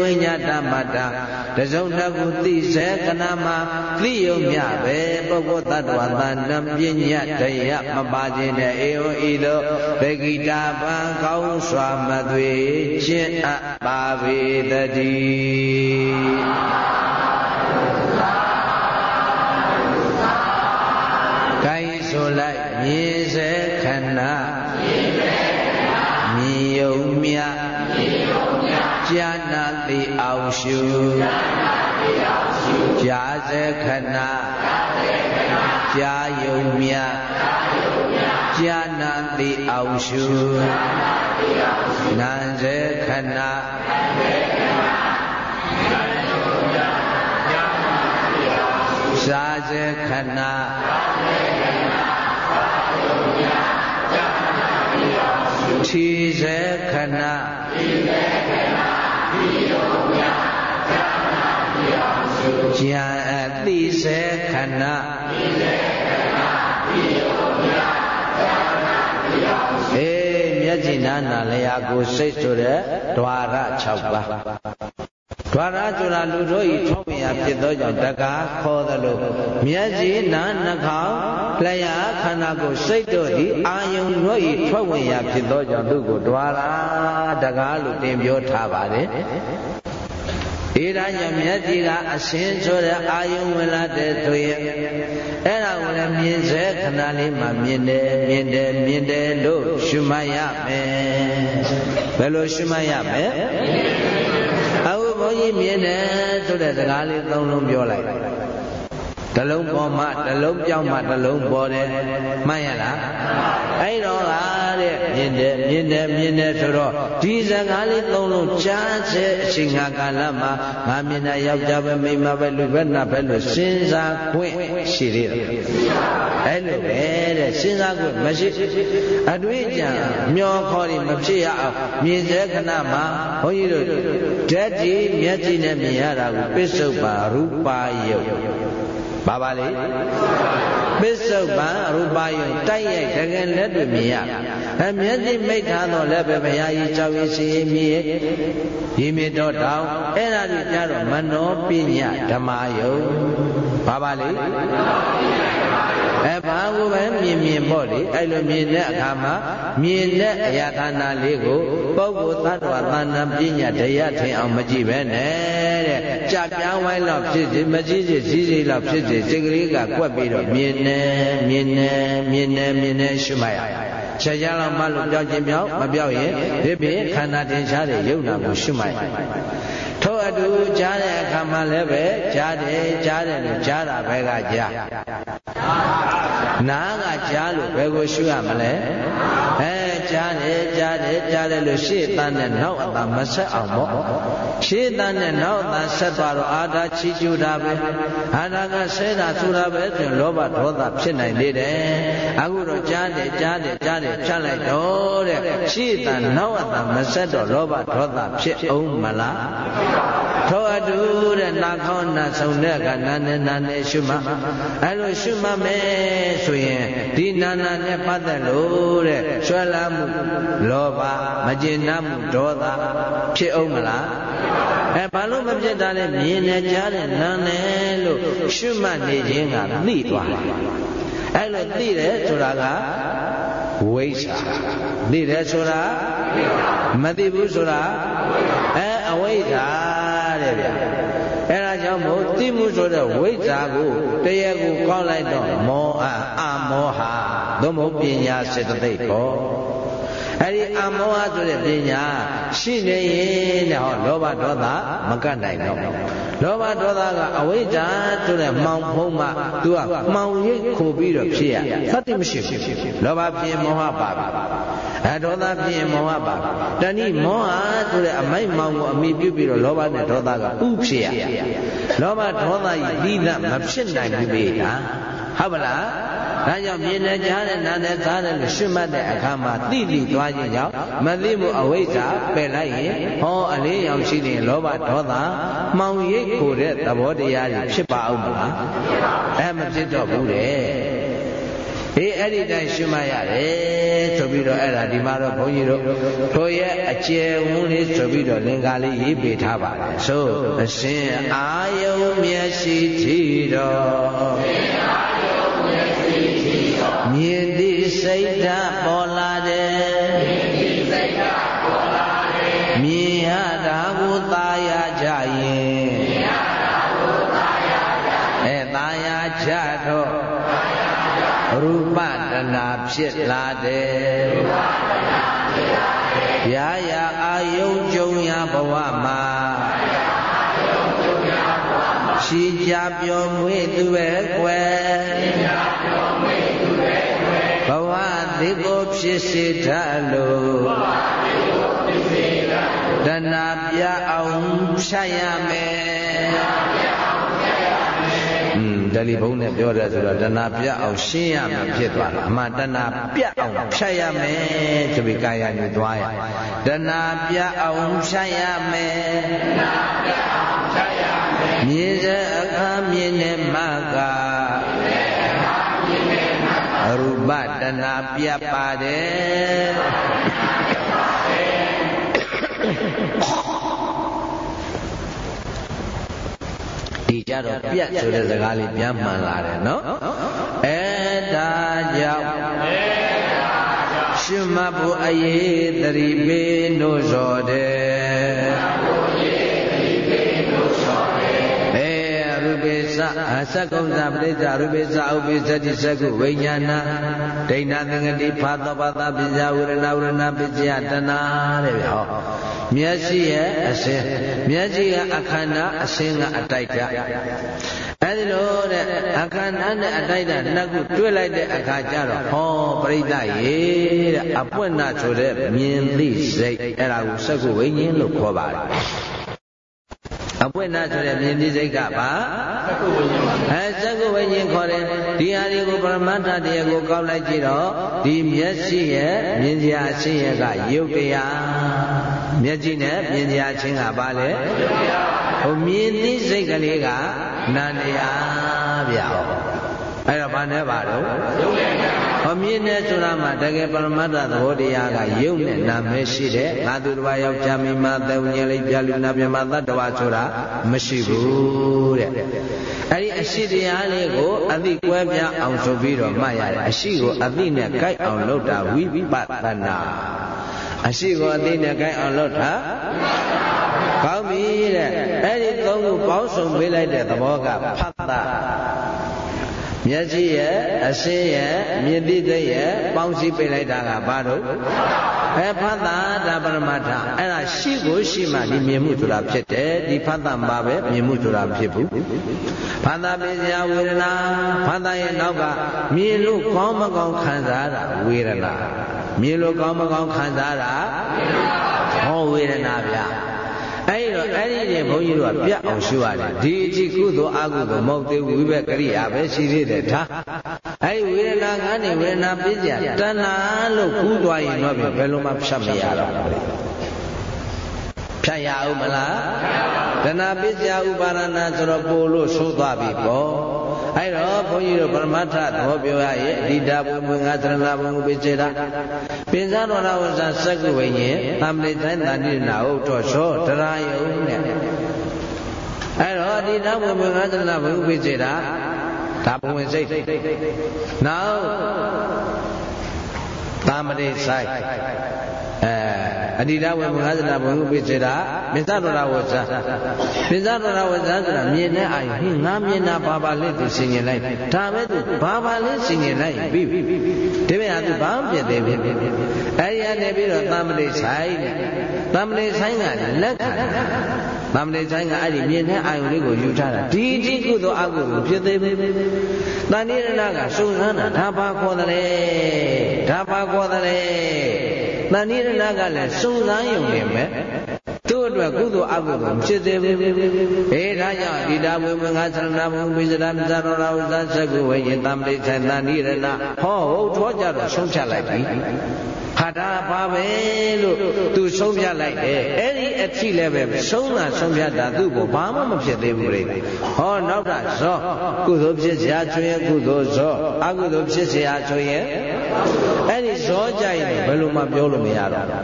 S1: ဝိညာတမတံတစုံတစ်ခုသိစေကနာမှာသိယုံမြပဲပုဂ္ဂိုလ်တ attva တဏ္ဍပညာတရားမပါခြင်းနဲ့အေဝဤသို့ဘေကိတာပံကောင်းစွာမသွေခြင်းအပ်ပါပေတည်းကိုင်းဆိုလိုက်မြည်စေခဏမြည်ယုံမြကြာနာတိအောင်ရှုကြာစေခဏကြာယုံမြကြာနာတိအောင်ရှုနံစေခဏ စာစေခဏထီစေခဏကြံအတိစေခဏအေးမျက်ကြည်နာနာလျာကိုစိတ်ဆိုတဲ့ဓွာရ6ပါး ဓွာရဆိုတာလူတို့ဤထုံးမြာဖြစ်သောကြောင့်တကားခေါ်သလိုမျက်စိနာနှာခေါင်းလျှာခန္ဓာကိုယ်စိတ်တို့သည်အာယုံတို့ဤထွက်ဝင်ရာဖြစ်သောကြောင့်သူကိုဓွာရတကားလို့တင်ပြောထားပါတယ်ဒီဒါကြောင့်မျက်စိကအရှင်းဆိုတဲ့အာယုံဝင်လာတဲ့ဆိုရင်အဲ့ဒါကိုလည်းမြင်စေခဏလေးမှမြင်တယ်မြင်တယ်မြင်တယ်လို့ရှုမှတ်ရမယ်ဘယ်လိုရှုမှတ်ရမလဲအခုဘုန်း ကြီးမြင်တယ်ဆိုတဲ့စကားလေးသုံးလုံးပြောလိုက် တလုံးပေါ်မှတလုံးပြောင်းမှတလုံးပေါ်တယ်မှန်ရလားအဲ့တော့ကတဲ့မြင်တယ်မြင်တယ်မြင်တယ်ဆိုတော့ဒီစကားလေးသုံးလုံးကြားတဲ့အချိန်ငါကာလမှာငါမြင်တာယောက်ျားပဲမိန်းမပဲလူပဲနတ်ပဲလို့စဉ်းစားခွင့်ရှိသေးတယ်အဲ့လိုပဲတဲ့စဉ်းစားခွင့်မရှိအတွေ့အကြံမျောခေါ်ရင်မဖြစ်ရအောင်မြင်စေခဏမှာဘုန်းကြီးတို့ဓာတ်ကြီးမျက်ကြည့်နဲ့မြင်ရတာကိုပစ္စုပ္ပါရူပါယုတ် ပါပါလေပစ္စုပန်ရူပယုံတိုက်ရိုက်တကယ်လက်တွေ့မြင်ရအမျက်စိမိတ်ထားတော့လည်းပဲဘုရားကြီးကြောက်ရစီမြည်ရေမြေတော့တောင်းအဲ့ဒါတွေကြတော့မနောပညာဓမ္မယုံပါပါလေ အဲဘာကိုပဲမြင်မြင်ပေါ့လေအဲ့လိုမြင်တဲ့အခါမှာမြင်တဲ့အရာဌာနလေးကိုပုဂ္ဂိုလ်သတ္တဝါသဏ္ဍာန်ပညာတရားထင်အောင်မကြည့်ပဲနဲ့တဲ့ကြာပြားဝိုင်းလောက်ဖြစ်စေမကြည့်စေစည်းစိမ်လောက်ဖြစ်စေစိတ်ကလေးကကွက်ပြီးတော့မြင်နေမြင်နေမြင်နေမြင်နေရှုမှတ်ရချက်ကြလောက်မှလို့ပြောင်းခြင်းပြောင်းမပြောင်းရင်ဒီပြင်ခန္ဓာတင်ရှားတဲ့ယုံနာကိုရှုမှတ်ရထို့အတူကြားတဲ့အခါမှာလည်းပဲကြားတယ်ကြားတယ်လို့ကြားတာပဲကကြားနားကကြားလို့ဘယ်ကိုရှုရမလဲအဲကြားတယ်ကြားတယ်ကြားတယ်လို့ရှေ့တန်းနဲ့နောက်အသာမဆက်အောင်ပေါ့ရှေ့တန်းနဲ့နောက်အသာဆက်သွားတော့အာသာချီကျူတာပဲအာသာကဆဲတာဆိုတာပဲဆိုရင်လောဘဒေါသဖြစ်နိုင်သေးတယ်အခုတော့ကြားတယ်ကြားတယ်ကြားတယ်ဖြတ်လိုက်တော့တဲ့ရှေ့တန်းနောက်အသာမဆက်တော့လောဘဒေါသဖြစ်အောင်မလားထောအတူတဲ့နာခေါင်းနာဆုံတဲ့ကနာနဲ့နာနဲ့ရှုမှအဲ့လိုရှုမှမယ်ဆိုရင်ဒီနာနာနဲ့ပတ်သက်လို့တဲ့ဆွဲလာမှုလောဘမကျေနပ်မှုဒေါသဖြစ်အောင်မလားအဲဘာလို့မဖြစ်တာလဲမြင်နေကြတဲ့နာနဲ့လို့ရှုမှတ်နေခြင်းကသိသွားတယ်အဲ့လိုသိတယ်ဆိုတာကဝိဇ္ဇာသိတယ်ဆိုတာမသိဘူးဆိုတာအဲအဝိဇ္ဇာတဲ့ဗျ အဲ့ဒါကြောင့်မို့သိမှုဆိုတဲ့ဝိဇ္ဇာကိုတရားကိုကောက်လိုက်တော့မောဟအမောဟသို့မဟုတ်ပညာစေတသိက်ပေါ့ အဲ့ဒီအမောဟဆိုတဲ့ပညာရှိနေရင်တဲ့ဟောလောဘဒေါသမကတ်နိုင်တော့လောဘဒေါသကအဝိဇ္ဇာဆိုတဲ့မှောင်ဖုံးမှ तू ကမှောင်ရိပ်ခိုပြီးတော့ဖြစ်ရသတ္တိမရှိဘူးလောဘဖြစ်မောဟပါပါအဲဒေါသဖြစ်မောဟပါတဏိမောဟဆိုတဲ့အမိုက်မောင်ကိုအမိပြုပြီးတော့လောဘနဲ့ဒေါသကဥဖြစ်ရလောဘဒေါသကြီးလိလမဖြစ်နိုင်ဘူးပေတာ ဟုတ်ပါလားဒါကြောင့်မြင်နေကြတဲ့နာနဲ့သားတယ်လို့ရှုမှတ်တဲ့အခါမှာသိသိသွားခြင်းကြောင့်မသိမှုအဝိဇ္ဇာပယ်လိုက်ရင်ဟောအလေးရောင်ရှိနေလောဘဒေါသမှောင်ရိပ်ကိုတဲ့သဘောတရားတွေဖြစ်ပါအောင်မလားအဲမဖြစ်တော့ဘူးတဲ့ အေးအဲ့ဒီတိုင်းရှုမှတ်ရတယ်ဆိုပြီးတော့အဲ့ဒါဒီမှာတော့ဘုန်းကြီးတို့ထိုရဲ့အကျယ်ဝန်းလေးဆိုပြီးတော့လင်္ကာလေးရေးပေးထားပါတယ်ဆိုအရှင်အာယုံမျက်ရှိထီတော်မြင်သည့်စိတ်ဓာတ်ပေါ်လာတယ်မြင်သည့်စိတ်ဓာတ်ပေါ်လာတယ်မြင်ရတာကိုသာယာကြရင်မြင်ရတာကိုသာယာကြအဲသာယာကြတော့ ရူပတနာဖြစ်လာတယ်ရူပတနာဖြစ်လာတယ်ရာရာအာယုံကြုံရဘဝမှာရှိကြပြောမွေးသူပဲကွယ်ရှိကြပြောမွေးသူပဲကွယ်ဘဝဒီကိုဖြစ်စေတတ်လို့ဘဝဒီကိုဖြစ်စေတတ်လို့တဏှာပြအောင်ဖြတ်ရမယ် တယ်လီဖုန်းနဲ့ပြောတယ်ဆိုတော့တဏှာပြတ်အောင်ရှင်းရမယ်ဖြစ်သွားတာအမှတဏှာပြတ်အောင်ဖြတ်ရမယ်ဆိုပြီးကာယညွသွားရတဏှာပြတ်အောင်ဖြတ်ရမယ်တဏှာပြတ်အောင်ဖြတ်ရမယ်မြင်တဲ့အခါမြင်တဲ့မကရူပတဏှာပြတ်ပါတယ် ဒီကြတော့ပြတ်ဆိုတဲ့စကားလေးပြန်မှန်လာတယ်နော်အဲဒါကြောင့်ရှင်မဖို့အရေးတရိပေနို့စော်တယ် ရူပိစသက္ကုံသပရိစ္ဆရူပိစဥပိသတိသကုဝိညာဏဒိဋ္ဌသင်္ကတိဖာသောပသပိဇာဝရဏဝရဏပိဇယတနာတဲ့ဗျဟောမျက်စိရဲ့အစင်းမျက်စိရဲ့အခန္ဓာအစင်းကအတိုက်တာအဲဒီလိုတဲ့အခန္ဓာနဲ့အတိုက်တာနှစ်ခုတွေ့လိုက်တဲ့အခါကျတော့ဟောပရိသတ်ရေတဲ့အပွင့်နာဆိုတဲ့မြင်သိစိတ်အဲ့ဒါကိုစက္ကုဝိညာဉ်လို့ခေါ်ပါတယ် အပွင့်နာဆိုတဲ့မြင်သိစိတ်ကပါသက္ကုဝိညာဉ်အဲသက္ကုဝိညာဉ်ခေါ်တယ်ဒီဟာဒီကိုပရမတ္ထတရားကိုကောက်လိုက်ကြည့်တော့ဒီမျက်စိရဲ့မြင်စရာအရှင်းရဲ့ကယုတ်တရားမျက်ကြည့်နဲ့မြင်စရာအချင်းကပါလေဟိုမြင်သိစိတ်ကလေးကနန္တရားဗျာအဲ့တော့ဘာနဲ့ပါတော့ယုတ် နဲ့ဟောမြင်နေဆိုတာမှာတကယ်ပရမတ္ထသဘောတရားကယုတ်နဲ့နာမဲရှိတယ်ငါသူတစ်ပါးယောက်ျားမိန်းမသေဝဉ္ဇလေးပြလူနာပြမသတ္တဝါဆိုတာမရှိဘူးတဲ့အဲ့ဒီအရှိတရားလေးကိုအသိကွဲပြားအောင်ဆိုပြီးတော့မှတ်ရတယ်အရှိကိုအသိနဲ့ကြိုက်အောင်လုပ်တာဝိပဿနာအရှိကိုအသိနဲ့ကြိုက်အောင်လုပ်တာကောင်းပြီတဲ့အဲ့ဒီသုံးခုပေါင်းစုံပေးလိုက်တဲ့သဘောကဖတ်တာဖ မျက်စိရဲ့အစင်းရဲ့မြင်သိသိရဲ့ပေါင်းစည်းပိတ်လိုက်တာကဘာလို့အဲဖတ်တာဒါပရမတ္ထအဲ့ဒါရှိကိုရှိမှဒီမြင်မှုဆိုတာဖြစ်တယ်ဒီဖတ်တာမှာပဲမြင်မှုဆိုတာဖြစ်ဘူးဖတ်တာပစ္စယဝေဒနာဖတ်တာရဲ့နောက်ကမြင်လို့ကောင်းမကောင်းခံစားတာဝေဒနာမြင်လို့ကောင်းမကောင်းခံစားတာဟောဝေဒနာဗျာ အဲ့တော့အဲ့ဒီတွေဘုန်းကြီးတို့ကပြတ်အောင်ရှုရတယ်ဒီအကြည့်ကုသိုလ်အကုသိုလ်မဟုတ်သေးဘူးဝိဘက်ကရိယာပဲရှိသေးတယ်ဒါအဲ့ဒီဝေဒနာကနေဝေဒနာပြည့်ကြတဏှာလို့ကူးသွားရင်တော့ဘယ်လိုမှဖြတ်မရတော့ဘူး ဖြတ်ရအောင်မလားတဏှာပစ္စယဥပါဒနာဆိုတော့ပို့လို့သိုးသွားပြီပေါ့အဲ့တော့ဘုန်းကြီးတို့ပရမတ္ထသဘောပြောရရဲ့အဓိတာဘုံဘုံငါသရဏဘုံပိစေတာပင်စားတော်ဝဇ္ဇစက္ကုဝိညာဉ်သံပလိတိုင်းတဏိနာဟုတ်တော်သောတရားယုံနဲ့အဲ့တော့အဓိတာဘုံဘုံငါသရဏဘုံပိစေတာဒါဘဝင်စိတ်နောက်သာမတိဆိုင်အဲ အတိဒဝေမငါသနာဘုံပိစေတာမစ္ဆတော်ရဝဇ္ဇမစ္ဆတော်ရဝဇ္ဇဆိုတာမြင်တဲ့အာယဟင်းငါမြင်တာဘာပါလဲသူဆင်ញင်လိုက်ဒါပဲသူဘာပါလဲဆင်ញင်လိုက်ပြီဒီမဲ့ဟာသူဘာမှပြည့်သေးဘူးအဲဒီကနေပြီးတော့သမ္မတိဆိုင်တဲ့သမ္မတိဆိုင်ကလက်ခံသမ္မတိဆိုင်ကအဲ့ဒီမြင်တဲ့အာယုလေးကိုယူထားတာဒီဒီကုသိုလ်အကုသိုလ်ဖြစ်သေးဘူးတဏိရဏကစုံစမ်းတာဒါဘာခေါ်တယ်ဒါဘာခေါ်တယ် တဏှိရဏကလည်းစုံစမ်းယုံနေမယ်သူ့အတွက်ကုသိုလ်အကုသိုလ်ဖြစ်သေးဘူး။ဘေဒါကြောင့်ဒီတာဝေဝငါသရဏဘုမိစရာမဇရောရာဥဇသကုဝေယတံပိသန္တိရဏဟောဟုတ်တော့ကြတော့ဆုံးဖြတ်လိုက်ပြီ။ဟာတာပါပဲလို့သူဆုံးဖြတ်လိုက်တယ်။အဲ့ဒီအဖြစ်လည်းပဲဆုံးတာဆုံးဖြတ်တာသူ့ကိုဘာမှမဖြစ်သေးဘူးလေ။ဟောနောက်တာဇောကုသိုလ်ဖြစ်စရာဆိုရင်ကုသိုလ်ဇောအကုသိုလ်ဖြစ်စရာဆိုရင် အဲ့ဒီဇောကြိုင်ဘယ်လိုမှပြောလို့မရတော့ဒါ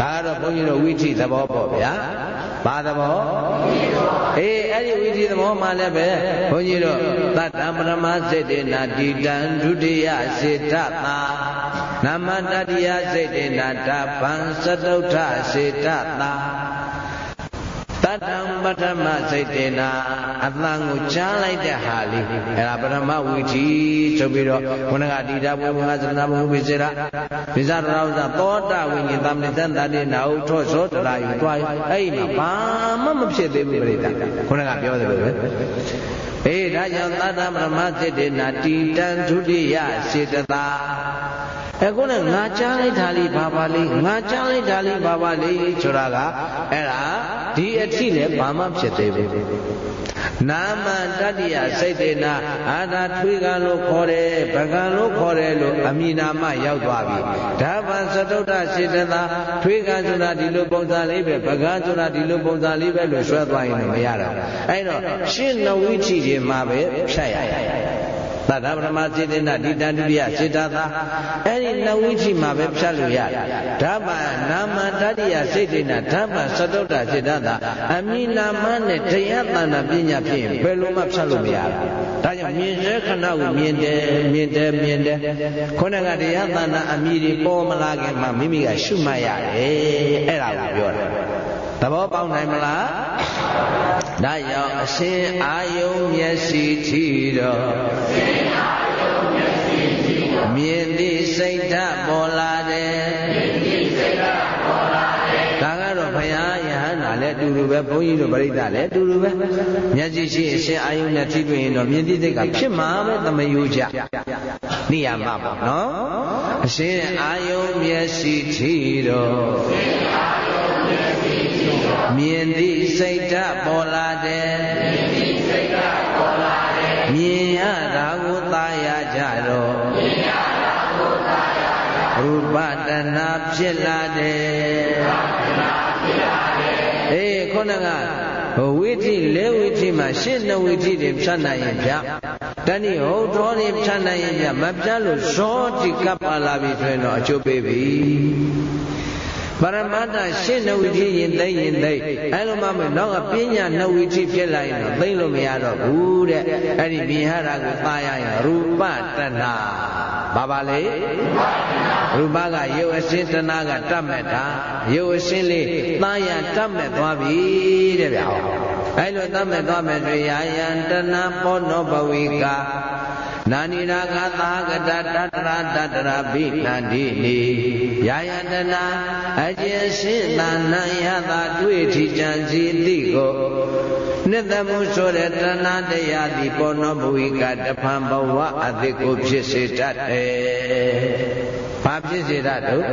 S1: ကတော့ဘုန်းကြီးတို့ဝိထိသဘောပေါ့ဗျာဘာသဘောအေးအဲ့ဒီဝိธีသဘောမှလည်းပဲဘုန်းကြီးတို့သတ္တပရမစေတေနာတိတံဒုတိယစေတသာနမတတိယစေတေနာတဗံသတုထစေတသာ တတ္တံပထမစိတ်တေနာအတန်ကိုကြားလိုက်တဲ့ဟာလေးအဲ့ဒါပထမဝီထီဆိုပြီးတော့ခொနကတိတာဘုရားသနာဘုဝိစေရပိဇာရောဇသောတာဝိညာဉ်သမ္မိသန္တာတိနာဟုထောသောတရာယူတွားအဲ့ဒီမှာဘာမှမဖြစ်သေးဘူးပြိတ္တာခொနကပြောတယ်ပဲအေးဒါကြောင့်သတ္တပရမစိတ်တေနာတိတံဒုတိယစေတသာ အခုနဲ့ငါကြားလိုက်တာလေးဘာပါလေးငါကြားလိုက်တာလေးဘာပါလေးဆိုတာကအဲ့ဒါဒီအထိလည်းဘာမှဖြစ်သေးဘူးနာမတတ္တိယစိတ်တေနာအာသာထွေးကံလို့ခေါ်တယ်ဗကံလို့ခေါ်တယ်လို့အမိနာမရောက်သွားပြီဒါပန်သတုတ္တစေတသာထွေးကံဆိုတာဒီလိုပုံစံလေးပဲဗကံဆိုတာဒီလိုပုံစံလေးပဲလို့ဆွဲသွားရင်မရတော့အဲ့တော့ရှင်းနဝိချီတွေမှာပဲဖြတ်ရ သတ္တပရမစေတနာဒီတန်ဒုတိယစေတသာအဲ့ဒီနဝိချိမှာပဲဖြတ်လို့ရတယ်ဓမ္မနာမတတ္တိယစေတနာဓမ္မသတုတ္တစေတသာအမိနာမနဲ့တရားတဏ္ဍပညာဖြင့်ဘယ်လိုမှဖြတ်လို့မရဘူးဒါကြောင့်မြင်စေခဏကိုမြင်တယ်မြင်တယ်မြင်တယ်ခုနကတရားတဏ္ဍအမိတွေပေါ်မလာခင်မှာမိမိကရှုမှတ်ရတယ်အဲ့ဒါကိုပြောတာသဘောပေါက်နိုင်မလားဒါကြောင့်အရှင်အာယုံမျက်စိထီတော် မြင်သည့်စိတ်ဓာတ်ပေါ်လာတယ်မြင်သည့်စိတ်ဓာတ်ပေါ်လာတယ်ဒါကတော့ဘုရားယဟန္တာလည်းအတူတူပဲဘုန်းကြီးတို့ပြိဿလည်းအတူတူပဲမျက်စိရှိအရှင်အာယုနဲ့ထိတွေ့ရင်တော့မြင်သည့်စိတ်ကဖြစ်မှာပဲသမယုကြနိယာမပေါ့နော်အရှင်အာယုမျက်စိထိတော့မြင်သည့်စိတ်ဓာတ်ပေါ်လာတယ် ဖြစ်လာတယ်အေးခုနကဝိသိလဲဝိသိမှာရှင်းနဝိသိတွေဖြတ်နိုင်ရင်ဗျတဏိဟုတ်တော်တွေဖြတ်နိုင်ရင်ဗျမပြတ်လို့ဇောတိကပ်ပါလာပြီဆိုရင်တော့အကျိုးပေးပြီ ပရမတ္တရှင်းနဝိသိရင်သိရင်သိအဲ့လိုမှမနောက်ကပညာနဝိသိဖြစ်လာရင်တော့သိလို့မရတော့ဘူးတဲ့အဲ့ဒီမိဟရကိုသာရရင်ရူပတဏဘာပါလဲရူပကရုပ်အစင်းတဏကတတ်မဲ့တာရုပ်အစင်းလေးသားရတတ်မဲ့သွားပြီတဲ့ဗျာအဲ့လိုသတ်မဲ့သွားမဲ့တွေ့ရာယံတဏပောနောဘဝိကာနာနိရာဂသာကတတတရာတတရာဘိနန္တိနိယာယတနာအကျဉ်ရှင်းသာနာယတာတွေ့ထီကြံစီတိကိုနှစ်သက်မှုဆိုတဲ့တဏှာတရားသည်ပေါ်နောဘဝိကတဖန်ဘဝအသစ်ကိုဖြစ်စေတတ်တယ်။ဘာဖြစ်စေတတ်တော့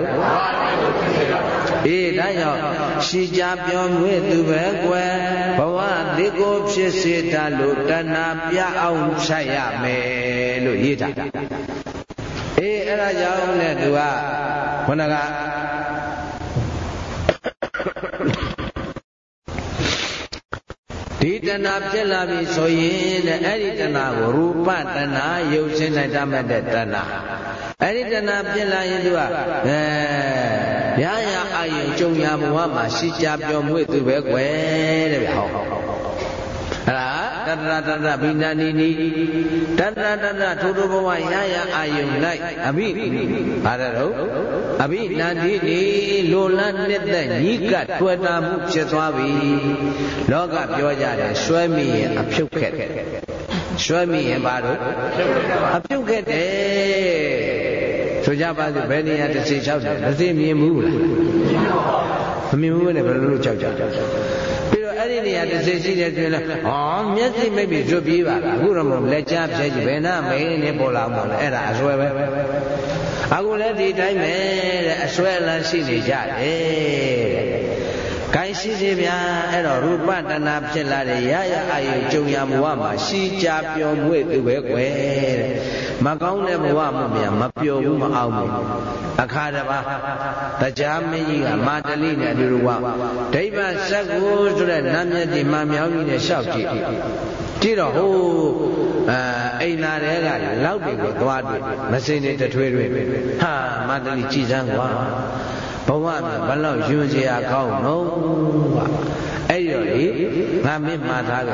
S1: အေးဒါကြောင့်ရှိကြပြောမွေ့သူပဲကွယ်ဘဝသစ်ကိုဖြစ်စေတတ်လို့တဏှာပြအောင်ဖြတ်ရမယ်လို့ရေးတာ။အေးအဲ့ဒါကြောင့်နဲ့သူကခொနက ဒီတဏှာဖြစ်လာပြီဆိုရင်တဲ့အဲ့ဒီတဏှာကိုရူပတဏှာရုပ်ရှင်းလိုက်တတ်မဲ့တဲ့တဏှာအဲ့ဒီတဏှာဖြစ်လာရင်သူကအဲရရအာယုံကြုံရဘဝမှာရှိကြပြောမွေ့သူပဲကွယ်တဲ့ဗျဟောအဲ့ဒါ တတရတတဘိနာနီနီတတရတတထိုးထိုးဘဝရရအာယုံလိုက်အဘိဘာတဲ့တော့အဘိနာတိနီလိုလန်းနှစ်သက်ညီးကပ်တွေ့တာမှုဖြစ်သွားပြီလောကပြောကြတယ်ဆွဲမိရင်အဖြုတ်ခက်ဆွဲမိရင်ဘာလို့အဖြုတ်ခက်တယ်ဆိုကြပါစို့ဘယ်နေရာတစ်စီ၆တယ်မသိမြင်ဘူးလားမမြင်ဘူးနဲ့ဘယ်လိုလုပ်ကြောက်ကြပြီးတော့ အဲ့ဒီနေရာတစ်စီရှိတယ်ဆိုရင်ဟောမျက်စိမိတ်ပြီးဇွတ်ပြေးပါလားအခုတော့မဟုတ်လက်ချဖြဲကြည့်ဘယ်နာမင်းနဲ့ပေါ်လာမှာလဲအဲ့ဒါအစွဲပဲအခုလည်းဒီတိုင်းပဲတဲ့အစွဲလန်းရှိနေကြတယ်တဲ့ ကိုင်းရှိစေဗျာအဲ့တော့ရူပတဏဖြစ်လာတဲ့ရရအာယုကြုံရဘဝမှာရှိကြပျော်မွေ့သူပဲကွယ်တဲ့မကောင်းတဲ့ဘဝမှာမြန်မပျော်ဘူးမအောင်ဘူးအခါတပါတရားမင်းကြီးကမာတလိနဲ့အတူတူကဒိဗ္ဗစက်ကိုဆိုတဲ့နာမည်ဒီမာမြောင်းကြီးနဲ့ရှောက်ကြည့်ကြည့်တော့ဟိုအဲအိမ်နာတွေကလောက်တွေကိုသွားတွေ့မစင်နေတထွေးတွေဟာမာတလိကြည်စမ်းကွာ ဘဝမှာဘလောက်ယွန်းစရာကောင်းတော့ကွာအဲ့ဒီတော့လေငါမင်းမှားထားကြ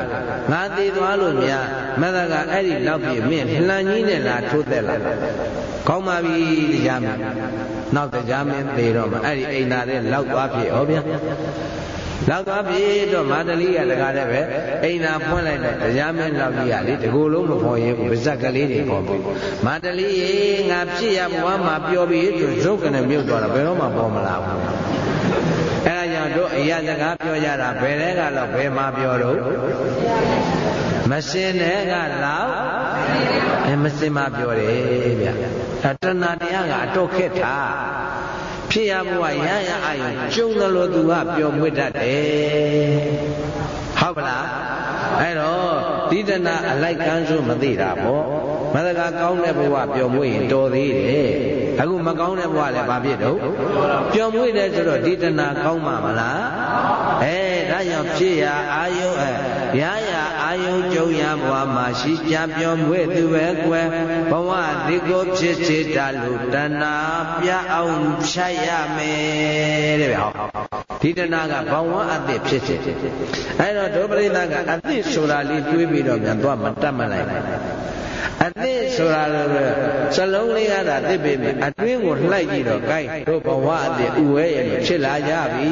S1: ငါသေးသွားလို့များမသကအဲ့ဒီလောက်ပြမင်းလှန်ကြီးနဲ့လာထိုးသက်လာကောင်းပါပြီတရားမင်းနောက်တရားမင်းသေတော့မှအဲ့ဒီအိမ်နာတဲ့လောက်သွားဖြစ်ဩဗျာ လောက်သွားပြီတော့မာတလီကတကားလည်းပဲအိမ်သာဖွင့်လိုက်တော့တရားမင်းလောက်ကြီးကလေတကူလုံးမဖော်ရင်ဘူးပါဇက်ကလေးတွေပေါ်ပြီမာတလီရေငါဖြစ်ရဘဝမှာပျော်ပြီဆိုဇုတ်ကနေမြုပ်သွားတာဘယ်တော့မှပေါ်မလာဘူးအဲဒါကြောင့်တို့အရာစကားပြောကြတာဘယ်တဲကတော့ဘယ်မှာပြောတော့မစင်တဲ့ကလောက်အဲမစင်မပြောတယ်ဗျအဲတဏှာတရားကအတော့ခက်တာ ဖြစ်ရဘဝရရအာယုကျုံတယ်လို့သူကပျော်မွေ့တတ်တယ်ဟုတ်ပလားအဲ့တော့ဒီတဏအလိုက်ကန်းဆိုမသိတာပေါ့မသကာကောင်းတဲ့ဘဝပျော်မွေ့ရင်တော်သေးတယ်အခုမကောင်းတဲ့ဘဝလည်းဘာဖြစ်တော့ပျော်မွေ့တယ်ဆိုတော့ဒီတဏကောင်းမှာမလားအဲဒါကြောင့်ဖြစ်ရအာယုအဲ ရရအာယုကြုံရဘဝမှာရှိကြပျော်မွေ့သူပဲကွယ်ဘဝဒီကိုဖြစ်စေတလို့တဏပြအောင်ဖြတ်ရမယ်တဲ့ဗျဟောဒီတဏကဘဝအသစ်ဖြစ်စေအဲတော့ဒုပရိသကအသစ်ဆိုတာလေးတွေးပြီးတော့မြန်သွားမတတ်မလိုက် အသစ်ဆိုတာလည်းစလုံးလေးကသာသိပေမဲ့အတွင်းကိုလှိုက်ကြည့်တော့ gain တို့ဘဝအသစ်ဥဝဲရဲ့ဖြစ်လာကြပြီ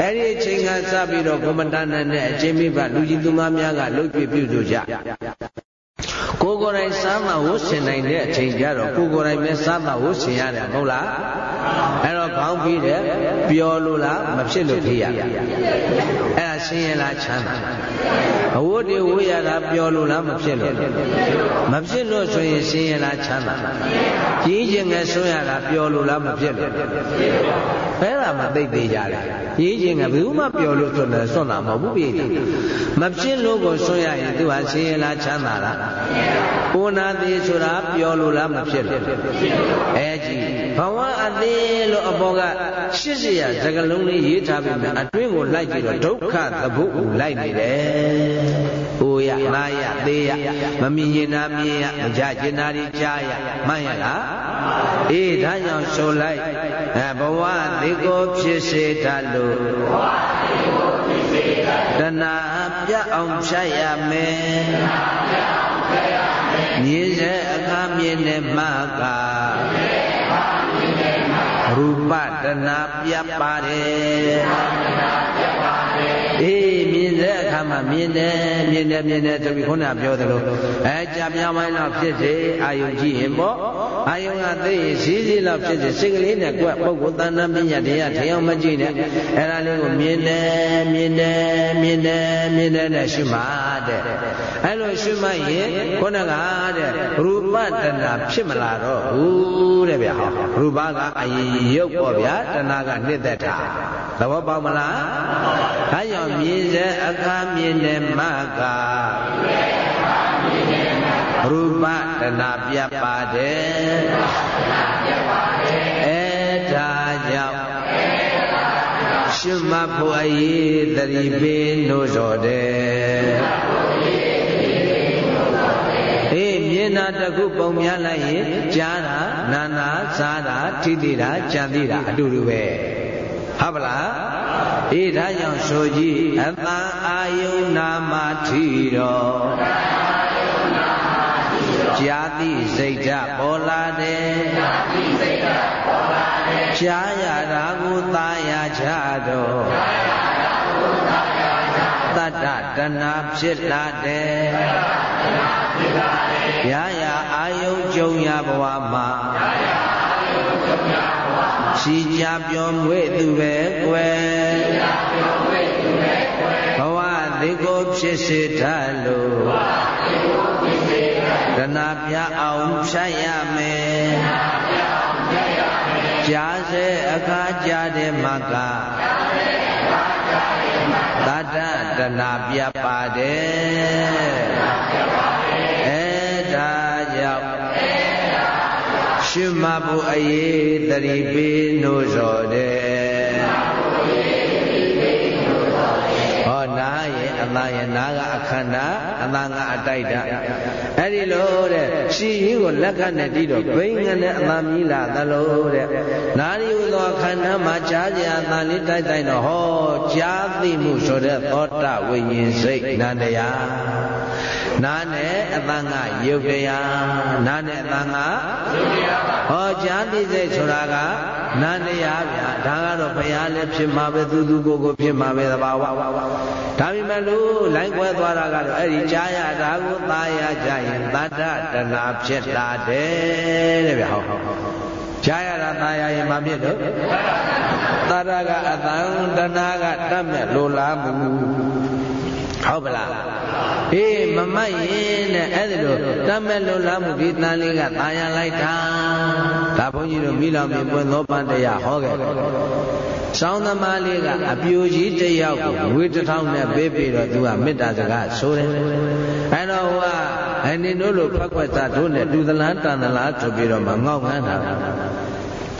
S1: အဲ့ဒီအချိန်ကစပြီးတော့ကမ္မတဏ္ဍနဲ့အချင်းမိဘလူကြီးသူမများကလှုပ်ပြပြုစုကြ ကိုကိုယ်တိုင်စားမှဝတ်ဆင်နိုင်တဲ့အချိန်ကျတော့ကိုကိုယ်တိုင်ပဲစားမှဝတ်ဆင်ရတယ်မဟုတ်လားအဲ့တော့ခေါင်းပြီးတယ်ပျော်လို့လားမဖြစ်လို့ဖြစ်ရအဲ့ဒါဆင်းရဲလားချမ်းသာအဝတ်တွေဝတ်ရတာပျော်လို့လားမဖြစ်လို့မဖြစ်လို့ဆိုရင်ဆင်းရဲလားချမ်းသာကြီးကျင်ငယ်ဆွရတာပျော်လို့လားမဖြစ်လို့အဲ့ဒါမှသိသေးကြတယ်ကြီးကျင်ငယ်ဘယ်သူမှပျော်လို့ဆိုတယ်စွန့်တာမဟုတ်ဘူးပြည်မဖြစ်လို့ကိုဆွရရင်သူဟာဆင်းရဲလားချမ်းသာလားကိုနာသေးဆိုတာပျော်လို့လားမဖြစ်လို့အဲကြည့်ဘဝအသေးလို့အပေါ်ကရှစ်စရာစကလုံးလေးရေးထားပြီးမှအတွင်းကိုလိုက်ကြည့်တော့ဒုက္ခသဘုတ်ကိုလိုက်နေတယ်။အိုရနာရသေးရမမြင်ရင်နာမြင်ရမကြကျင်နာရီကြားရမှန်ရလား။အေးဒါကြောင့်ဆိုလိုက်အဲဘဝသေးကိုဖြစ်စေတတ်လို့ဘဝသေးကိုဖြစ်စေတတ်တဏှာပြအောင်ဖြတ်ရမယ်။တဏှာပြအောင်ဖြတ်ရ မယ်။မြင်စေအခါမြင်တဲ့မှကရူပတဏပြတ်ပါတယ်အေးမြင်တဲ့အခါမှာမြင်တယ်မြင်တယ်မြင်တယ်ဆိုပြီးခုနပြောသလိုအဲကြာမြောင်းပိုင်းတော့ဖြစ်စေအာယုကြည့်ရင်ပေါ့ အာယုကသိရင်စီးစီးလောက်ဖြစ်စေစိတ်ကလေးနဲ့ကွက်ပုဂ္ဂိုလ်တဏ္ဍပညာတရားထင်အောင်မကြည့်နဲ့အဲ့ဒါလေးကိုမြင်တယ်မြင်တယ်မြင်တယ်မြင်တယ်နဲ့ရှုမှတဲ့အဲ့လိုရှုမှရင်ခုနကတဲ့ရူပတဏဖြစ်မလာတော့ဘူးတဲ့ဗျာရူပကအရင်ရုပ်ပေါ့ဗျာတဏကနှစ်သက်တာသဘောပေါက်မလားဒါကြောင့်မြင်စေအခါမြင်တယ်မက ရူပတဏပြတ်ပါတယ်အဲဒါကြောင့်ရှုမှတ်ဖို့အရေးသတိပေးလို့ဆိုတယ်အေးမြင်တာတခုပုံများလိုက်ရင်ကြားတာနာနာစားတာထိတိတာကြံသိတာအတူတူပဲဟုတ်ပလားအေးဒါကြောင့်ဆိုကြည့်အတန်အာယုနာမထီတော် ကြာတိစိတ်ဓာပေါ်လာတယ်ကြာတိစိတ်ဓာပေါ်လာတယ်ရှားရတာကိုသာယာချတော်တတ္တတဏဖြစ်လာတယ်ရာရာအာယုကြုံရဘဝမှာရှိကြပြောမွေ့သူပဲကွယ်ဘဝဒီကိုဖြစ်စေထလို့တ ဏပြအောင်ဖြတ်ရမယ်ကြားစေအခါကြားတဲ့မကသတ္တတဏပြပါတယ်အဲဒါကြောင့်ရှုမှတ်ဖို့အရေးတတိပေးလို့ဆိုတယ်ဟောနာရဲ့ အသားရဲ့နာကအခန္ဓာအသားကအတိုက်တာအဲ့ဒီလိုတဲ့ရှီရင်ကိုလက်ခနဲ့တီးတော့ဘိန်းငနဲ့အသားမြည်လာသလိုတဲ့နာရီဟူသောခန္ဓာမှာကြားကြအသားလေးတိုက်တိုက်တော့ဟောကြားသိမှုဆိုတဲ့သောတာဝိညာဉ်စိတ်နန္တရား နာနဲ့အတန်ကယုတ်တရားနာနဲ့အတန်ကယုတ်တရားဟောကြားသိစိတ်ဆိုတာကနာတရားဗျာဒါကတော့ဘုရားလည်းဖြစ်မှာပဲသူသူကိုယ်ကိုဖြစ်မှာပဲသဘာဝဒါပေမဲ့လို့လိုင်းကွဲသွားတာကတော့အဲ့ဒီကြားရတာကိုသာယာကြရင်တတ္တတနာဖြစ်လာတယ်တဲ့ဗျာဟုတ်ဟုတ်ကြားရတာသာယာရင်မဖြစ်တော့တတ္တကအတန်တနာကတတ်မဲ့လိုလားမှုဟုတ်ပလား အေးမမတ်ရင်နဲ့အဲ့ဒီလိုတတ်မဲ့လွတ်လာမှုဒီတန်လေးကตายရလိုက်တာဒါဘုန်းကြီးတို့မိလောင်မြင်ပွင့်သောပန်းတရားဟောခဲ့စောင်းသမားလေးကအပြိုကြီးတယောက်ကိုဝေတစ်ထောင်နဲ့ပေးပြီးတော့သူကမေတ္တာစကားဆိုတယ်အဲ့တော့ဟိုကအနင်တို့လိုဖက်ခွက်သားတို့နဲ့တူသလားတန်သလားဆိုပြီးတော့မှငေါက်ငန်းတာ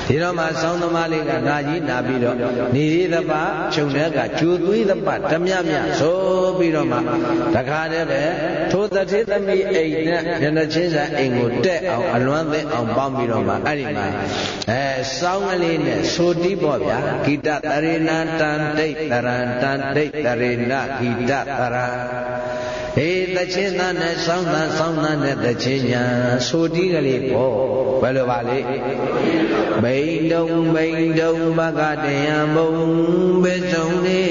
S1: ဒီတော့မှဆောင်းသမားလေးကနာကြီးနာပြီးတော့နေရသပခြုံတဲ့ကကျူသွေးသပဓမြမြဆိုပြီးတော့မှတခါတည်းပဲထိုတထေသမီးအိမ်နဲ့မျက်နှာချင်းစာအိမ်ကိုတက်အောင်အလွမ်းသိအောင်ပေါင်းပြီးတော့မှအဲ့ဒီမှာအဲစောင်းကလေးနဲ့ဆိုတီးပေါ့ဗျာဂိတတရေနာတန်တိတ်တရံတန်တိတ်တရေနာဂိတတရံအေးတချင်းသားနဲ့စောင်းသားစောင်းသားနဲ့တချင်းညာဆိုတီးကလေးပေါ့ဘယ်လိုပါလဲမိန်တုံမိန်တုံဘဂတယံဘုံဘေစုံနေ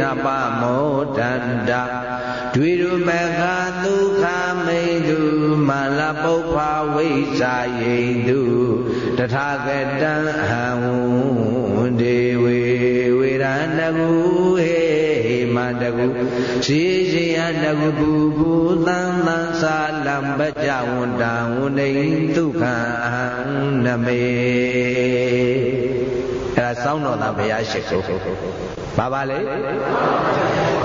S1: နပမောတန္တာတွေ့ရမခဒုက္ခမိန်တုမာလပုပ္ဖဝိဇာယိတုတထာဂတံအဟံဝန္ဒေဝေဝေရဏကုဟေမတကု ရှိရှိယတကုပူပူသံသံသာလံပကြဝန္တံဝနေဒုက္ခံအဟံနမေအဲဒါစောင်းတော်သားဘုရားရှိခိုးဘာပါလဲ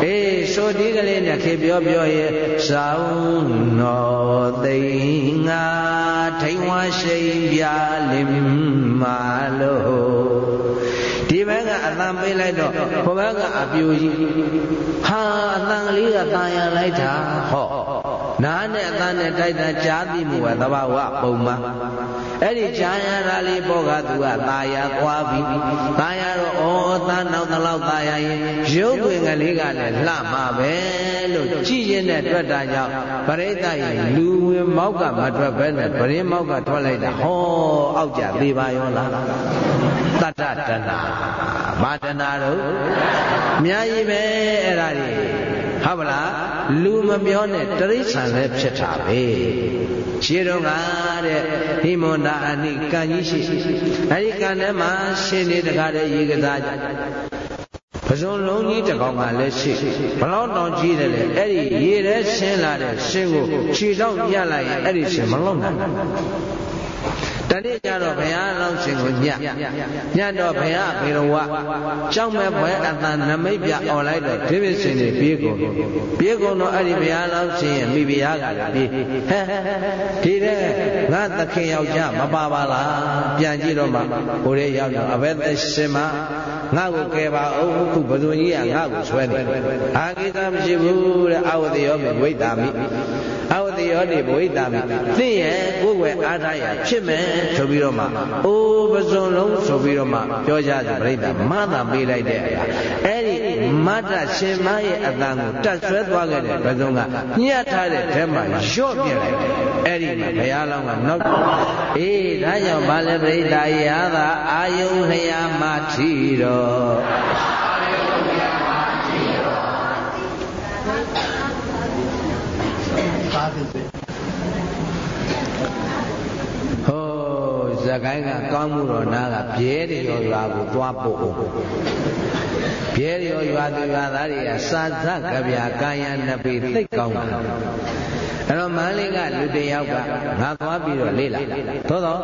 S1: အေးဆိုဒီကလေးနဲ့ခေပြောပြောရဲ့စောင်းတော်သိငါထိန်ဝါရှိန်ပြလင်မာလို့ဒီဘက်က အတန်ပေးလိုက်တော့ဟိုဘက်ကအပြူကြီးဟာအတန်ကလေးကตายရလိုက်တာဟောနားနဲ့အတန်နဲ့တိုက်တာကြားသိမှုကသဘာဝပုံမှန်အဲ့ဒီကြားရတာလေးပေါ်ကသူကตายရသွားပြီตายရတော့ သားနောက်တလောက်သားရရင်ရုပ်တွင်ကလေးကလည်းလှမှာပဲလို့ကြည်ရင်နဲ့တွေ့တာကြောင့်ပရိသတ်ရင်လူဝင်မောက်ကမထွက်ဘဲနဲ့ပရင်းမောက်ကထွက်လိုက်တာဟောအောက်ကြသေးပါရောလားတတ္တတဏဘာတဏတို့အများကြီးပဲအဲ့ဒါတွေ ဟုတ်ပါလားလူမပြောနဲ့တရိษံလည်းဖြစ်တာပဲရှင်းတော့ကတဲ့ဟိမန္တာအနိကံကြီးရှိအဲဒီကံထဲမှာရှင်နေတကားတဲ့ရေကစားကြပဇွန်လုံးကြီးတကောင်ကလည်းရှိဘလောက်တောင်ကြီးတယ်လေအဲ့ဒီရေထဲရှင်းလာတဲ့ရှင်းကိုခြေတော့ညက်လိုက်ရင်အဲ့ဒီရှင်းမလုံးနိုင် တနေ့ကျတော့ဘုရားလောင်းရှင်ကိုညညတော့ဘုရားဘေရဝကြောက်မဲ့ဘွယ်အတန်နမိတ်ပြអော်လိုက်တော့ဒီပစ္စင်တွေပြေးကုန်ပြေးကုန်တော့အဲ့ဒီဘုရားလောင်းရှင်ရဲ့မိဖုရားကလည်းပြေးဟဲဒီတဲ့ငါသခင်ယောက်ျားမပါပါလားပြန်ကြည့်တော့မှဟိုရဲရောက်တော့အဘဲသက်ရှင်မငါ့ကိုကယ်ပါအောင်ခုဘသူကြီးကငါ့ကိုဆွဲတယ်အာကိစ္စမရှိဘူးတဲ့အဝတိယောမိဝိတာမိ အဝတိယောတိဘဝိတာမိသိရဲ့ကိုယ်ွယ်အားထားရဖြစ်မယ်ဆိုပြီးတော့မှအိုးပစွန်လုံးဆိုပြီးတော့မှပြောကြတယ်ပြိဿမသာပေးလိုက်တဲ့အခါအဲ့ဒီမတ္တရှင်မရဲ့အတန်ကိုတတ်ဆွဲသွားခဲ့တဲ့ပစွန်ကညှက်ထားတဲ့ထဲမှာလျှော့ပြလိုက်တယ်အဲ့ဒီမှာဘုရားလောင်းကနောက်အေးဒါကြောင့်ဗာလေပြိဿရာသာအာယုံလျာမထီတော် ဟိုးဇကိုင်းကကောင်းမှုတော်နာကပြဲတရောရွာကိုသွားပို့အောင်ပြဲရောရွာသူရွာသားတွေကစာသကဗျာကာယနပိသိတ်ကောင်းတာအဲ့တော့မန္လေးကလူတယောက်ကငါသွားပြီးတော့လေ့လာသို့တော့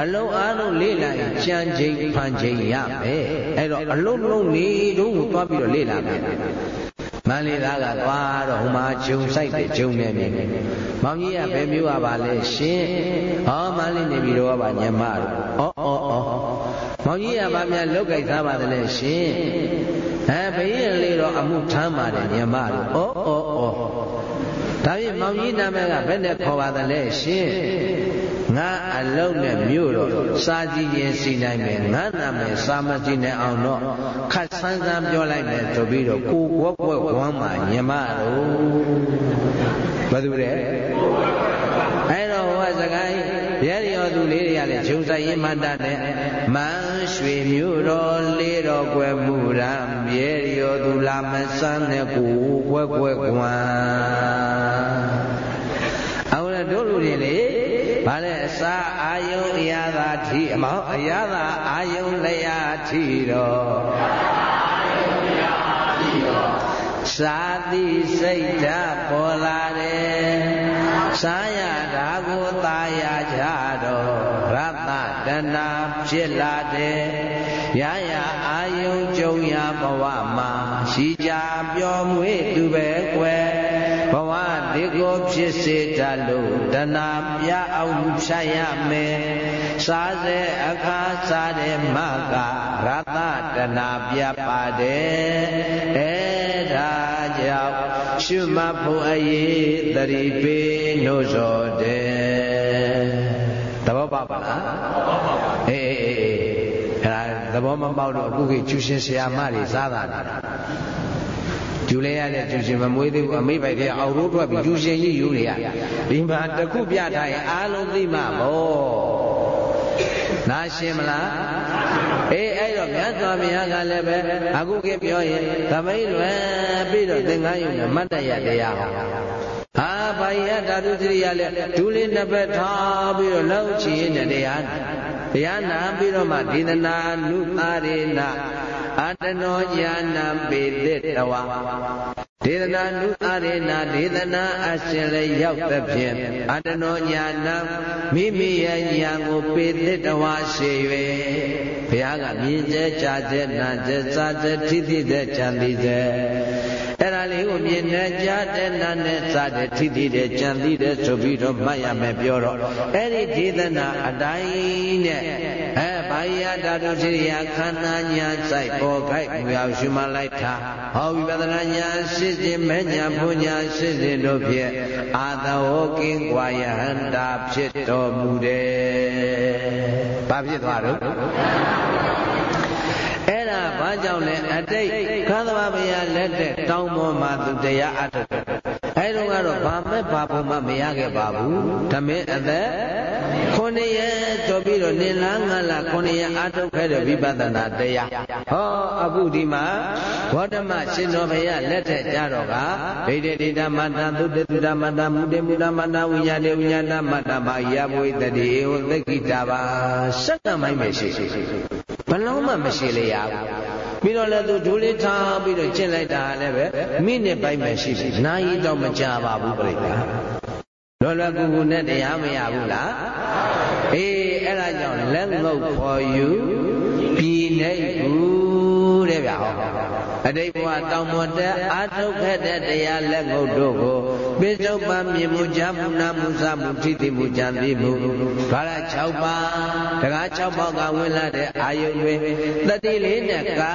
S1: အလုံးအားလုံးလေ့လာရင်ကြံချိန်ဖန်ချိန်ရမယ်အဲ့တော့အလုံးလုံးနေတော့ကိုသွားပြီးတော့လေ့လာမယ် မန္လေးသားကသွားတော့ဟိုမှာဂျုံဆိုင်တယ်ဂျုံနေနေမောင်ကြီးကဘယ်မျိုးပါပါလဲရှင်ဟောမန္လေးနေပြီးတော့ပါညမတို့ဩဩဩမောင်ကြီးကဗာမြလုတ်ကြိုက်သားပါတယ်လေရှင်ဟဲဘယင်းလေးတော့အမှုထမ်းပါတယ်ညမတို့ဩဩဩ ဒါဖြင့်မောင်ကြီးနာမည်ကဘယ်နဲ့ခေါ်ပါသလဲရှင်ငါအလုံးနဲ့မြို့တော့စာကြည့်ရင်စီနိုင်မယ်ငါနာမည်စာမကြည့်နိုင်အောင်တော့ခတ်ဆန်းဆန်းပြောလိုက်မယ်ဆိုပြီးတော့ကိုကွက်ကွက်ဝမ်းမှာညမတို့ဘာသူလဲအဲ့တော့ဟိုကစကိုင်း ရဲရောသူလေးတွေကလည်းဂျုံဆိုင်ရင်မတတ်တဲ့မန်းရွှေမြို့တော်လေးတော်ကွယ်မှုရံရဲရောသူလာမဆန်းတဲ့ကိုကွက်ကွက်ကွမ်းအောင်လည်းတို့လူတွေလေဘာလဲအစာအာယုံအရာသာထီအမောအရာသာအာယုံလျာထီတော်စာတိစိတ်ဓာတ်ပေါ်လာတယ် စာရတာကိုသာယာကြတော့ရတ္တတဏဖြစ်လာတယ်ရရအာယုံကြုံရဘဝမှာရှိကြပျော်မွေ့သူပဲကွယ်ဘဝဒီကိုဖြစ်စေတတ်လို့တဏပြအောင်ဖြတ်ရမယ်စားစေအခါစားတဲ့မကရတ္တတဏပြပါတယ်အဲဒါကြောင့် ရှုမှတ်ဖို့အရေးသတိပေးနှိုးဆော်တယ်သဘောပေါက်ပါလားအေးအေးအေးအဲ့ဒါသဘောမပေါက်တော့အခုကကျူရှင်ဆရာမတွေစားတာနေတာကျူလဲရတဲ့ကျူရှင်မမွေးသေးဘူးအမိပိုက်တဲ့အောက်ရိုးထွက်ပြီးကျူရှင်ကြီးယူနေရဒီမှာတခုပြထားရင်အားလုံးသိမှာပေါ့နားရှင်းမလားအေးအဲ့ တော့မြတ်စွာဘုရားကလည်းပဲအခုကပြောရင်သမိတ်လွယ်ပြီးတော့သင်္ကန်းယူနဲ့မတ်တရတရားဟောဟာဘာယဓာတုစရိယလည်းဒူးလေးနှစ်ဘက်ထားပြီးတော့လှုပ်ချင်တဲ့တရားတရားနာပြီးတော့မှဒေသနာနုသာရေနအတနောညာနာပေသစ်တဝ ဒေသနာနုအာရေနာဒေသနာအရှင်လည်းရောက်သဖြင့်အတနောညာနာမိမိရဲ့ညာကိုပေသစ်တဝရှိ၍ဘုရားကမြင်စေကြားစေနာစေစားစေထိသိစေကြံသိစေအဲ့ဒါလေးကိုမြင်နေကြတဲ့နာနဲ့စားတဲ့ထိသိတဲ့ကြံသိတဲ့ဆိုပြီးတော့မှတ်ရမယ်ပြောတော့အဲ့ဒီဒေသနာအတိုင်းနဲ့အဲဘာ ယဓာတုစိရိယခန္ဓာညာစိုက်ပေါ်ခိုက်မူရောက်ရှုမှလိုက်တာဟောဝိပဿနာညာရှစ်စဉ်မဲ့ညာဘုညာရှစ်စဉ်တို့ဖြင့်အာသဝကင်းကွာယဟန္တာဖြစ်တော်မူတယ်။ဘာဖြစ်သွားတော့ အဲ့ဒါဘာကြောင့်လဲအတိတ်ခန္ဓာဘုရားလက်တဲ့တောင်းပေါ်မှာသူတရားအထုတ်အဲ့တော့ကတော့ဗာမပဲဘာဘုံမှမရခဲ့ပါဘူးဓမင်းအသက်ခုနှစ်ရက်တော်ပြီးတော့နေလားငါလားခုနှစ်ရက်အာထုတ်ခဲ့တဲ့ဝိပဿနာတရားဟောအခုဒီမှာဘောဓမရှင်တော်ဘုရားလက်ထက်ကြတော့ကဒိဋ္ဌိဒိဋ္ဌမတ္တသုတ္တသုတ္တမတ္တမုတေမုတ္တမတ္တဝိညာဏေဝိညာဏမတ္တမယဘဝိတတိဧဝသိက္ခိတာပါစက္ကမိုင်းမရှိ ဘလုံးမှမရှိလေရဘူးပြီးတော့လည်းသူဒူလေးထားပြီးတော့ကျင့်လိုက်တာလည်းပဲမိနစ်ပိုင်းပဲရှိပြီနာယီတော့မကြပါဘူးပြိတ္တာလောလောကူကူနဲ့တရားမရဘူးလားအေးအဲ့ဒါကြောင့်လက်ငုပ်ခေါ်ယူပြည်နေဘူးတဲ့ဗျာဟော အတိတ်ဘဝတောင်ပေါ်တက်အာထုတ်ခဲ့တဲ့တရားလက်ငုပ်တို့ကိုပိစုပန်မြင်မှုကြမှုနာမှုစမှုထိတိမှုကြံပြီးမှုဘာရ6ပါးတကား6ပါးကဝင်လာတဲ့အာယုတွေတတိလေးနဲ့ကာ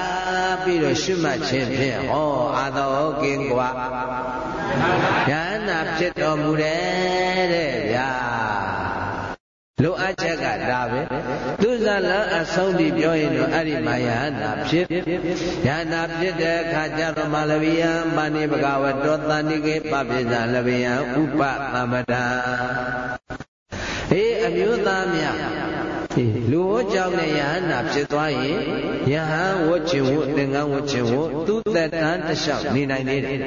S1: ပြီးတော့ရှုမှတ်ခြင်းဖြင့်ဟောအာသောကင်းကွာဉာဏ်နာဖြစ်တော်မူတယ်တဲ့ဗျာ လိုအပ်ချက်ကဒါပဲသူဇလံအဆုံးပြီးပြောရင်တော့အဲ့ဒီမှာယဟနာဖြစ်ယဟနာဖြစ်တဲ့အခါကျတော့မလဗိယံပါဏိဘဂဝတောတဏိကေပပိဇာလဗိယံဥပသမ္ပဒာအေးအမျိုးသားများ လူဝကြောင့်နဲ့ယဟနာဖြစ်သွားရင်ယဟန်ဝတ်ချင်ဝတ်သင်္ကန်းဝတ်ချင်ဝတ်သူသက်တမ်းတလျှောက်နေနိုင်သေးတယ်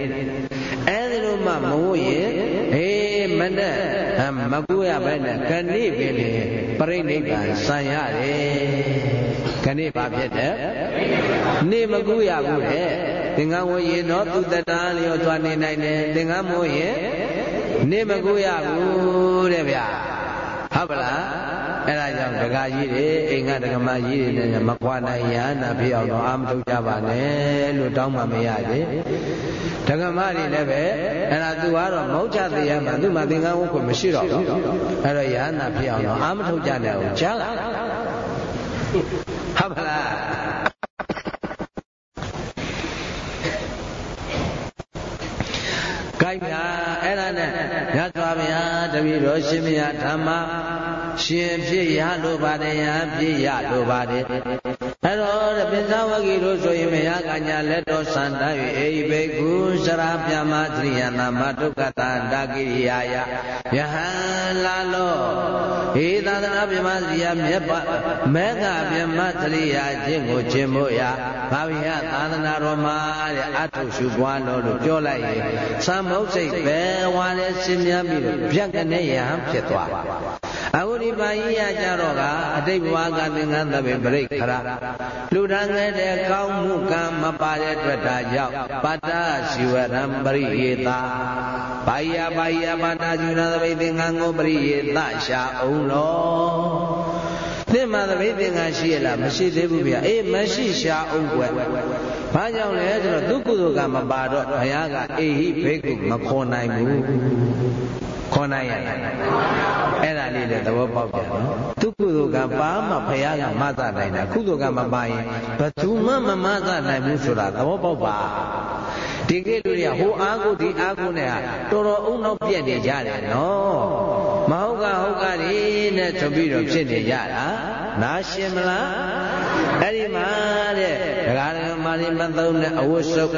S1: အဲဒီလိုမှမဝတ်ရင်အေးမနဲ့မကူရပဲနဲ့ခဏိပင်လေပြိဋိဘံဆံရတယ်ခဏိဘာဖြစ်တယ်နေမကူရဘူးတဲ့သင်္ကန်းဝတ်ရင်တော့သူသက်တမ်းလျော်သွားနေနိုင်တယ်သင်္ကန်းမို့ရင်နေမကူရဘူးတဲ့ဗျာ ဟုတ်ပါလားအဲ့ဒါကြောင့်ဒကာကြီးတွေအိမ်ကဒကမကြီးတွေနဲ့မခွာနိုင်ရနာဖြစ်အောင်တော့အာမထုတ်ကြပါနဲ့လို့တောင်းမှမရသေးဒကမတွေလည်းပဲအဲ့ဒါသူကတော့မောက်ချသေးရမှာသူ့မှာသင်္ကန်းဝတ်ခွင့်မရှိတော့ဘူးအဲ့တော့ရဟနာဖြစ်အောင်တော့အာမထုတ်ကြနဲ့အောင်ကြားလားဟုတ်ပါလားကိုက်တာအဲ့ဒါနဲ့ ရသော်ဗျာတပည့်တော်ရှင်မယဓမ္မရှင်ဖြစ်ရလိုပါတယ်ရဖြစ်ရလိုပါတယ် အဲ့တော့ပင်သာဝဂီတို့ဆိုရင်မယကညာလက်တော်စံတတ်၍အေဟိဘေကုစရာပြမသရိယနာမဒုက္ခတာတာကိရိယာယယဟန်လာလောဟေသာသနာပြမသရိယမြတ်ပါမေဃပြမသရိယာခြင်းကိုခြင်းမို့ရာဘာဝိယသာသနာတော်မှာတဲ့အထုရှုပွားလို့လို့ပြောလိုက်ရင်သံမုတ်စိတ်ပဲဝါလဲရှင်းများပြီးတော့ဗျက်ကနေယဟန်ဖြစ်သွား အခုဒီပါဠိရကြတော့ကအတိတ်ဘဝကသင်္ကန်းသဗ္ဗေပရိခရလူထံငယ်တဲ့ကောင်းမှုကံမပါတဲ့အတွက်ဒါကြောင့်ပတ္တရှိဝရံပရိယေတာဘာယဘာယပတ္တရှိဝရံသဗ္ဗေသင်္ကန်းကိုပရိယေတရှာအောင်လောသင်မှာသဗ္ဗေသင်္ကန်းရှိရလားမရှိသေးဘူးဗျအေးမရှိရှာအောင်ကွယ်ဘာကြောင့်လဲဆိုတော့သူကုသိုလ်ကမပါတော့ဘုရားကအေဟိဘေကုမခေါ်နိုင်ဘူး ခေါ်နိုင်ရအဲ့ဒါလေးလည်းသဘောပေါက်ကြနော်သူကုသိုလ်ကပါမှဘုရားကမသနိုင်တာကုသိုလ်ကမပါရင်ဘသူမှမမသနိုင်ဘူးဆိုတာသဘောပေါက်ပါဒီကိလူတွေကဟိုအားကိုဒီအားကိုနဲ့ဟာတော်တော်အုံနောက်ပြက်နေကြတယ်နော်မဟုတ်ကဟုတ်ကတွေနဲ့ဆိုပြီးတော့ဖြစ်နေကြတာနားရှင်းမလား အဲ့ဒီမှာတဲ့ဒကာဒကာမာလီမသုံးတဲ့အဝတ်စုပ်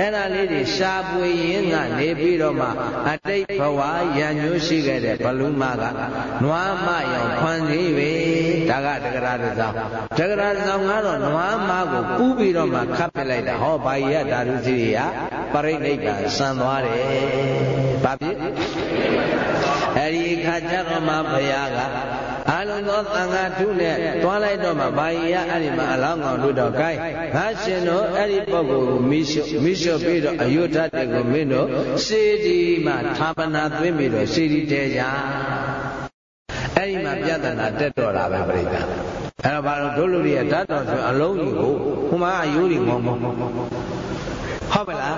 S1: အဲ့ဒါလေးတွေရှားပွေရင်းကနေပြီးတော့မှအတိတ်ဘဝရံညွှရှိခဲ့တဲ့ဘလူမကနွားမရောင်ခွန်သေးပဲဒါကဒကာဒကာဒကာဒကာကတော့နွားမကိုပူးပြီးတော့မှခတ်ပစ်လိုက်တာဟောဘာကြီးကဓာတုစီရိယပရိနိဗ္ဗာန်ဆံသွားတယ်ဘာဖြစ်အဲ့ဒီခါကျတော့မှဘုရားက အလုံးသောသံဃာထုနဲ့တွားလိုက်တော့မှဘာကြီးရအဲ့ဒီမှာအလောင်းကောင်တို့တော့ gain ငါရှင်တို့အဲ့ဒီပုဂ္ဂိုလ်ကိုမိရှုမိရှုပြီးတော့အယုဒ္ဓတေကိုမင်းတို့စေတီမှာဌာပနာသွင်းပြီးတော့စေတီတဲကြအဲ့ဒီမှာပြဿနာတက်တော့တာပဲပြိတ္တာအဲ့တော့ဘာလို့တို့လူတွေကဓာတ်တော်ဆိုအလုံးကြီးကိုဟိုမှာအယိုးတွေငုံငုံဟုတ်ပါလား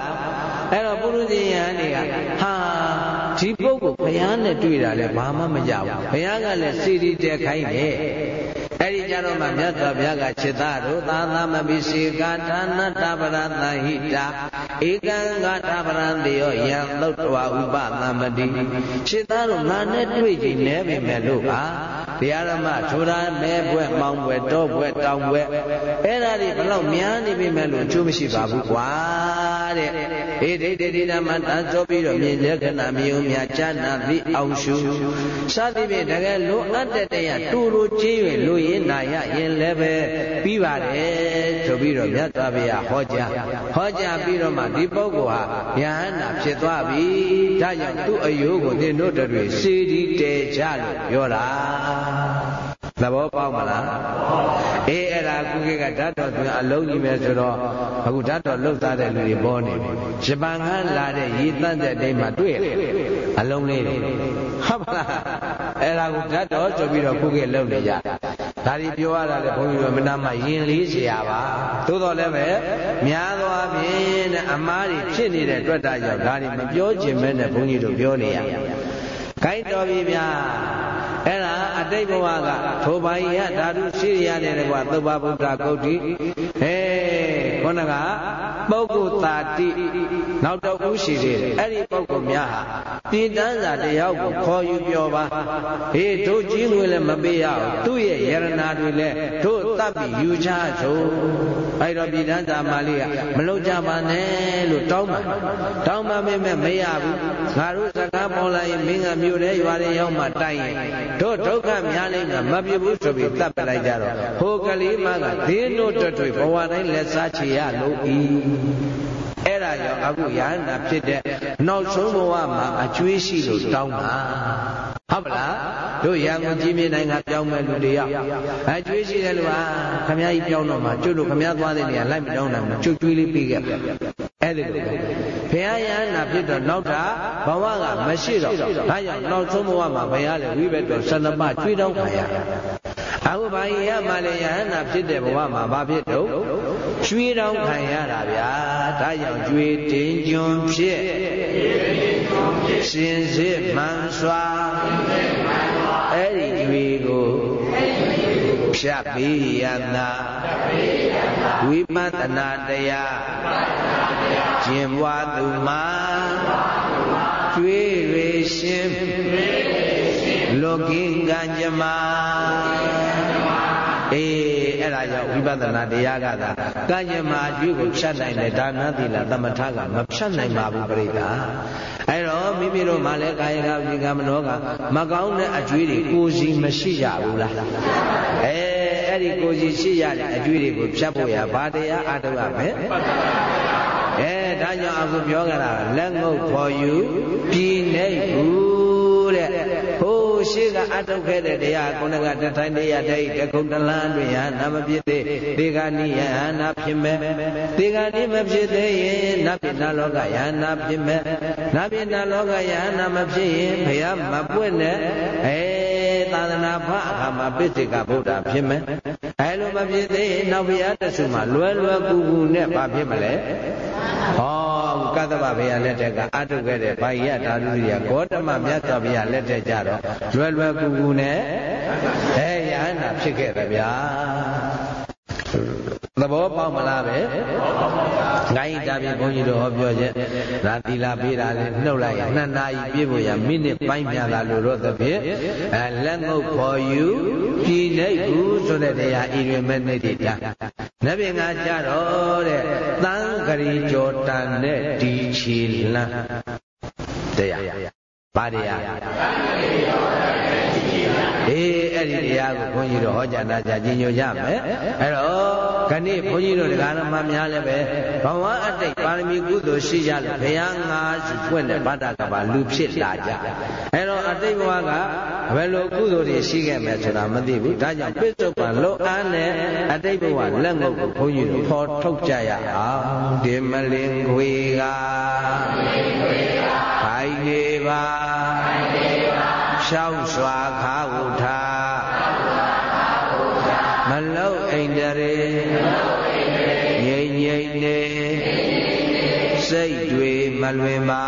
S1: အဲ့တော့ပုရုဇဉ်ယဟန်တွေကဟာ ဒီပုဂ္ဂိုလ်ဘုရားနဲ့တွေ့တာလည်းဘာမှမကြဘူးဘုရားကလည်းစီရီတဲခိုင်းတယ်အဲ့ဒီကြတော့မှမြတ်စွာဘုရားကခြေသားတို့သာသမပိစေကာဌာနတပရသဟိတာဧကံကတပရံတေယောယံသုတ်တဝဥပသမ္ပတိခြေသားတို့ငါနဲ့တွေ့ကြည်နေပေမဲ့လို့ပါဘုရားဓမ္မထိုရာမဲဘွဲ့မောင်းဘွဲ့တော့ဘွဲ့တောင်းဘွဲ့အဲ့ဒါတွေဘလောက်များနေပြီမဲ့လို့အကျိုးမရှိပါဘူးကွာတဲ့ဟေဒိဋ္ဌိဓမ္မတန်ဆိုပြီးတော့မြင်လက္ခဏာမြုံများဈာနာသည့်အောင်ရှုစသည်ဖြင့်တကယ်လိုအပ်တဲ့တရားတူတူကြီး၍လူရင်းနာရရင်လည်းပဲပြီးပါတယ်ဆိုပြီးတော့မြတ်စွာဘုရားဟောကြားဟောကြားပြီးတော့မှဒီပုဂ္ဂိုလ်ဟာယဟန္တာဖြစ်သွားပြီဒါကြောင့်သူ့အယိုးကိုသင်တို့တွေစေတီတဲကြလို့ပြောတာ သဘောပေါက်မလားအေးအဲ့ဒါကုကေကဓာတ်တော်သူအလုံးကြီးပဲဆိုတော့အခုဓာတ်တော်လှုပ်သားတဲ့လူတွေပေါ်နေပြီဂျပန်ကလာတဲ့ရည်တန့်တဲ့တိမ်မှာတွေ့အလုံးလေးတွေဟုတ်ပါလားအဲ့ဒါကိုဓာတ်တော်ဆိုပြီးတော့ကုကေလှုပ်နေကြဒါဒီပြောရတာလေဘုန်းကြီးတို့မနာမယင်လေးเสียပါသို့တော်လည်းပဲများသောအားဖြင့်တဲ့အမားတွေဖြစ်နေတဲ့အတွက်တာကြောင့်ဒါတွေမပြောချင်မဲနဲ့ဘုန်းကြီးတို့ပြောနေရခိုင်းတော်ပြီဗျာ အဲ့ဒါအတိတ်ဘဝကထိုပါယဓာတုရှိရတဲ့ကွာသုဘဗုဒ္ဓဂုတ်တိဟဲ ခေါဏကပုဂ္ဂိုလ်တာတိနောက်တော့ဦးရှိသေးတယ်အဲ့ဒီပုဂ္ဂိုလ်များဟာပြည်တန်းစာတယောက်ကိုခေါ်ယူပြောပါဟေးတို့ကြီးငွေလည်းမပေးရအောင်သူ့ရဲ့ယရနာတွေလည်းတို့တပ်ပြီးယူချဆိုအဲ့တော့ပြည်တန်းစာမာလေးကမလုပ်ကြပါနဲ့လို့တောင်းပါတောင်းပါမေမဲ့မရဘူးငါတို့စကားပေါ်လာရင်မင်းကမြို့ထဲရွာထဲရောက်မှတိုက်ရင်တို့ဒုက္ခများလိမ့်မယ်မပြဘူးဆိုပြီးတပ်ပလိုက်ကြတော့ဟိုကလေးမကဒင်းတို့တွတွေဘဝတိုင်းလက်စားချေရလို့ဤအဲ့ဒါကြောင့်အခုရဟန္တာဖြစ်တဲ့နောက်ဆုံးဘဝမှာအကျွေးရှိလို့တောင်းတာဟုတ်ပလားတို့ရန်ကုန်ကြီးမြနိုင်ငံပြောင်းမဲ့လူတွေရောက်အကျွေးရှိတဲ့လူဟာခမကြီးပြောင်းတော့မှကျွတ်လို့ခမသွားတဲ့နေရာလိုက်မတောင်းနိုင်ဘူးကျွတ်ကျွေးလေးပြီးခဲ့အဲ့ဒီလိုဘုရားယဟနာဖြစ်တော့နောက်တာဘဝကမရှိတော့ဒါကြောင့်နောက်ဆုံးဘဝမှာဘုရားလည်းဝိဘက်တော်ဆန္ဒပကျွေးတောင်းခံရအခုဘာကြီးရမှလည်းယဟနာဖြစ်တဲ့ဘဝမှာဘာဖြစ်တော့ ကျွေးတောင်းခံရတာဗျာဒါကြောင့်ကျွေးတင်ကျွန်းဖြစ်ရှင်စစ်မှန်စွာအဲ့ဒီကျွေးကိုဖြတ်ပြီးရနာဝိပဿနာတရားကျင့်ပွားသူမှာကျွေးရရှင်လောကင်းကံကြမှာ အေးအဲ့ဒါကြောင့်ဝိပဿနာတရားကသာကံကြမ္မာအကျွေးကိုဖြတ်နိုင်တယ်ဒါနသီလသမထကမဖြတ်နိုင်ပါဘူးပြိတ္တာအဲ့တော့မိမိတို့မှလည်းကာယကဝိကမနောကမကောင်းတဲ့အကျွေးတွေကိုစီမရှိကြဘူးလားအဲအဲ့ဒီကိုစီရှိရတဲ့အကျွေးတွေကိုဖြတ်ဖို့ရဘာတရားအထုတ်ရမလဲအဲဒါကြောင့်အခုပြောကြတာလက်ငုပ်ခေါ်ယူပြည်နေဘူးတဲ့ဟိုး ရှိကအထုတ်ခဲ့တဲ့တရားကုဏကတထိုင်တရားတိတ်တခုတလန်းတွင်ဟာနာမဖြစ်သေးဒေဂာနိယဟနာဖြစ်မဲ့ဒေဂာနိမဖြစ်သေးရင်နပိနာလောကယဟနာဖြစ်မဲ့နပိနာလောကယဟနာမဖြစ်ရင်ဘုရားမပွင့်နဲ့အဲသာသနာ့ဖအခါမှာပိစိကဗုဒ္ဓဖြစ်မယ်အဲလိုမဖြစ်သေးရင်နောက်ဘုရားတဆူမှာလွယ်လွယ်ကူကူနဲ့ဘာဖြစ်မလဲ ဟောကသဗ္ဗဘေယလက်ထက်ကအထုတ်ခဲ့တဲ့ဘာယဓာတုရိယဂေါတမမြတ်စွာဘုရားလက်ထက်ကြတော့လွယ်လွယ်ကူကူနဲ့အဲယဟနာဖြစ်ခဲ့တယ်ဗျာ သဘောပေါက်မလားပဲငါဤတာပြီဘုန်းကြီးတို့ဟောပြောချက်ဒါသီလာပေးတာလေနှုတ်လိုက်ရနှစ်နာရီပြည့်ဖို့ရမိနစ်ပိုင်းပြန်လာလို့တော့သဖြင့်အဲလက်ငုပ်ခေါ်ယူပြည်နေဘူးဆိုတဲ့တရားဤတွင်မဲ့နေတိတာနဗေငါကြတော့တဲ့သံဂရီကြောတန်နဲ့ဒီချီလန်းတရားဘာတရား အေးအဲ့ဒီတရားကိုဘုန်းကြီးတို့ဟောကြားနာကြကြီးညိုကြမယ်အဲ့တော့ခဏဘုန်းကြီးတို့တရားဓမ္မများလည်းပဲဘဝအတိတ်ပါရမီကုသိုလ်ရှိကြလို့ဘုရားငါးစုပွင့်တဲ့ဗတ္တကဘာလူဖြစ်လာကြအဲ့တော့အတိတ်ဘဝကဘယ်လိုကုသိုလ်တွေရှိခဲ့မယ်ဆိုတာမသိဘူးဒါကြောင့်ပိဿုပန်လောအားနဲ့အတိတ်ဘဝလက်ငုပ်ကိုဘုန်းကြီးတို့ဖော်ထုတ်ကြရအောင်ဒီမလင်ခွေကခိုင်နေပါ ရှောက်စွာခါဝုထာမလုတ်အိန္ဒရေငြိမ့်ငြိမ့်နေစိတ်တွေမလွင်ပါ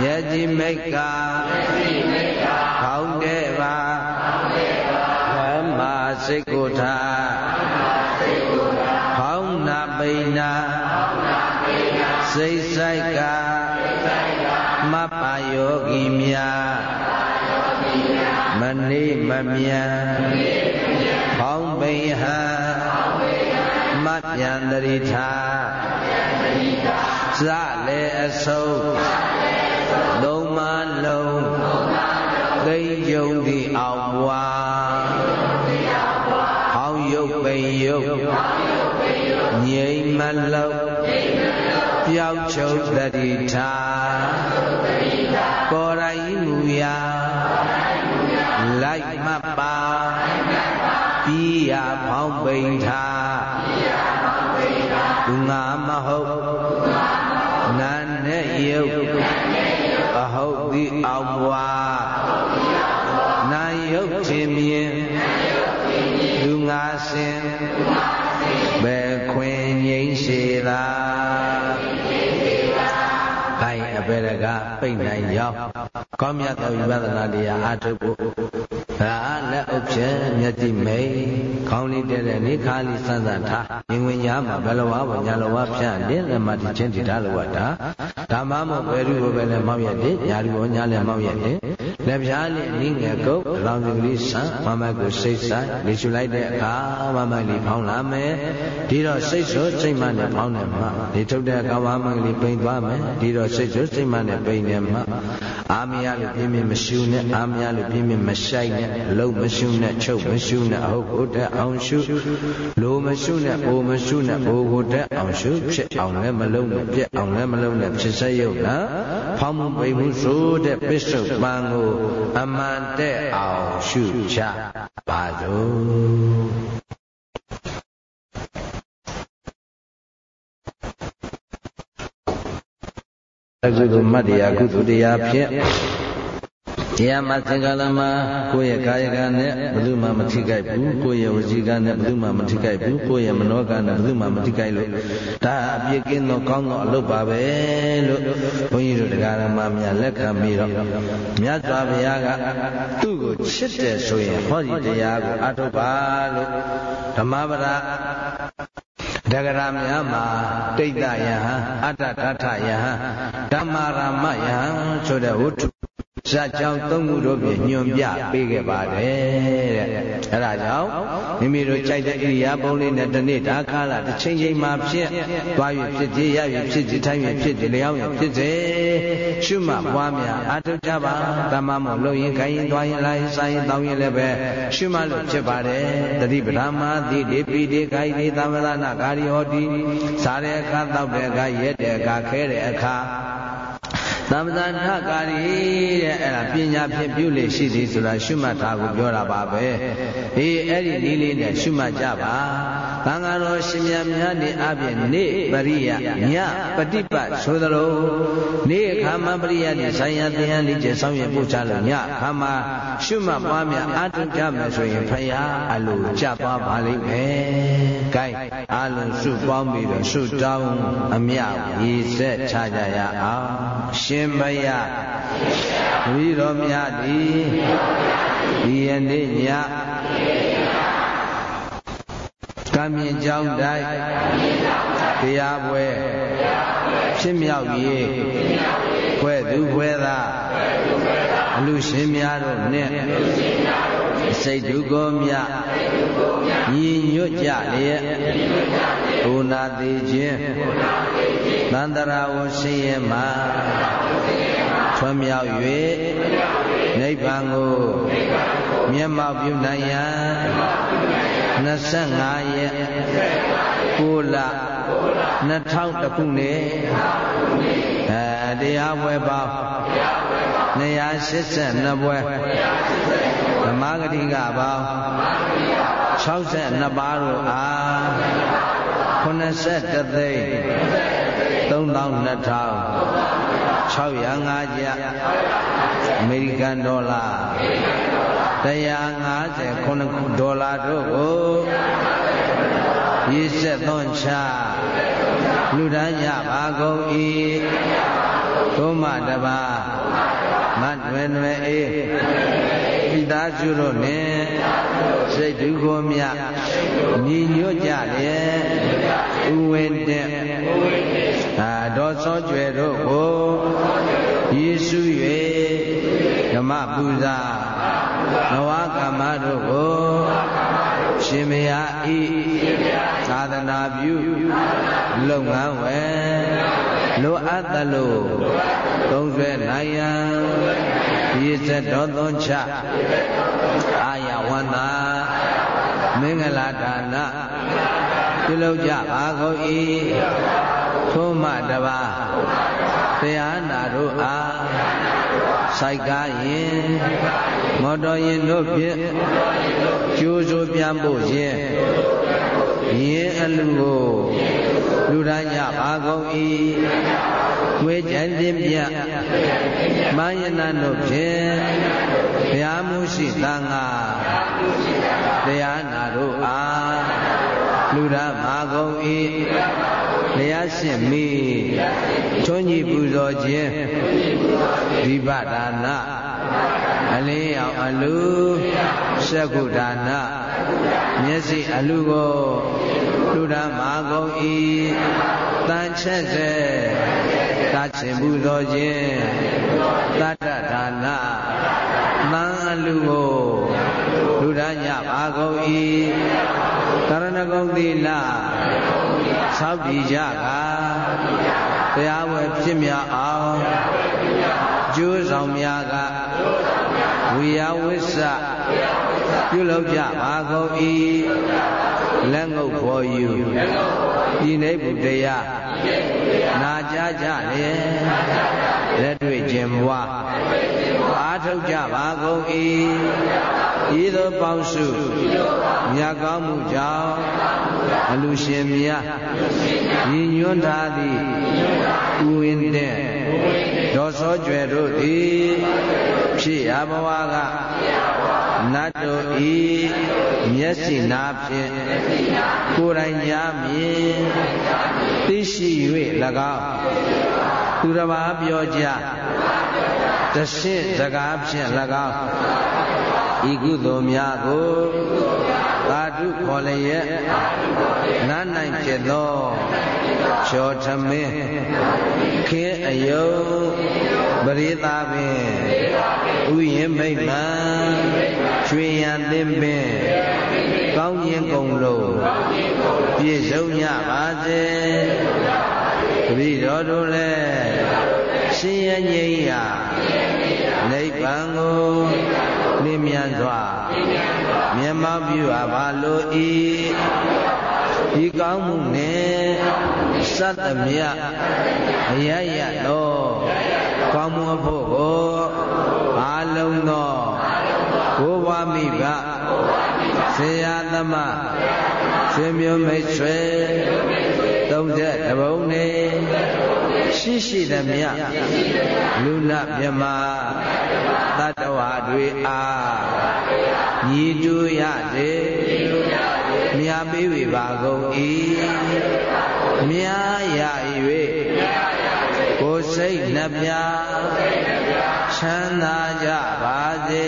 S1: မျက်ကြည်မိတ်ကခေါင်းတဲ့ပါဓမ္မစိတ်ကိုထား မမြန်ဘောင်းပိဟံမပြန်တရိထာစလည်းအဆုံးသုံးမလုံးသိယုံသည့်အောင်ဘွာဟောင်းယုတ်ပိန်ယုတ်ငြိမ်မလုံးပျောက်ချုပ်တတိထား တ်ပါပြီးရဖောင်းပိန်ထားသူငါမဟုတ်နာနဲ့ယုတ်အဟုတ်သည်အောင်ဘွာနာယုတ်ခြင်းမြင်သူငါစင်ဘယ်ခွင်ငိမ့်စေသာခိုင်အပေရကပိတ်နိုင်ရောက်ကောင်းမြတ်သောဝိပဿနာတရားအားထုတ်ဖို့ ဒါလက်အုပ်ဖြင့်မျက်ကြည့်မိန်ခေါင်းလေးတဲ့တဲ့နေခါလေးစမ်းစမ်းထားငင်ဝင်ညာမှာဘယ်လိုဝါညာလိုဝါဖြန့်တယ်လက်မတိချင်းတိထားလိုဝါတာဓမ္မမို့ဘယ်သူကိုပဲလဲမောက်ရတယ်ညာလူကိုညာလဲမောက်ရတယ် လက်ဖြားလေးနိငယ်ကုတ်ရောင်စုလေးဆန်းမမကိုစိတ်ဆိုင်လေရှုလိုက်တဲ့အခါမမလေးဖောင်းလာမယ်ဒီတော့စိတ်ဆိုစိတ်မှနဲ့ဖောင်းတယ်မှာဒီထုတ်တဲ့အခါမမလေးပိန်သွားမယ်ဒီတော့စိတ်ဆိုစိတ်မှနဲ့ပိန်တယ်မှာအာမရလို့ပြင်းပြင်းမရှုနဲ့အာမရလို့ပြင်းပြင်းမရှိုက်နဲ့လုံမရှုနဲ့ချုပ်မရှုနဲ့အဟုတ်ကိုတက်အောင်ရှုလိုမရှုနဲ့အိုမရှုနဲ့အိုကိုတက်အောင်ရှုဖြစ်အောင်လည်းမလုံးနဲ့ပြက်အောင်လည်းမလုံးနဲ့ဖြစ်ဆက်ရုပ်လားဖောင်းမှုပိန်မှုဆိုတဲ့ပစ္စုပန်ကိုအမှန်တဲ့အောင်ရှုချပါစို့အကုသိုလ်မတ်တရားကုသိုလ်တရားဖြင့် တရားမသင်္ကာလမှာကိုယ့်ရဲ့ကာယကနဲ့ဘယ်သူမှမထိခိုက်ဘူးကိုယ့်ရဲ့ဝစီကနဲ့ဘယ်သူမှမထိခိုက်ဘူးကိုယ့်ရဲ့မနောကနဲ့ဘယ်သူမှမထိခိုက်လို့ဒါအပြစ်ကင်းသောကောင်းသောအလုပ်ပါပဲလို့ဘုန်းကြီးတို့တရားဓမ္မများလက်ခံပြီးတော့မြတ်စွာဘုရားကသူ့ကိုချစ်တယ်ဆိုရင်ဟောဒီတရားကိုအထုတ်ပါလို့ဓမ္မပဒတဂရများမှာတိတ်တယဟအတ္တတထယဟဓမ္မာရမယဟဆိုတဲ့ဝတ္ထု ဇာကြောင့်သုံးခုတို့ဖြင့်ညွန်ပြပေးခဲ့ပါတယ်တဲ့အဲဒါကြောင့်မိမိတို့ကြိုက်တဲ့ဣရိယာပုလေးနဲ့တနေ့ဒါခါလာတစ်ချိန်ချိန်မှာဖြစ်သွား၍ဖြစ်သေးရ၍ဖြစ်သေးထိုင်၍ဖြစ်သေးလျောင်း၍ဖြစ်သေးရှုမှတ်ပွားများအထုကြပါတမမို့လို့ရင်ခိုင်းရင်သွားရင်လာရင်စားရင်တောင်းရင်လည်းပဲရှုမှတ်လို့ဖြစ်ပါတယ်တတိပဓမ္မာတိဒေပိဒေခိုင်ဒီသမဒနာကာရီဟောတိစားတဲ့အခါတောက်တဲ့အခါရက်တဲ့အခါခဲတဲ့အခါ သမ္ပဇာထကာရီတဲ့အဲ့ဒါပညာဖြင့်ပြုလေရှိသည်ဆိုတာရှုမှတ်တာကိုပြောတာပါပဲအေးအဲ့ဒီနည်းလေးနဲ့ရှုမှတ်ကြပါသံဃာတော်ရှင်မြတ်များနေအပြင်နေပရိယညပฏิပတ်ဆိုသလိုနေအခါမှာပရိယနဲ့ဆိုင်ရာတရားလေးကျဆောင်ရင်ပို့ချလို့ညအခါမှာရှုမှတ်ပွားများအာထုကြမယ်ဆိုရင်ဖရာအလိုကြပါပါလိမ့်မယ်။ gain အလုံးစုပေါင်းပြီးတော့ရှုတောင်းအမြရည်ဆက်ချကြရအောင်ရှင်မယတပည့်တော်များသည်ဒီယနေ့ညကံမြင့်ကြောင်းတိုင်းတရားပွဲဖြစ်မြောက်၍ခွဲသူခွဲသာအလူရှင်များတို့နှင့် စိတ်ဒုက္ခမြညီညွတ်ကြလျက်ဘုနာတိခြင်းသန္တရာဝဆင်းရဲမှာထွံ့မြောက်၍နိဗ္ဗာန်ကိုမျက်မှောက်ပြုနိုင်ရန်25ရက်9လ2000ခုနှစ်အဲတရားပွဲပေါင်း 282ပွဲဓမ္မဂတိကပေါင်း62ပါးတို့အား81သိန်း3200 605ကျပ်အမေရိကန်ဒေါ်လာ150ခုဒေါ်လာတို့ကိုရည်ဆက်သွန်ချလူဒန်းကြပါကုန်၏သို့မှတပါ မတ်တွင်တွင်အေးဣတာစုတို့နှင့်စိတ်ဒုက္ခမြညီညွတ်ကြလျက်ဥဝိတ္တအာဒေါသောကျွယ်တို့ကိုယေရှု၍ဓမ္မပူဇာနဝကမ္မတို့ကိုရှင်မယားဤသာသနာပြုလုပ်ငန်းဝယ် လိုအပ်သလိုသုံးဆွဲနိုင်ရန်ဒီစတော်သွန်ချအာယဝန္တာမင်္ဂလာဒါနပြုလုပ်ကြပါကုန်၏ထို့မှတပါတရားနာတို့အားစိုက်ကားရင်မော်တော်ယာဉ်တို့ဖြင့်ကျိုးစိုးပြန်ဖို့ခြင်း ယင်းအလူကိုလူရညပါကုန်၏ငွေကြံတင်ပြမာယနာတို့ဖြင့်ဘုရားမှုရှိသံဃာတရားနာတို့အားလူရမာကုန်၏လျာရှင်မိထွန်းကြီးပူဇော်ခြင်းဒီပဒါန အလင်းအောင်အလူသက္ကုဒါနမျက်စိအလူကိုလူဓမ္မာကုန်ဤတန်ချက်စေတာချင်ပူဇော်ခြင်းတတ္တဒါနသံအလူကိုလူဓညပါကုန်ဤကရဏဂုံသီလသောက်တည်ကြကတရားဝယ်ဖြစ်မြောက်အောင်ကျိုးဆောင်များက ဝိယဝိစ္စပြုလုပ်ကြပါကုန်၏လက်ငုပ်ဖော်ယူဒီနိဗ္ဗုတရားနာကြကြလေလက်တွေ့ခြင်းဘွားအားထုတ်ကြပါကုန်၏ဤသို့ပေါင်းစုမြတ်ကောင်းမှုကြောင့်အလူရှင်များညီညွတ်ထားသည့်ဥဝင်းတဲ့ဒေါ်စောကျွယ်တို့သည် ဖြစ်ရဘဝကနတ်တို့ဤမျက်စိနာဖြင့်ကိုယ်တိုင်ကြားမြင်သိရှိ၍၎င်းသူတစ်ပါးပြောကြတရှင်းစကားဖြင့်၎င်း ဤကုသိုလ်များကိုသာဓုခေါ်လျက်နားနိုင်ဖြစ်သောချောထမင်းခင်းအယုံပရိသပင်ဥယျင်မိတ်မှန်ရွှေရန်သင်ပင်ကောင်းခြင်းကုန်လို့ပြည့်စုံကြပါစေတပည့်တော်တို့လည်းရှင်ရငြိမ်းရာနိဗ္ဗာန်ကိုလ င်းမြန်စွာမြတ်မောပြုအပ်ပါလို၏ဒီကောင်းမှုနဲ့စသမြအရရတော့ကောင်းမှုဖို့ကိုအာလုံးသောဘိုးဘွားမိဘဆေယသမဆွေမျိုးမိတ်ဆွေသုံးသက်တဘုံနေ ရှိရှိသမျှလူနာမြမတတ္တဝါတွေအားညီတူရစေမြာပေးဝေပါကုန်၏မြာရ၍ကိုယ်စိတ်နှပြချမ်းသာကြပါစေ